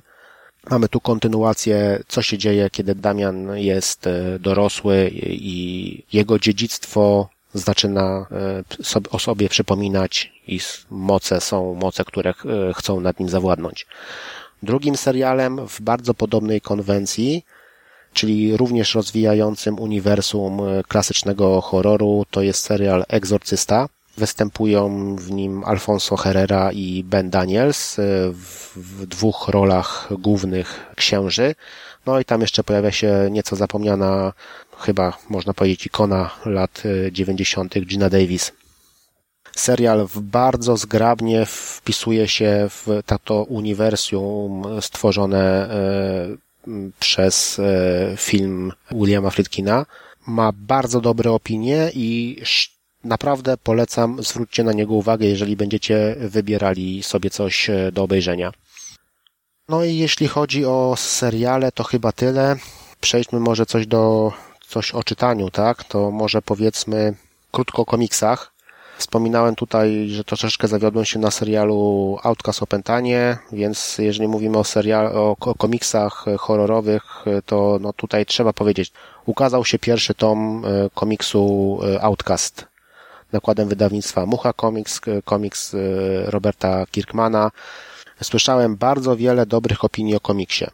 E: Mamy tu kontynuację, co się dzieje, kiedy Damian jest e, dorosły i jego dziedzictwo zaczyna e, o sobie przypominać i moce są moce, które chcą nad nim zawładnąć. Drugim serialem w bardzo podobnej konwencji czyli również rozwijającym uniwersum klasycznego horroru. To jest serial Egzorcysta. Występują w nim Alfonso Herrera i Ben Daniels w, w dwóch rolach głównych księży. No i tam jeszcze pojawia się nieco zapomniana, chyba można powiedzieć, ikona lat 90. Gina Davis. Serial bardzo zgrabnie wpisuje się w to uniwersum stworzone przez film Williama Friedkina. Ma bardzo dobre opinie i naprawdę polecam, zwróćcie na niego uwagę, jeżeli będziecie wybierali sobie coś do obejrzenia. No i jeśli chodzi o seriale, to chyba tyle. Przejdźmy może coś do, coś o czytaniu, tak? To może powiedzmy krótko o komiksach. Wspominałem tutaj, że troszeczkę zawiodłem się na serialu Outcast Opętanie, więc jeżeli mówimy o, serial, o, o komiksach horrorowych, to no tutaj trzeba powiedzieć, ukazał się pierwszy tom e, komiksu e, Outcast nakładem wydawnictwa Mucha Comics, e, komiks Roberta Kirkmana. Słyszałem bardzo wiele dobrych opinii o komiksie,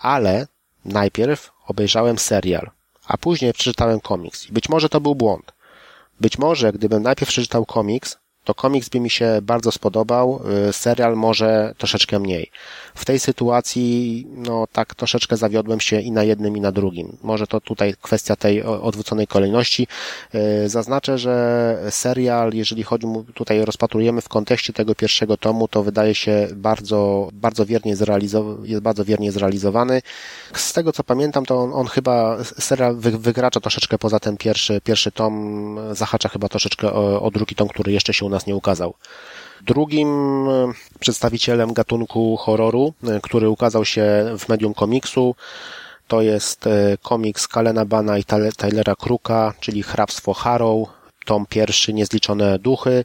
E: ale najpierw obejrzałem serial, a później przeczytałem komiks. Być może to był błąd. Być może, gdybym najpierw przeczytał komiks, to komiks by mi się bardzo spodobał, y, serial może troszeczkę mniej. W tej sytuacji, no tak troszeczkę zawiodłem się i na jednym i na drugim. Może to tutaj kwestia tej odwróconej kolejności. Y, zaznaczę, że serial, jeżeli chodzi, tutaj rozpatrujemy w kontekście tego pierwszego tomu, to wydaje się bardzo, bardzo wiernie zrealizowany, jest bardzo wiernie zrealizowany. Z tego co pamiętam, to on, on chyba, serial wy, wykracza troszeczkę poza ten pierwszy, pierwszy tom, zahacza chyba troszeczkę o, o drugi tom, który jeszcze się u nas nie ukazał. Drugim e, przedstawicielem gatunku horroru, e, który ukazał się w medium komiksu, to jest e, komiks Kalena Bana i Tylera Kruka, czyli Hrabstwo Harrow, tom pierwszy Niezliczone Duchy.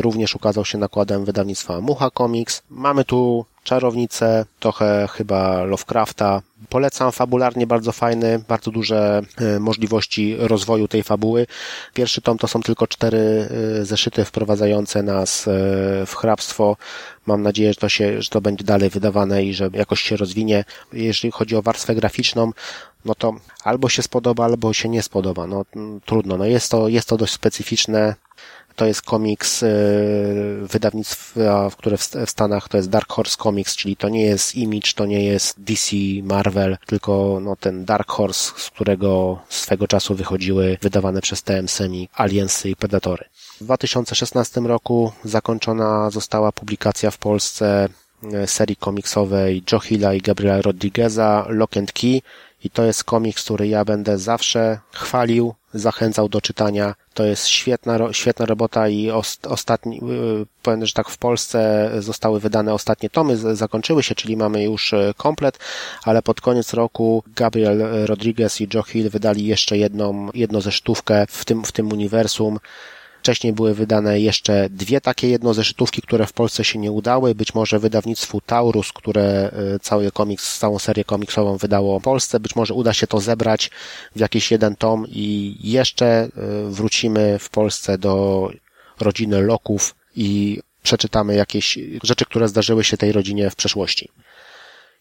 E: Również ukazał się nakładem wydawnictwa Mucha Comics. Mamy tu czarownicę, trochę chyba Lovecrafta. Polecam, fabularnie bardzo fajny, bardzo duże e, możliwości rozwoju tej fabuły. Pierwszy tom to są tylko cztery e, zeszyty wprowadzające nas e, w hrabstwo. Mam nadzieję, że to się, że to będzie dalej wydawane i że jakoś się rozwinie. Jeżeli chodzi o warstwę graficzną, no to albo się spodoba, albo się nie spodoba. No trudno. No jest to, jest to dość specyficzne to jest komiks e, wydawnictwa, które w Stanach to jest Dark Horse Comics, czyli to nie jest Image, to nie jest DC, Marvel, tylko no, ten Dark Horse, z którego swego czasu wychodziły wydawane przez TMSM Aliensy i Predatory. W 2016 roku zakończona została publikacja w Polsce e, serii komiksowej Joe Hilla i Gabriela Rodrigueza Lock and Key i to jest komiks, który ja będę zawsze chwalił, zachęcał do czytania. To jest świetna, świetna robota i ostatni, y, powiem, że tak w Polsce zostały wydane ostatnie tomy, zakończyły się, czyli mamy już y, komplet, ale pod koniec roku Gabriel Rodriguez i Joe Hill wydali jeszcze jedną, jedną zesztówkę w tym, w tym uniwersum. Wcześniej były wydane jeszcze dwie takie jednozeszytówki, które w Polsce się nie udały. Być może wydawnictwu Taurus, które e, cały komiks, całą serię komiksową wydało w Polsce. Być może uda się to zebrać w jakiś jeden tom i jeszcze e, wrócimy w Polsce do rodziny Loków i przeczytamy jakieś rzeczy, które zdarzyły się tej rodzinie w przeszłości.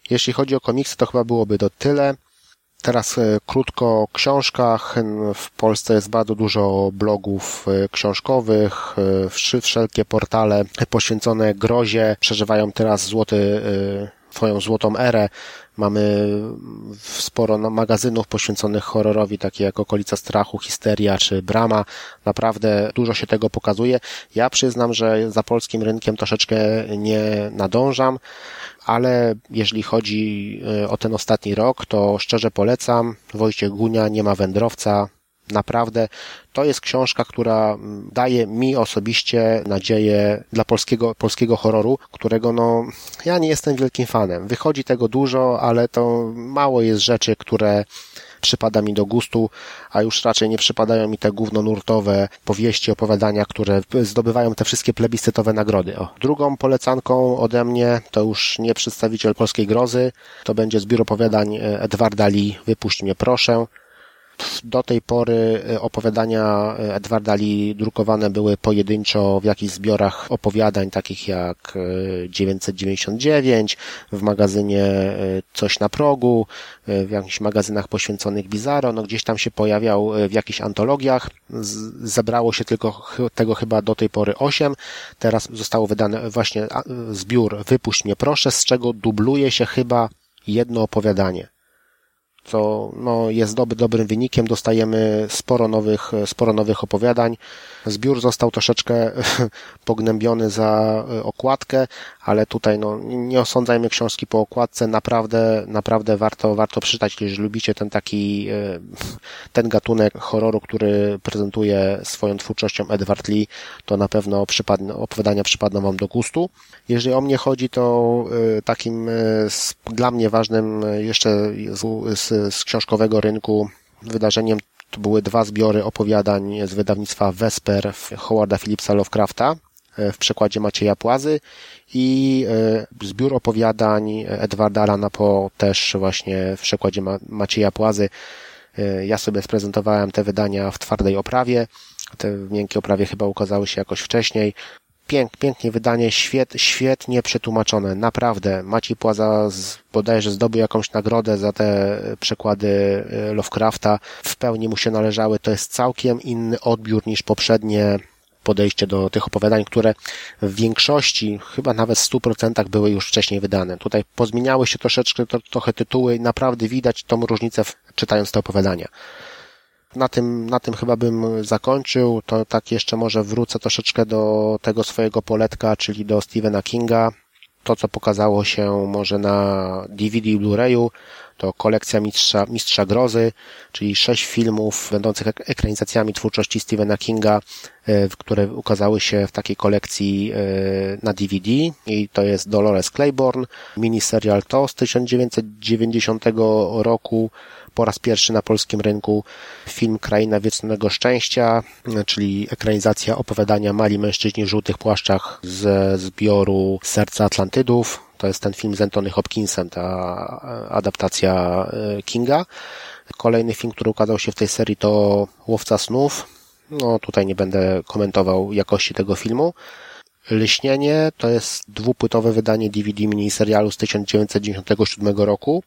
E: Jeśli chodzi o komiksy, to chyba byłoby to tyle. Teraz e, krótko o książkach. W Polsce jest bardzo dużo blogów e, książkowych. E, wszelkie portale poświęcone grozie przeżywają teraz złoty, swoją złotą erę. Mamy sporo magazynów poświęconych horrorowi, takie jak Okolica Strachu, Histeria czy Brama. Naprawdę dużo się tego pokazuje. Ja przyznam, że za polskim rynkiem troszeczkę nie nadążam ale jeżeli chodzi e, o ten ostatni rok, to szczerze polecam. Wojciech Gunia, Nie ma wędrowca. Naprawdę to jest książka, która mm, daje mi osobiście nadzieję dla polskiego, polskiego horroru, którego no, ja nie jestem wielkim fanem. Wychodzi tego dużo, ale to mało jest rzeczy, które przypada mi do gustu, a już raczej nie przypadają mi te gównonurtowe powieści, opowiadania, które zdobywają te wszystkie plebiscytowe nagrody. O. Drugą polecanką ode mnie to już nie przedstawiciel polskiej grozy, to będzie zbiór opowiadań e, Edwarda Lee, Wypuść mnie proszę. Do tej pory e, opowiadania Edwarda Lee drukowane były pojedynczo w jakichś zbiorach opowiadań, takich jak 999, w magazynie Coś na progu, w jakichś magazynach poświęconych Bizarro, no gdzieś tam się pojawiał w jakichś antologiach. Zebrało się tylko tego chyba do tej pory 8. Teraz zostało wydane właśnie zbiór Wypuść mnie proszę, z czego dubluje się chyba jedno opowiadanie co no, jest dobry, dobrym wynikiem. Dostajemy sporo nowych, sporo nowych opowiadań. Zbiór został troszeczkę pognębiony za e, okładkę, ale tutaj no, nie osądzajmy książki po okładce. Naprawdę, naprawdę warto, warto przeczytać, jeżeli lubicie ten taki, e, ten gatunek horroru, który prezentuje swoją twórczością Edward Lee, to na pewno przypadną, opowiadania przypadną Wam do gustu. Jeżeli o mnie chodzi, to e, takim dla mnie ważnym jeszcze z, z, z książkowego rynku wydarzeniem to były dwa zbiory opowiadań z wydawnictwa Vesper Howarda Phillipsa Lovecrafta e, w przekładzie Macieja Płazy i e, zbiór opowiadań Edwarda Alana Po też właśnie w przekładzie Macieja Płazy. E, ja sobie sprezentowałem te wydania w twardej oprawie. Te w miękkiej oprawie chyba ukazały się jakoś wcześniej pięk, pięknie wydanie, świet, świetnie przetłumaczone, naprawdę. Maciej Płaza z, bodajże zdobył jakąś nagrodę za te przekłady e, Lovecrafta. W pełni mu się należały. To jest całkiem inny odbiór niż poprzednie podejście do tych opowiadań, które w większości, chyba nawet w 100% były już wcześniej wydane. Tutaj pozmieniały się troszeczkę to, trochę tytuły i naprawdę widać tą różnicę w, czytając te opowiadania. Na tym, na tym chyba bym zakończył. To tak jeszcze może wrócę troszeczkę do tego swojego poletka, czyli do Stephena Kinga. To, co pokazało się może na DVD i Blu-rayu, to kolekcja Mistrza, Mistrza Grozy, czyli sześć filmów będących ekranizacjami twórczości Stephena Kinga, e, które ukazały się w takiej kolekcji e, na DVD i to jest Dolores Claiborne, miniserial to z 1990 roku, po raz pierwszy na polskim rynku film Kraina Wiecznego Szczęścia, czyli ekranizacja opowiadania Mali mężczyźni w żółtych płaszczach ze zbioru Serca Atlantydów. To jest ten film z Anthony Hopkinsem, ta adaptacja e, Kinga. Kolejny film, który ukazał się w tej serii to Łowca Snów. No tutaj nie będę komentował jakości tego filmu. Lśnienie to jest dwupłytowe wydanie DVD miniserialu z 1997 roku.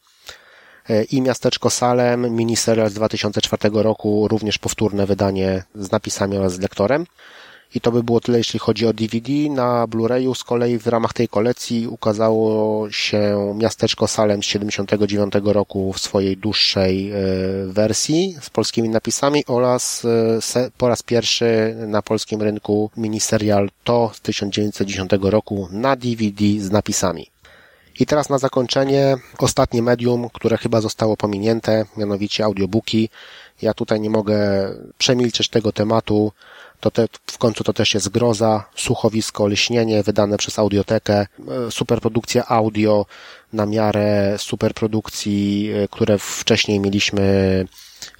E: E, i Miasteczko Salem, miniserial z 2004 roku, również powtórne wydanie z napisami oraz z lektorem. I to by było tyle, jeśli chodzi o DVD. Na Blu-rayu z kolei w ramach tej kolekcji ukazało się Miasteczko Salem z 79 roku w swojej dłuższej e, wersji z polskimi napisami oraz e, po raz pierwszy na polskim rynku miniserial To z 1910 roku na DVD z napisami. I teraz na zakończenie ostatnie medium, które chyba zostało pominięte, mianowicie audiobooki. Ja tutaj nie mogę przemilczeć tego tematu. To te, w końcu to też jest groza, słuchowisko, lśnienie wydane przez audiotekę, e, superprodukcja audio na miarę superprodukcji, e, które wcześniej mieliśmy,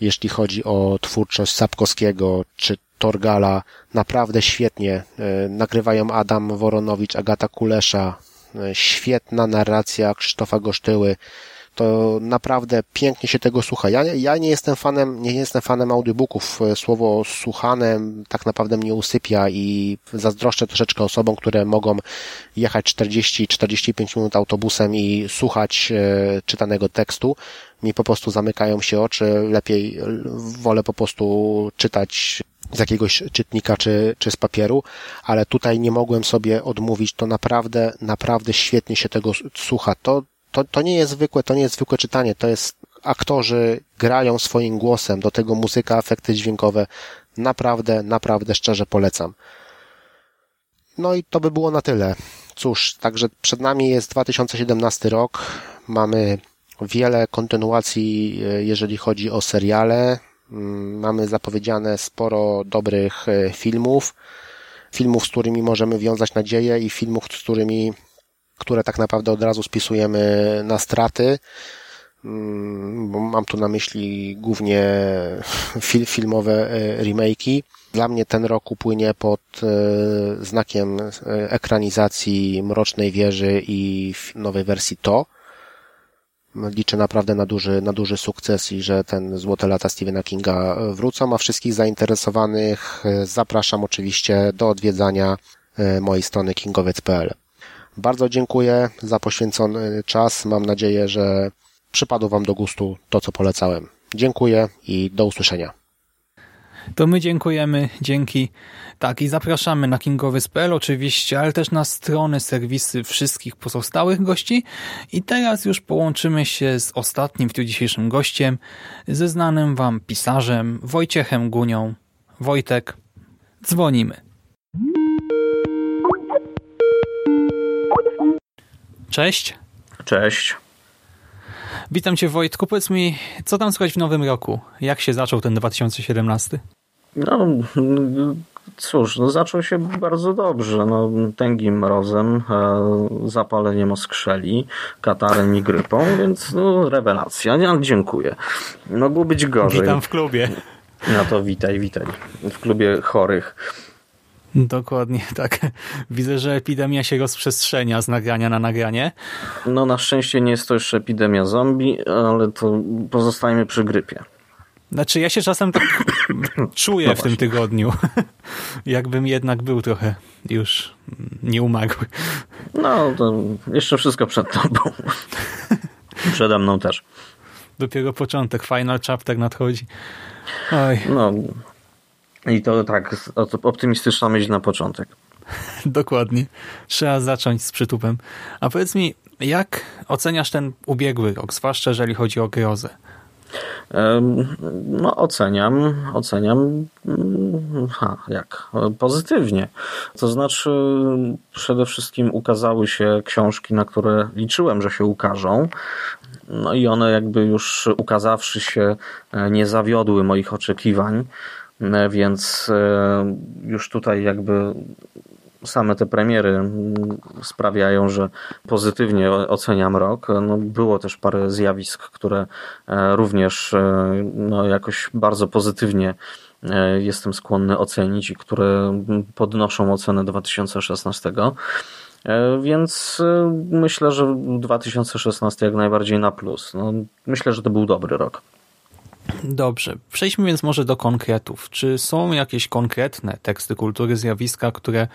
E: jeśli chodzi o twórczość Sapkowskiego czy Torgala. Naprawdę świetnie. E, nagrywają Adam Woronowicz, Agata Kulesza, świetna narracja Krzysztofa Gosztyły. To naprawdę pięknie się tego słucha. Ja, ja nie jestem fanem, nie jestem fanem audiobooków. Słowo słuchane tak naprawdę mnie usypia i zazdroszczę troszeczkę osobom, które mogą jechać 40-45 minut autobusem i słuchać e, czytanego tekstu. Mi po prostu zamykają się oczy. Lepiej wolę po prostu czytać z jakiegoś czytnika czy, czy z papieru, ale tutaj nie mogłem sobie odmówić. To naprawdę, naprawdę świetnie się tego słucha. To, to, to nie jest zwykłe, to nie jest zwykłe czytanie, to jest aktorzy grają swoim głosem, do tego muzyka, efekty dźwiękowe. Naprawdę, naprawdę szczerze polecam. No i to by było na tyle. Cóż, także przed nami jest 2017 rok. Mamy wiele kontynuacji, e, jeżeli chodzi o seriale. Mamy zapowiedziane sporo dobrych e, filmów, filmów, z którymi możemy wiązać nadzieję i filmów, z którymi, które tak naprawdę od razu spisujemy na straty. Mm, mam tu na myśli głównie fil, filmowe e, remake'i. Dla mnie ten rok upłynie pod e, znakiem ekranizacji Mrocznej Wieży i nowej wersji To. Liczę naprawdę na duży, na duży sukces i że ten Złote Lata Stephena Kinga wrócą, a wszystkich zainteresowanych zapraszam oczywiście do odwiedzania mojej strony kingowiec.pl. Bardzo dziękuję za poświęcony czas. Mam nadzieję, że przypadło Wam do gustu to, co polecałem. Dziękuję i do usłyszenia.
A: To my dziękujemy, dzięki. Tak, i zapraszamy na kingowy.pl oczywiście, ale też na strony, serwisy wszystkich pozostałych gości. I teraz już połączymy się z ostatnim w dniu dzisiejszym gościem, ze znanym Wam pisarzem Wojciechem Gunią. Wojtek, dzwonimy. Cześć.
F: Cześć.
A: Witam Cię Wojtku. Powiedz mi, co tam słychać w nowym roku? Jak się zaczął ten 2017?
F: No, cóż, no zaczął się bardzo dobrze. No, tęgim mrozem, e, zapaleniem oskrzeli, katarem i grypą, więc no, rewelacja. Nie, dziękuję. Mogło być gorzej.
A: Witam w klubie.
F: No to witaj, witaj. W klubie chorych.
A: Dokładnie, tak. Widzę, że epidemia się rozprzestrzenia z nagrania na nagranie.
F: No na szczęście nie jest to jeszcze epidemia zombie, ale to pozostajemy przy grypie.
A: Znaczy ja się czasem tak czuję no w tym tygodniu. Jakbym jednak był trochę już nie.
F: No to jeszcze wszystko przed tobą. Przede mną też.
A: Dopiero początek, final chapter nadchodzi. Oj.
F: No, i to tak, optymistyczna myśl na początek.
A: Dokładnie. Trzeba zacząć z przytupem. A powiedz mi, jak oceniasz ten ubiegły rok, zwłaszcza jeżeli chodzi o grozę?
F: No, oceniam, oceniam, mm, ha, jak? Pozytywnie. To znaczy, przede wszystkim ukazały się książki, na które liczyłem, że się ukażą. No i one jakby już ukazawszy się, e, nie zawiodły moich oczekiwań. E, więc e, już tutaj jakby same te premiery sprawiają, że pozytywnie oceniam rok. No, było też parę zjawisk, które e, również no, jakoś bardzo pozytywnie jestem skłonny ocenić i które podnoszą ocenę 2016. Więc myślę, że 2016 jak najbardziej na plus. No, myślę, że to był dobry rok.
A: Dobrze, przejdźmy więc może do konkretów. Czy są jakieś konkretne teksty kultury, zjawiska, które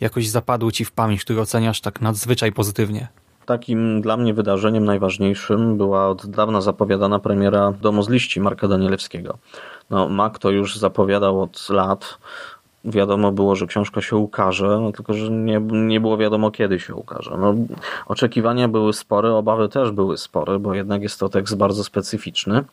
A: jakoś zapadły Ci w pamięć, które oceniasz tak nadzwyczaj pozytywnie?
F: Takim dla mnie wydarzeniem najważniejszym była od dawna zapowiadana premiera Domu z liści Marka Danielewskiego. No, Mak to już zapowiadał od lat, wiadomo było, że książka się ukaże, no tylko że nie, nie było wiadomo kiedy się ukaże. No, oczekiwania były spore, obawy też były spore, bo jednak jest to tekst bardzo specyficzny.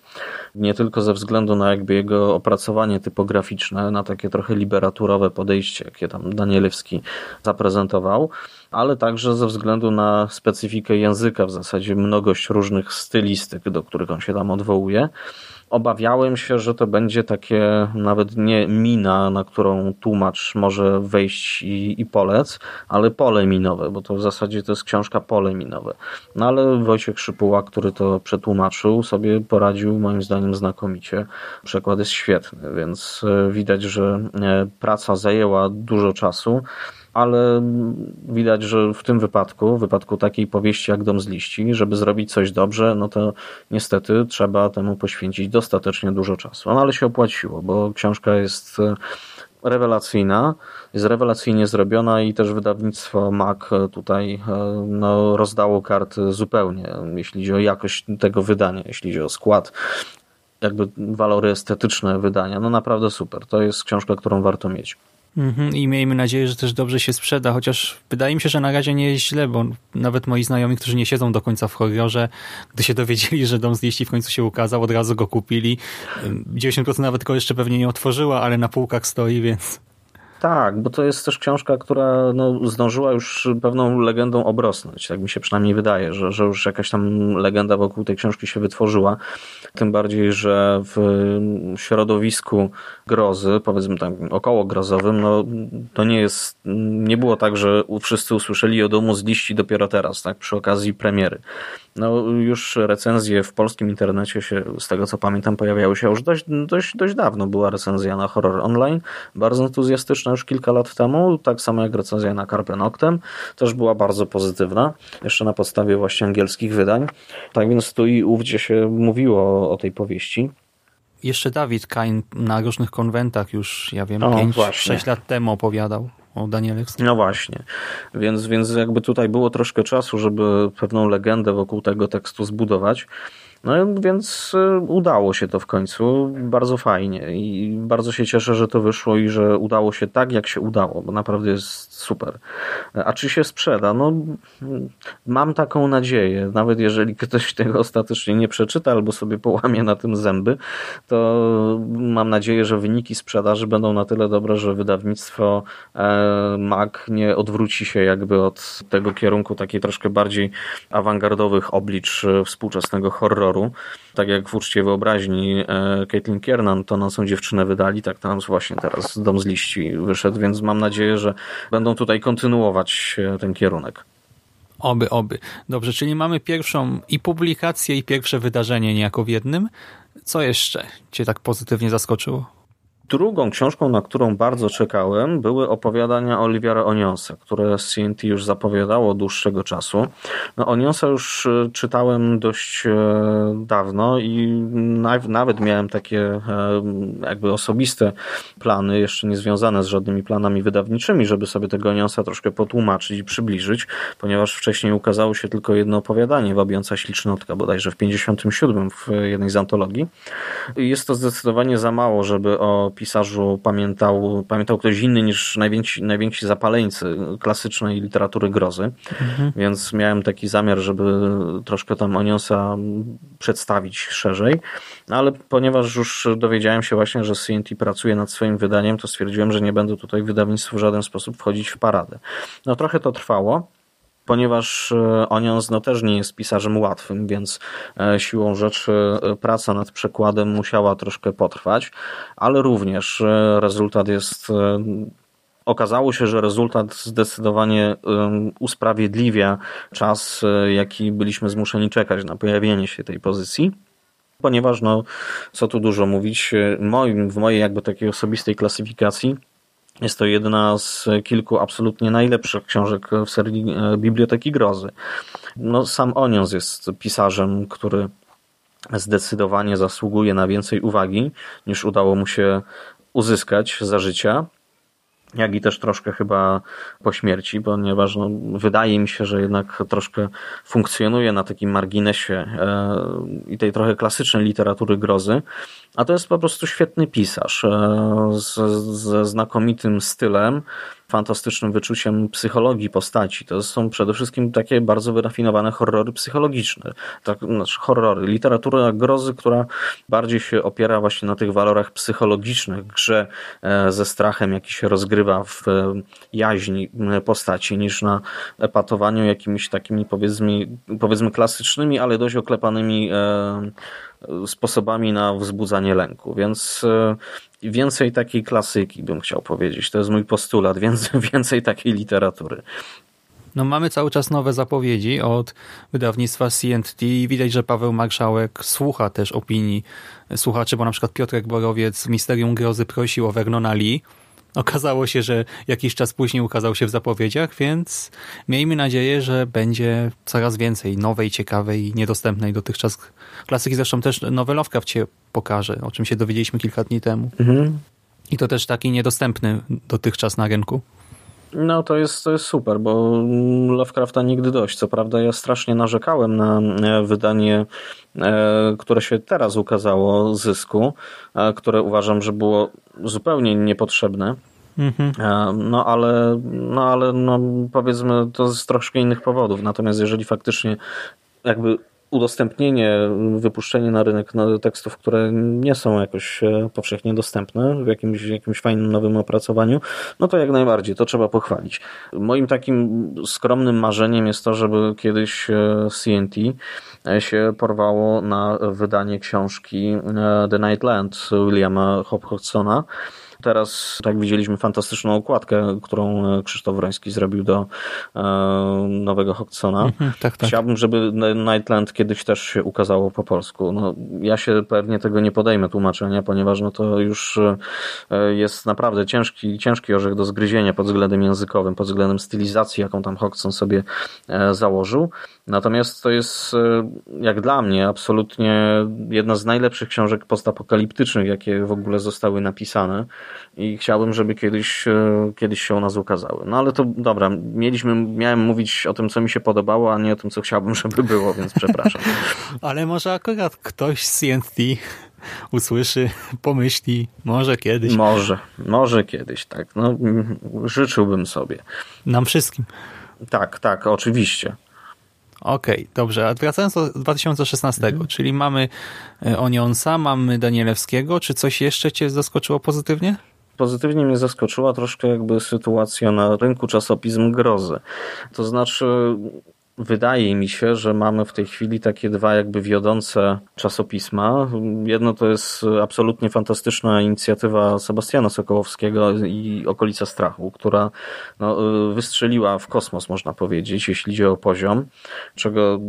F: Nie tylko ze względu na jakby jego opracowanie typograficzne, na takie trochę liberaturowe podejście, jakie tam Danielewski zaprezentował, ale także ze względu na specyfikę języka, w zasadzie mnogość różnych stylistyk, do których on się tam odwołuje obawiałem się, że to będzie takie nawet nie mina, na którą tłumacz może wejść i, i polec, ale pole minowe, bo to w zasadzie to jest książka pole minowe. No ale Wojciech Szypuła, który to przetłumaczył, sobie poradził moim zdaniem znakomicie. Przekład jest świetny, więc e, widać, że e, praca zajęła dużo czasu ale widać, że w tym wypadku, w wypadku takiej powieści jak Dom z liści, żeby zrobić coś dobrze, no to niestety trzeba temu poświęcić dostatecznie dużo czasu. No ale się opłaciło, bo książka jest e, rewelacyjna, jest rewelacyjnie zrobiona i też wydawnictwo MAC tutaj e, no, rozdało karty zupełnie, jeśli chodzi o jakość tego wydania, jeśli chodzi o skład, jakby walory estetyczne wydania. No naprawdę super. To jest książka, którą warto mieć.
A: Mhm, I miejmy nadzieję, że też dobrze się sprzeda, chociaż wydaje mi się, że na razie nie jest źle, bo nawet moi znajomi, którzy nie siedzą do końca w horrorze, gdy się dowiedzieli, że Dom z liści w końcu się ukazał, od razu go kupili. 90% nawet go jeszcze pewnie nie otworzyła, ale na półkach stoi, więc
F: tak, bo to jest też książka, która no, zdążyła już pewną legendą obrosnąć. Tak mi się przynajmniej wydaje, że, że już jakaś tam legenda wokół tej książki się wytworzyła. Tym bardziej, że w środowisku grozy, powiedzmy tak około grozowym, no, to nie jest, nie było tak, że wszyscy usłyszeli o domu z liści dopiero teraz, tak, przy okazji premiery. No już recenzje w polskim internecie się, z tego co pamiętam, pojawiały się już dość, dość, dość dawno. Była recenzja na Horror Online, bardzo entuzjastyczna już kilka lat temu, tak samo jak recenzja na Carpe Noctem, też była bardzo pozytywna, jeszcze na podstawie właśnie angielskich wydań. Tak więc tu i ówdzie się mówiło o tej powieści.
A: Jeszcze Dawid Kain na różnych konwentach już, ja wiem, 5-6 lat temu opowiadał o Danielewskim.
F: No właśnie, więc, więc jakby tutaj było troszkę czasu, żeby pewną legendę wokół tego tekstu zbudować. No więc y, udało się to w końcu, bardzo fajnie i bardzo się cieszę, że to wyszło i że udało się tak, jak się udało, bo naprawdę jest super. A czy się sprzeda? No mam taką nadzieję, nawet jeżeli ktoś tego ostatecznie nie przeczyta albo sobie połamie na tym zęby, to mam nadzieję, że wyniki sprzedaży będą na tyle dobre, że wydawnictwo e, MAC nie odwróci się jakby od tego kierunku takiej troszkę bardziej awangardowych oblicz e, współczesnego horroru horroru. Tak jak w Uczcie Wyobraźni e, Caitlin Kiernan to Nocą Dziewczynę wydali, tak tam właśnie teraz Dom z liści wyszedł, więc mam nadzieję, że będą tutaj kontynuować e, ten kierunek.
A: Oby, oby. Dobrze, czyli mamy pierwszą i publikację, i pierwsze wydarzenie niejako w jednym. Co jeszcze Cię tak pozytywnie zaskoczyło?
F: Drugą książką, na którą bardzo czekałem, były opowiadania Oliwiera Onionsa, które CNT już zapowiadało dłuższego czasu. No, już e, czytałem dość e, dawno i nawet miałem takie e, jakby osobiste plany, jeszcze nie związane z żadnymi planami wydawniczymi, żeby sobie tego Onionsa troszkę potłumaczyć i przybliżyć, ponieważ wcześniej ukazało się tylko jedno opowiadanie, Wabiąca ślicznotka, bodajże w 57 w jednej z antologii. Jest to zdecydowanie za mało, żeby o pisarzu pamiętał, pamiętał ktoś inny niż najwięksi, najwięksi zapaleńcy klasycznej literatury grozy. Mhm. Więc miałem taki zamiar, żeby troszkę tam Oniosa przedstawić szerzej. No ale ponieważ już dowiedziałem się właśnie, że CNT pracuje nad swoim wydaniem, to stwierdziłem, że nie będę tutaj wydawnictwu w żaden sposób wchodzić w paradę. No trochę to trwało ponieważ e, Onions no, też nie jest pisarzem łatwym, więc e, siłą rzeczy e, praca nad przekładem musiała troszkę potrwać, ale również rezultat jest Okazało się, że rezultat zdecydowanie usprawiedliwia czas, jaki byliśmy zmuszeni czekać na pojawienie się tej pozycji ponieważ, no, co tu dużo mówić, w mojej jakby takiej osobistej klasyfikacji jest to jedna z kilku absolutnie najlepszych książek w serii e, Biblioteki Grozy. No, sam Onions jest pisarzem, który zdecydowanie zasługuje na więcej uwagi niż udało mu się uzyskać za życia jak i też troszkę chyba po śmierci, ponieważ no, wydaje mi się, że jednak troszkę funkcjonuje na takim marginesie e, i tej trochę klasycznej literatury grozy, a to jest po prostu świetny pisarz e, ze znakomitym stylem, fantastycznym wyczuciem psychologii postaci. To są przede wszystkim takie bardzo wyrafinowane horrory psychologiczne. Tak, znaczy horrory, literatura grozy, która bardziej się opiera właśnie na tych walorach psychologicznych, grze e, ze strachem, jaki się rozgrywa w e, jaźni postaci, niż na epatowaniu jakimiś takimi powiedzmy, powiedzmy klasycznymi, ale dość oklepanymi sposobami na wzbudzanie lęku. Więc więcej takiej klasyki, bym chciał powiedzieć. To jest mój postulat, więcej, więcej takiej literatury.
A: No mamy cały czas nowe zapowiedzi od wydawnictwa CNT i widać, że Paweł Marszałek słucha też opinii słuchaczy, bo na przykład Piotrek Borowiec z Misterium Grozy prosił o Vernona Lee, Okazało się, że jakiś czas później ukazał się w zapowiedziach, więc miejmy nadzieję, że będzie coraz więcej nowej, ciekawej niedostępnej dotychczas klasyki. Zresztą też nowy Lovecraft cię pokaże, o czym się dowiedzieliśmy kilka dni temu. Mhm. I to też taki niedostępny dotychczas na rynku.
F: No to jest, to jest super, bo Lovecrafta nigdy dość. Co prawda ja strasznie narzekałem na e, wydanie, e, które się teraz ukazało, Zysku, e, które uważam, że było zupełnie niepotrzebne. Mhm. No ale, no ale no, powiedzmy to z troszkę innych powodów. Natomiast jeżeli faktycznie jakby udostępnienie, wypuszczenie na rynek tekstów, które nie są jakoś e, powszechnie dostępne w jakimś, jakimś fajnym nowym opracowaniu, no to jak najbardziej, to trzeba pochwalić. Moim takim skromnym marzeniem jest to, żeby kiedyś CNT e, się porwało na wydanie książki e, The Nightland Williama Hobsona, Teraz, tak widzieliśmy fantastyczną okładkę, którą Krzysztof Wroński zrobił do e, nowego Hodgsona. Mhm, tak, tak. Chciałbym, żeby Nightland kiedyś też się ukazało po polsku. No, ja się pewnie tego nie podejmę tłumaczenia, ponieważ no, to już e, jest naprawdę ciężki, ciężki orzech do zgryzienia pod względem językowym, pod względem stylizacji, jaką tam Hodgson sobie e, założył. Natomiast to jest, e, jak dla mnie, absolutnie jedna z najlepszych książek postapokaliptycznych, jakie w ogóle zostały napisane i chciałbym, żeby kiedyś, e, kiedyś się u nas ukazały. No ale to dobra, mieliśmy, miałem mówić o tym, co mi się podobało, a nie o tym, co chciałbym, żeby było, więc przepraszam.
A: ale może akurat ktoś z CNT usłyszy, pomyśli, może kiedyś.
F: Może, może kiedyś, tak. No, życzyłbym sobie.
A: Nam wszystkim.
F: Tak, tak, oczywiście.
A: Okej, okay, dobrze. A wracając do 2016, mhm. czyli mamy e, Onionsa, mamy Danielewskiego. Czy coś jeszcze cię zaskoczyło pozytywnie?
F: Pozytywnie mnie zaskoczyła troszkę jakby sytuacja na rynku czasopism grozy. To znaczy Wydaje mi się, że mamy w tej chwili takie dwa jakby wiodące czasopisma. Jedno to jest absolutnie fantastyczna inicjatywa Sebastiana Sokołowskiego i Okolica Strachu, która no, wystrzeliła w kosmos, można powiedzieć, jeśli idzie o poziom, czego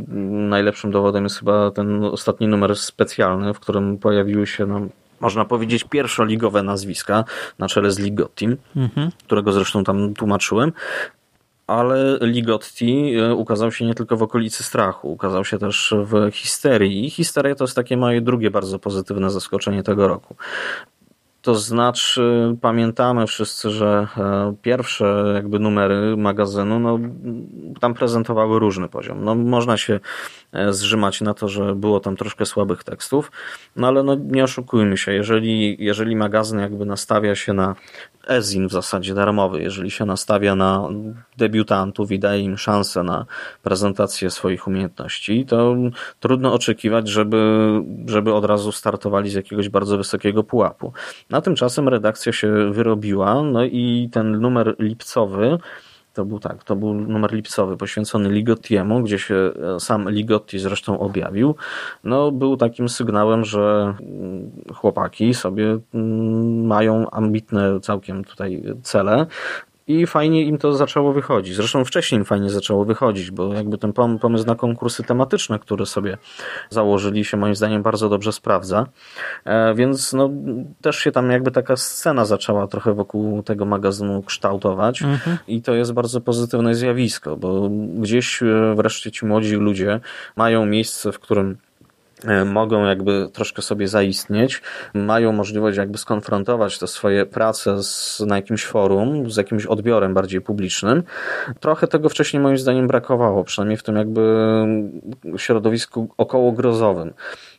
F: najlepszym dowodem jest chyba ten ostatni numer specjalny, w którym pojawiły się no, można powiedzieć, pierwszoligowe nazwiska na czele z Ligottim, mhm. którego zresztą tam tłumaczyłem ale Ligotti e, ukazał się nie tylko w okolicy strachu, ukazał się też w histerii. I histeria to jest takie moje drugie bardzo pozytywne zaskoczenie tego roku. To znaczy, pamiętamy wszyscy, że e, pierwsze jakby numery magazynu, no, tam prezentowały różny poziom. No, można się e, zrzymać na to, że było tam troszkę słabych tekstów, no ale no, nie oszukujmy się, jeżeli, jeżeli magazyn jakby nastawia się na Ezin w zasadzie darmowy, jeżeli się nastawia na debiutantów i daje im szansę na prezentację swoich umiejętności, to trudno oczekiwać, żeby, żeby od razu startowali z jakiegoś bardzo wysokiego pułapu. Na tymczasem redakcja się wyrobiła, no i ten numer lipcowy to był tak, to był numer lipcowy poświęcony Ligottiemu, gdzie się e, sam Ligotti zresztą objawił. No, był takim sygnałem, że mm, chłopaki sobie mm, mają ambitne całkiem tutaj cele i fajnie im to zaczęło wychodzić. Zresztą wcześniej im fajnie zaczęło wychodzić, bo jakby ten pomysł na konkursy tematyczne, które sobie założyli się moim zdaniem bardzo dobrze sprawdza. E, więc no, też się tam jakby taka scena zaczęła trochę wokół tego magazynu kształtować mhm. i to jest bardzo pozytywne zjawisko, bo gdzieś e, wreszcie ci młodzi ludzie mają miejsce, w którym mogą jakby troszkę sobie zaistnieć, mają możliwość jakby skonfrontować te swoje prace z, na jakimś forum, z jakimś odbiorem bardziej publicznym. Trochę tego wcześniej moim zdaniem brakowało, przynajmniej w tym jakby środowisku okołogrozowym.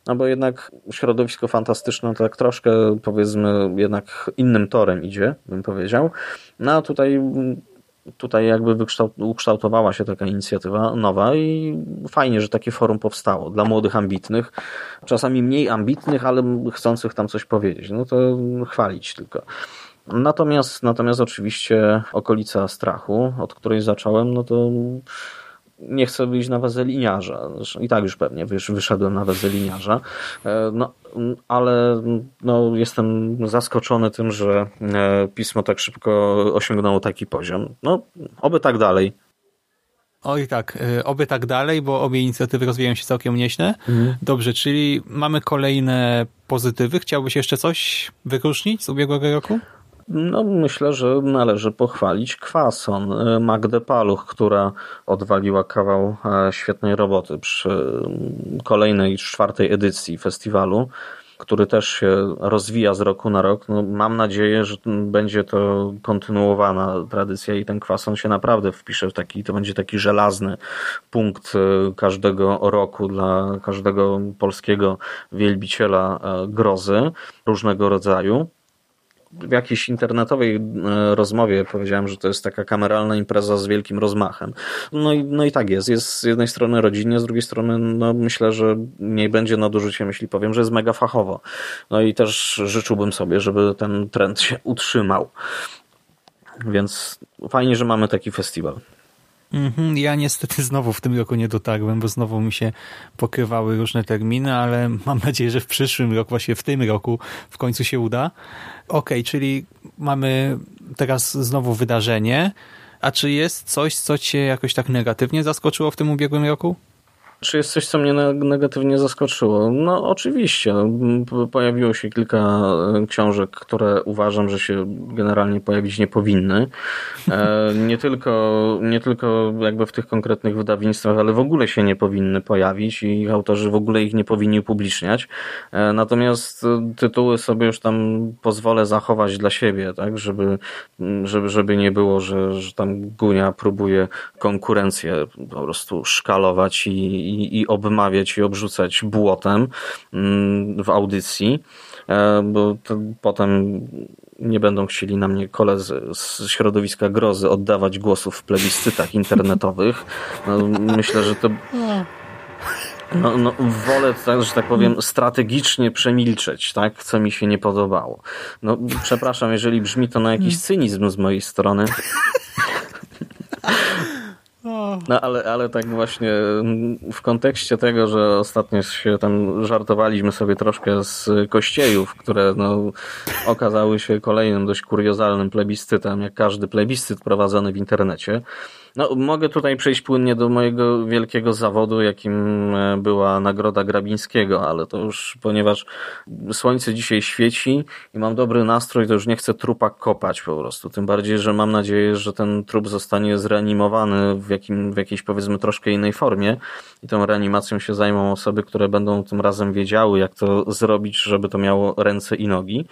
F: No bo jednak środowisko fantastyczne to tak troszkę powiedzmy jednak innym torem idzie, bym powiedział. No a tutaj tutaj jakby ukształtowała się taka inicjatywa nowa i fajnie, że takie forum powstało dla młodych, ambitnych, czasami mniej ambitnych, ale chcących tam coś powiedzieć. No to chwalić tylko. Natomiast, natomiast oczywiście okolica strachu, od której zacząłem, no to nie chcę wyjść na wazeliniarza. I tak już pewnie wyszedłem na wazeliniarza. E, no, ale no, jestem zaskoczony tym, że e, pismo tak szybko osiągnęło taki poziom. No, oby tak dalej.
A: Oj tak, e, oby tak dalej, bo obie inicjatywy rozwijają się całkiem nieźle. Mhm. Dobrze, czyli mamy kolejne pozytywy. Chciałbyś jeszcze coś wyróżnić z ubiegłego roku?
F: No, myślę, że należy pochwalić Kwason, e, Magdę Paluch, która odwaliła kawał e, świetnej roboty przy mm, kolejnej, czwartej edycji festiwalu, który też się rozwija z roku na rok. No, mam nadzieję, że będzie to kontynuowana tradycja i ten Kwason się naprawdę wpisze w taki, to będzie taki żelazny punkt e, każdego roku dla każdego polskiego wielbiciela grozy różnego rodzaju w jakiejś internetowej e, rozmowie powiedziałem, że to jest taka kameralna impreza z wielkim rozmachem. No i, no i tak jest. Jest z jednej strony rodzinnie, z drugiej strony no myślę, że nie będzie nadużyciem, jeśli powiem, że jest mega fachowo. No i też życzyłbym sobie, żeby ten trend się utrzymał. Więc fajnie, że mamy taki festiwal.
A: Mhm, ja niestety znowu w tym roku nie dotarłem, bo znowu mi się pokrywały różne terminy, ale mam nadzieję, że w przyszłym roku, właśnie w tym roku w końcu się uda. Okej, okay, czyli mamy teraz znowu wydarzenie. A czy jest coś, co cię jakoś tak negatywnie zaskoczyło w tym ubiegłym roku?
F: Czy jest coś, co mnie negatywnie zaskoczyło? No oczywiście. Pojawiło się kilka e, książek, które uważam, że się generalnie pojawić nie powinny. E, nie tylko, nie tylko jakby w tych konkretnych wydawnictwach, ale w ogóle się nie powinny pojawić i ich autorzy w ogóle ich nie powinni upubliczniać. E, natomiast tytuły sobie już tam pozwolę zachować dla siebie, tak, żeby, żeby, żeby nie było, że, że tam Gunia próbuje konkurencję po prostu szkalować i, i, i obmawiać i obrzucać błotem mm, w audycji, e, bo potem nie będą chcieli na mnie koledzy z środowiska grozy oddawać głosów w plebiscytach internetowych. No, myślę, że to... No, no, wolę, tak, że tak powiem, strategicznie przemilczeć, tak, co mi się nie podobało. No, przepraszam, jeżeli brzmi to na jakiś cynizm z mojej strony. No ale, ale tak właśnie w kontekście tego, że ostatnio się tam żartowaliśmy sobie troszkę z kościejów, które no, okazały się kolejnym dość kuriozalnym plebiscytem, jak każdy plebiscyt prowadzony w internecie. No, mogę tutaj przejść płynnie do mojego wielkiego zawodu, jakim e, była Nagroda Grabińskiego, ale to już, ponieważ słońce dzisiaj świeci i mam dobry nastrój, to już nie chcę trupa kopać po prostu. Tym bardziej, że mam nadzieję, że ten trup zostanie zreanimowany w, jakim, w jakiejś powiedzmy troszkę innej formie i tą reanimacją się zajmą osoby, które będą tym razem wiedziały, jak to zrobić, żeby to miało ręce i nogi.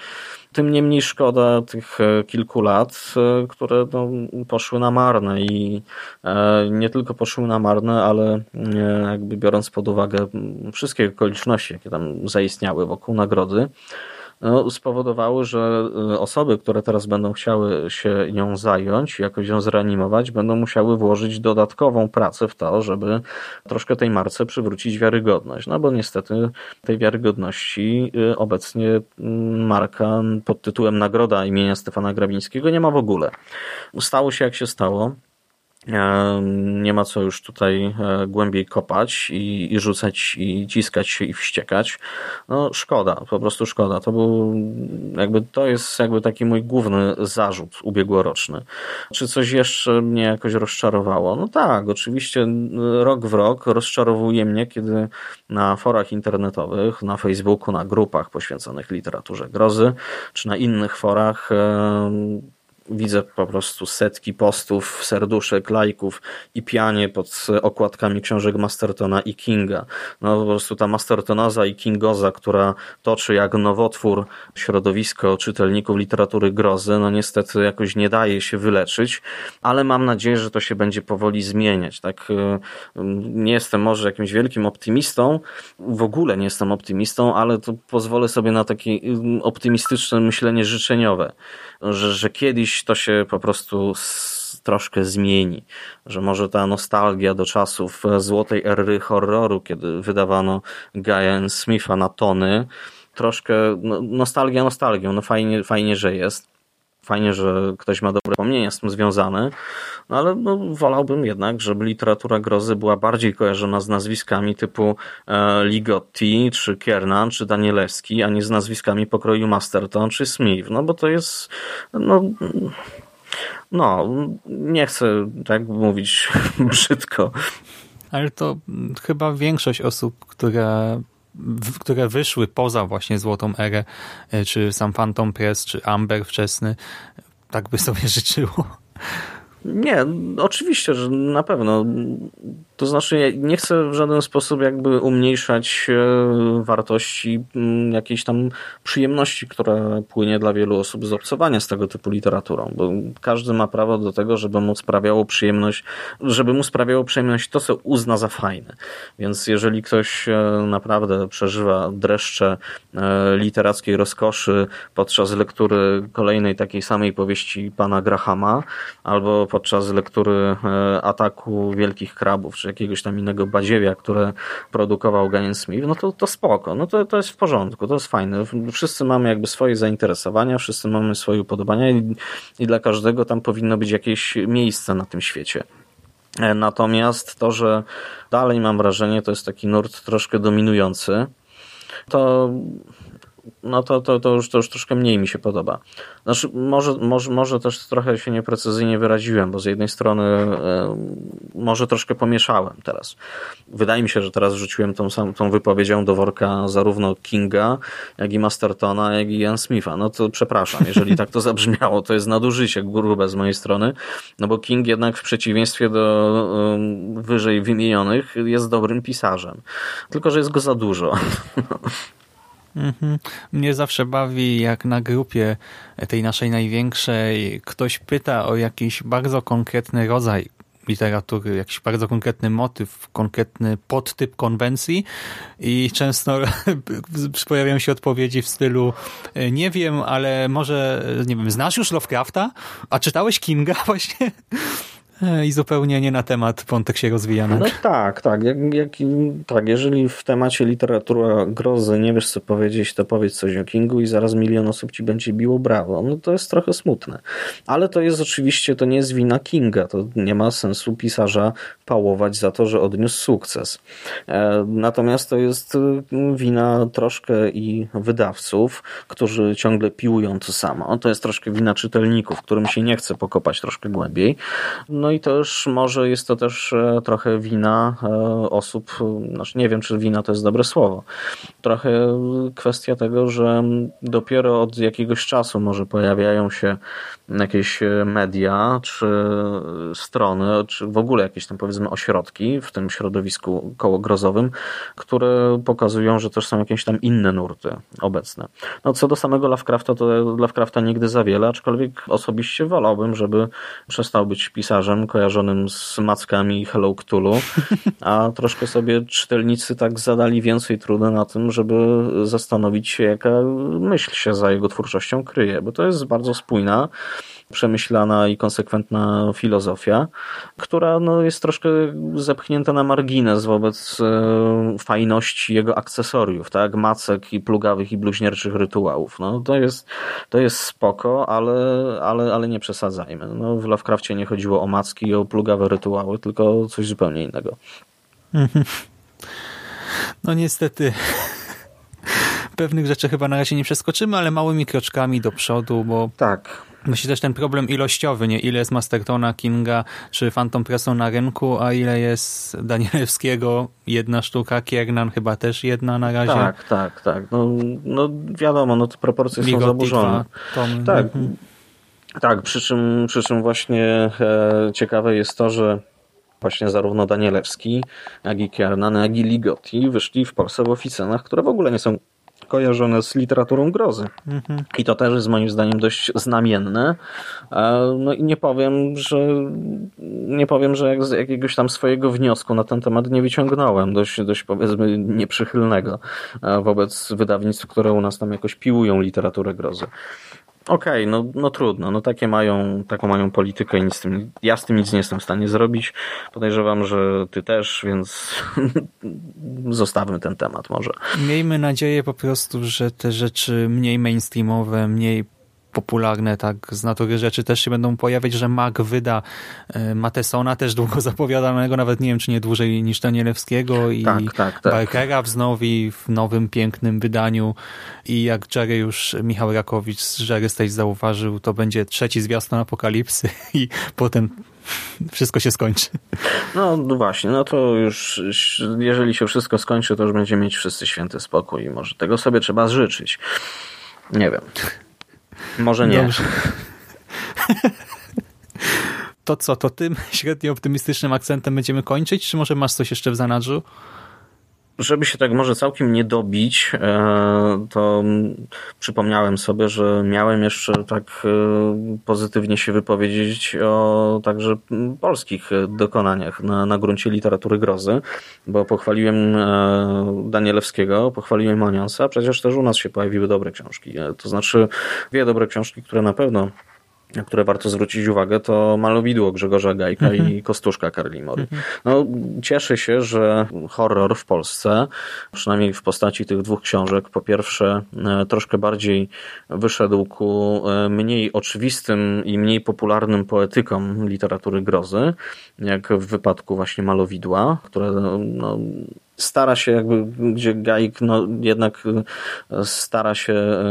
F: Tym niemniej szkoda tych e, kilku lat, e, które no, poszły na marne i e, nie tylko poszły na marne, ale jakby biorąc pod uwagę wszystkie okoliczności, jakie tam zaistniały wokół nagrody, no, spowodowały, że y, osoby, które teraz będą chciały się nią zająć, jakoś ją zreanimować, będą musiały włożyć dodatkową pracę w to, żeby troszkę tej marce przywrócić wiarygodność. No bo niestety tej wiarygodności y, obecnie mm, marka pod tytułem Nagroda imienia Stefana Grabińskiego nie ma w ogóle. Stało się jak się stało. E, nie ma co już tutaj e, głębiej kopać i, i rzucać i ciskać się i wściekać. No szkoda, po prostu szkoda. To był jakby to jest jakby taki mój główny zarzut ubiegłoroczny. Czy coś jeszcze mnie jakoś rozczarowało? No tak, oczywiście rok w rok rozczarowuje mnie, kiedy na forach internetowych, na Facebooku, na grupach poświęconych literaturze grozy, czy na innych forach widzę po prostu setki postów, serduszek, lajków i pianie pod okładkami książek Mastertona i Kinga. No po prostu ta Mastertonoza i Kingoza, która toczy jak nowotwór środowisko czytelników literatury grozy, no niestety jakoś nie daje się wyleczyć, ale mam nadzieję, że to się będzie powoli zmieniać. Tak, y, nie jestem może jakimś wielkim optymistą, w ogóle nie jestem optymistą, ale to pozwolę sobie na takie y, optymistyczne myślenie życzeniowe, że, że kiedyś to się po prostu troszkę zmieni, że może ta nostalgia do czasów złotej ery horroru, kiedy wydawano Gaia Smitha na tony, troszkę no, nostalgia nostalgią, no fajnie, fajnie, że jest. Fajnie, że ktoś ma dobre wspomnienia z tym związane, no ale no, wolałbym jednak, żeby literatura grozy była bardziej kojarzona z nazwiskami typu e, Ligotti, czy Kiernan, czy Danielewski, a nie z nazwiskami pokroju Masterton, czy Smith, no bo to jest no, no nie chcę tak mówić brzydko.
A: Ale to chyba większość osób, która które wyszły poza właśnie Złotą Erę, e, czy sam Phantom Press, czy Amber wczesny, tak by sobie życzyło.
F: Nie, oczywiście, że na pewno. To znaczy, nie chcę w żaden sposób jakby umniejszać e, wartości mm, jakiejś tam przyjemności, która płynie dla wielu osób z obcowania z tego typu literaturą, bo każdy ma prawo do tego, żeby mu sprawiało przyjemność, żeby mu sprawiało przyjemność to, co uzna za fajne. Więc jeżeli ktoś e, naprawdę przeżywa dreszcze e, literackiej rozkoszy podczas lektury kolejnej takiej samej powieści pana Grahama, albo podczas lektury Ataku Wielkich Krabów, czy jakiegoś tam innego badziewia, które produkował Gain Smith, no to, to spoko, no to, to jest w porządku, to jest fajne. Wszyscy mamy jakby swoje zainteresowania, wszyscy mamy swoje upodobania i, i dla każdego tam powinno być jakieś miejsce na tym świecie. Natomiast to, że dalej mam wrażenie, to jest taki nurt troszkę dominujący, to no to, to, to, już, to już troszkę mniej mi się podoba. Znaczy, może, może, może też trochę się nieprecyzyjnie wyraziłem, bo z jednej strony e, może troszkę pomieszałem teraz. Wydaje mi się, że teraz rzuciłem tą, sam, tą wypowiedzią do worka zarówno Kinga, jak i Mastertona, jak i Ian Smitha. No to przepraszam, jeżeli tak to zabrzmiało, to jest nadużycie grube z mojej strony, no bo King jednak w przeciwieństwie do um, wyżej wymienionych jest dobrym pisarzem. Tylko, że jest go za dużo.
A: Mhm. Mnie zawsze bawi, jak na grupie tej naszej największej ktoś pyta o jakiś bardzo konkretny rodzaj literatury, jakiś bardzo konkretny motyw, konkretny podtyp konwencji i często pojawiają się odpowiedzi w stylu nie wiem, ale może, nie wiem, znasz już Lovecrafta? A czytałeś Kinga właśnie? E, i zupełnie nie na temat wątek się rozwijany.
F: No tak, tak. Jak, jak, tak. Jeżeli w temacie literatura grozy nie wiesz co powiedzieć, to powiedz coś o Kingu i zaraz milion osób ci będzie biło brawo. No to jest trochę smutne. Ale to jest oczywiście, to nie jest wina Kinga. To nie ma sensu pisarza pałować za to, że odniósł sukces. E, natomiast to jest y, wina troszkę i wydawców, którzy ciągle piłują to samo. To jest troszkę wina czytelników, którym się nie chce pokopać troszkę głębiej. No i też może jest to też e, trochę wina e, osób, znaczy nie wiem, czy wina to jest dobre słowo. Trochę kwestia tego, że dopiero od jakiegoś czasu może pojawiają się jakieś e, media, czy strony, czy w ogóle jakieś tam powiedzmy ośrodki w tym środowisku kołogrozowym, które pokazują, że też są jakieś tam inne nurty obecne. No co do samego Lovecrafta, to Lovecrafta nigdy za wiele, aczkolwiek osobiście wolałbym, żeby przestał być pisarzem kojarzonym z mackami Hello Cthulhu, a troszkę sobie czytelnicy tak zadali więcej trudu na tym, żeby zastanowić się, jaka myśl się za jego twórczością kryje, bo to jest bardzo spójna przemyślana i konsekwentna filozofia, która no, jest troszkę zepchnięta na margines wobec e, fajności jego akcesoriów, tak? Macek i plugawych i bluźnierczych rytuałów. No, to, jest, to jest spoko, ale, ale, ale nie przesadzajmy. No, w Lovecraftie nie chodziło o macki i o plugawe rytuały, tylko coś zupełnie innego.
A: No niestety pewnych rzeczy chyba na razie nie przeskoczymy, ale małymi kroczkami do przodu, bo
F: tak.
A: Myślę też ten problem ilościowy, nie? Ile jest Mastertona, Kinga czy Phantom Presso na rynku, a ile jest Danielewskiego, jedna sztuka, Kiernan chyba też jedna na razie.
F: Tak, tak, tak. No, no wiadomo, no te proporcje są zaburzone. Tak, mhm. tak przy, czym, przy czym właśnie e, ciekawe jest to, że właśnie zarówno Danielewski, jak i Kiernan, jak i Ligotti wyszli w Polsce w oficynach, które w ogóle nie są kojarzone z literaturą grozy. Mhm. I to też jest moim zdaniem dość znamienne. E, no i nie powiem, że nie powiem, że jak z jakiegoś tam swojego wniosku na ten temat nie wyciągnąłem, dość, dość powiedzmy nieprzychylnego e, wobec wydawnictw, które u nas tam jakoś piłują literaturę grozy. Okej, okay, no, no trudno, no takie mają, taką mają politykę i nic z tym, ja z tym nic nie jestem w stanie zrobić. Podejrzewam, że ty też, więc zostawmy ten temat może.
A: Miejmy nadzieję po prostu, że te rzeczy mniej mainstreamowe, mniej popularne tak z natury rzeczy też się będą pojawiać, że Mac wyda e, Matesona, też długo zapowiadanego, nawet nie wiem, czy nie dłużej niż Danielewskiego i tak, tak, tak. Barkera wznowi w nowym, pięknym wydaniu i jak Jerry już, Michał Rakowicz z Jerry Stage zauważył, to będzie trzeci zwiastun apokalipsy i potem wszystko się skończy.
F: No, no właśnie, no to już jeżeli się wszystko skończy, to już będziemy mieć wszyscy święty spokój i może tego sobie trzeba życzyć. Nie wiem. Może nie. Dobrze.
A: To co, to tym średnio optymistycznym akcentem będziemy kończyć, czy może masz coś jeszcze w zanadrzu?
F: Żeby się tak może całkiem nie dobić, e, to przypomniałem sobie, że miałem jeszcze tak e, pozytywnie się wypowiedzieć o także polskich dokonaniach na, na gruncie literatury grozy, bo pochwaliłem e, Danielewskiego, pochwaliłem Oniansa, przecież też u nas się pojawiły dobre książki. To znaczy dwie dobre książki, które na pewno na które warto zwrócić uwagę, to malowidło Grzegorza Gajka mhm. i Kostuszka Karli Mory. Mhm. No, cieszę się, że horror w Polsce, przynajmniej w postaci tych dwóch książek, po pierwsze e, troszkę bardziej wyszedł ku e, mniej oczywistym i mniej popularnym poetykom literatury grozy, jak w wypadku właśnie malowidła, które no, stara się jakby, gdzie Gaik no, jednak e, stara się e,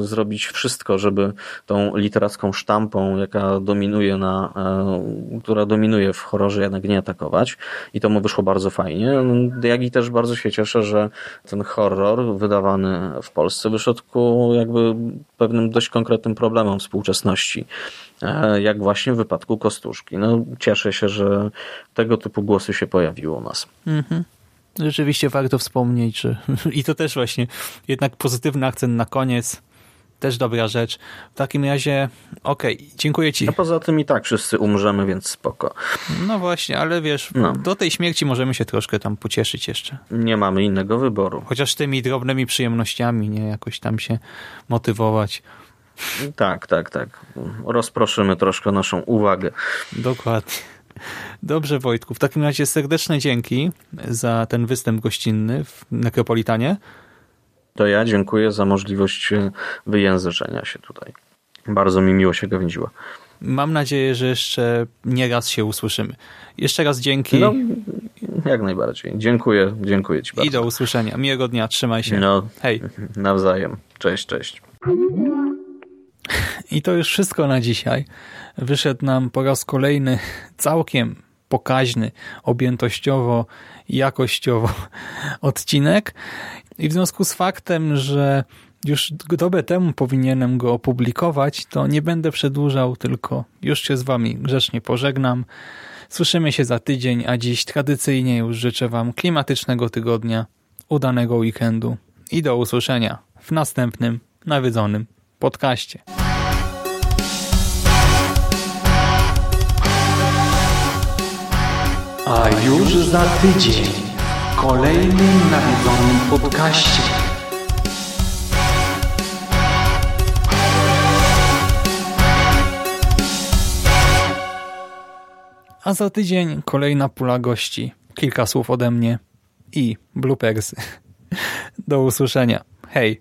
F: zrobić wszystko, żeby tą literacką sztampą, jaka dominuje na, e, która dominuje w horrorze jednak nie atakować i to mu wyszło bardzo fajnie. Jak i też bardzo się cieszę, że ten horror wydawany w Polsce wyszedł ku jakby pewnym dość konkretnym problemom współczesności jak właśnie w wypadku Kostuszki. No, cieszę się, że tego typu głosy się pojawiły u nas. Mhm
A: rzeczywiście warto wspomnieć, że i to też właśnie jednak pozytywny akcent na koniec, też dobra rzecz. W takim razie, okej, okay, dziękuję ci.
F: A poza tym i tak wszyscy umrzemy, więc spoko.
A: No właśnie, ale wiesz, no. do tej śmierci możemy się troszkę tam pocieszyć jeszcze.
F: Nie mamy innego wyboru.
A: Chociaż tymi drobnymi przyjemnościami, nie jakoś tam się motywować.
F: Tak, tak, tak. Rozproszymy troszkę naszą uwagę.
A: Dokładnie. Dobrze, Wojtku. W takim razie serdeczne dzięki za ten występ gościnny w Nekropolitanie.
F: To ja dziękuję za możliwość e, wyjęzyczenia się tutaj. Bardzo mi miło się gawędziło.
A: Mam nadzieję, że jeszcze nie raz się usłyszymy. Jeszcze raz dzięki.
F: No, jak najbardziej. Dziękuję, dziękuję Ci bardzo.
A: I do usłyszenia. Miłego dnia, trzymaj się.
F: No,
A: Hej.
F: Nawzajem. Cześć, cześć.
A: I to już wszystko na dzisiaj. Wyszedł nam po raz kolejny całkiem pokaźny objętościowo, jakościowo odcinek. I w związku z faktem, że już dobę temu powinienem go opublikować, to nie będę przedłużał, tylko już się z wami grzecznie pożegnam. Słyszymy się za tydzień, a dziś tradycyjnie już życzę wam klimatycznego tygodnia, udanego weekendu i do usłyszenia w następnym nawiedzonym podcaście.
G: A już za tydzień w kolejnym nawiedzonym podcaście.
A: A za tydzień kolejna pula gości, kilka słów ode mnie i bloopersy. Do usłyszenia. Hej!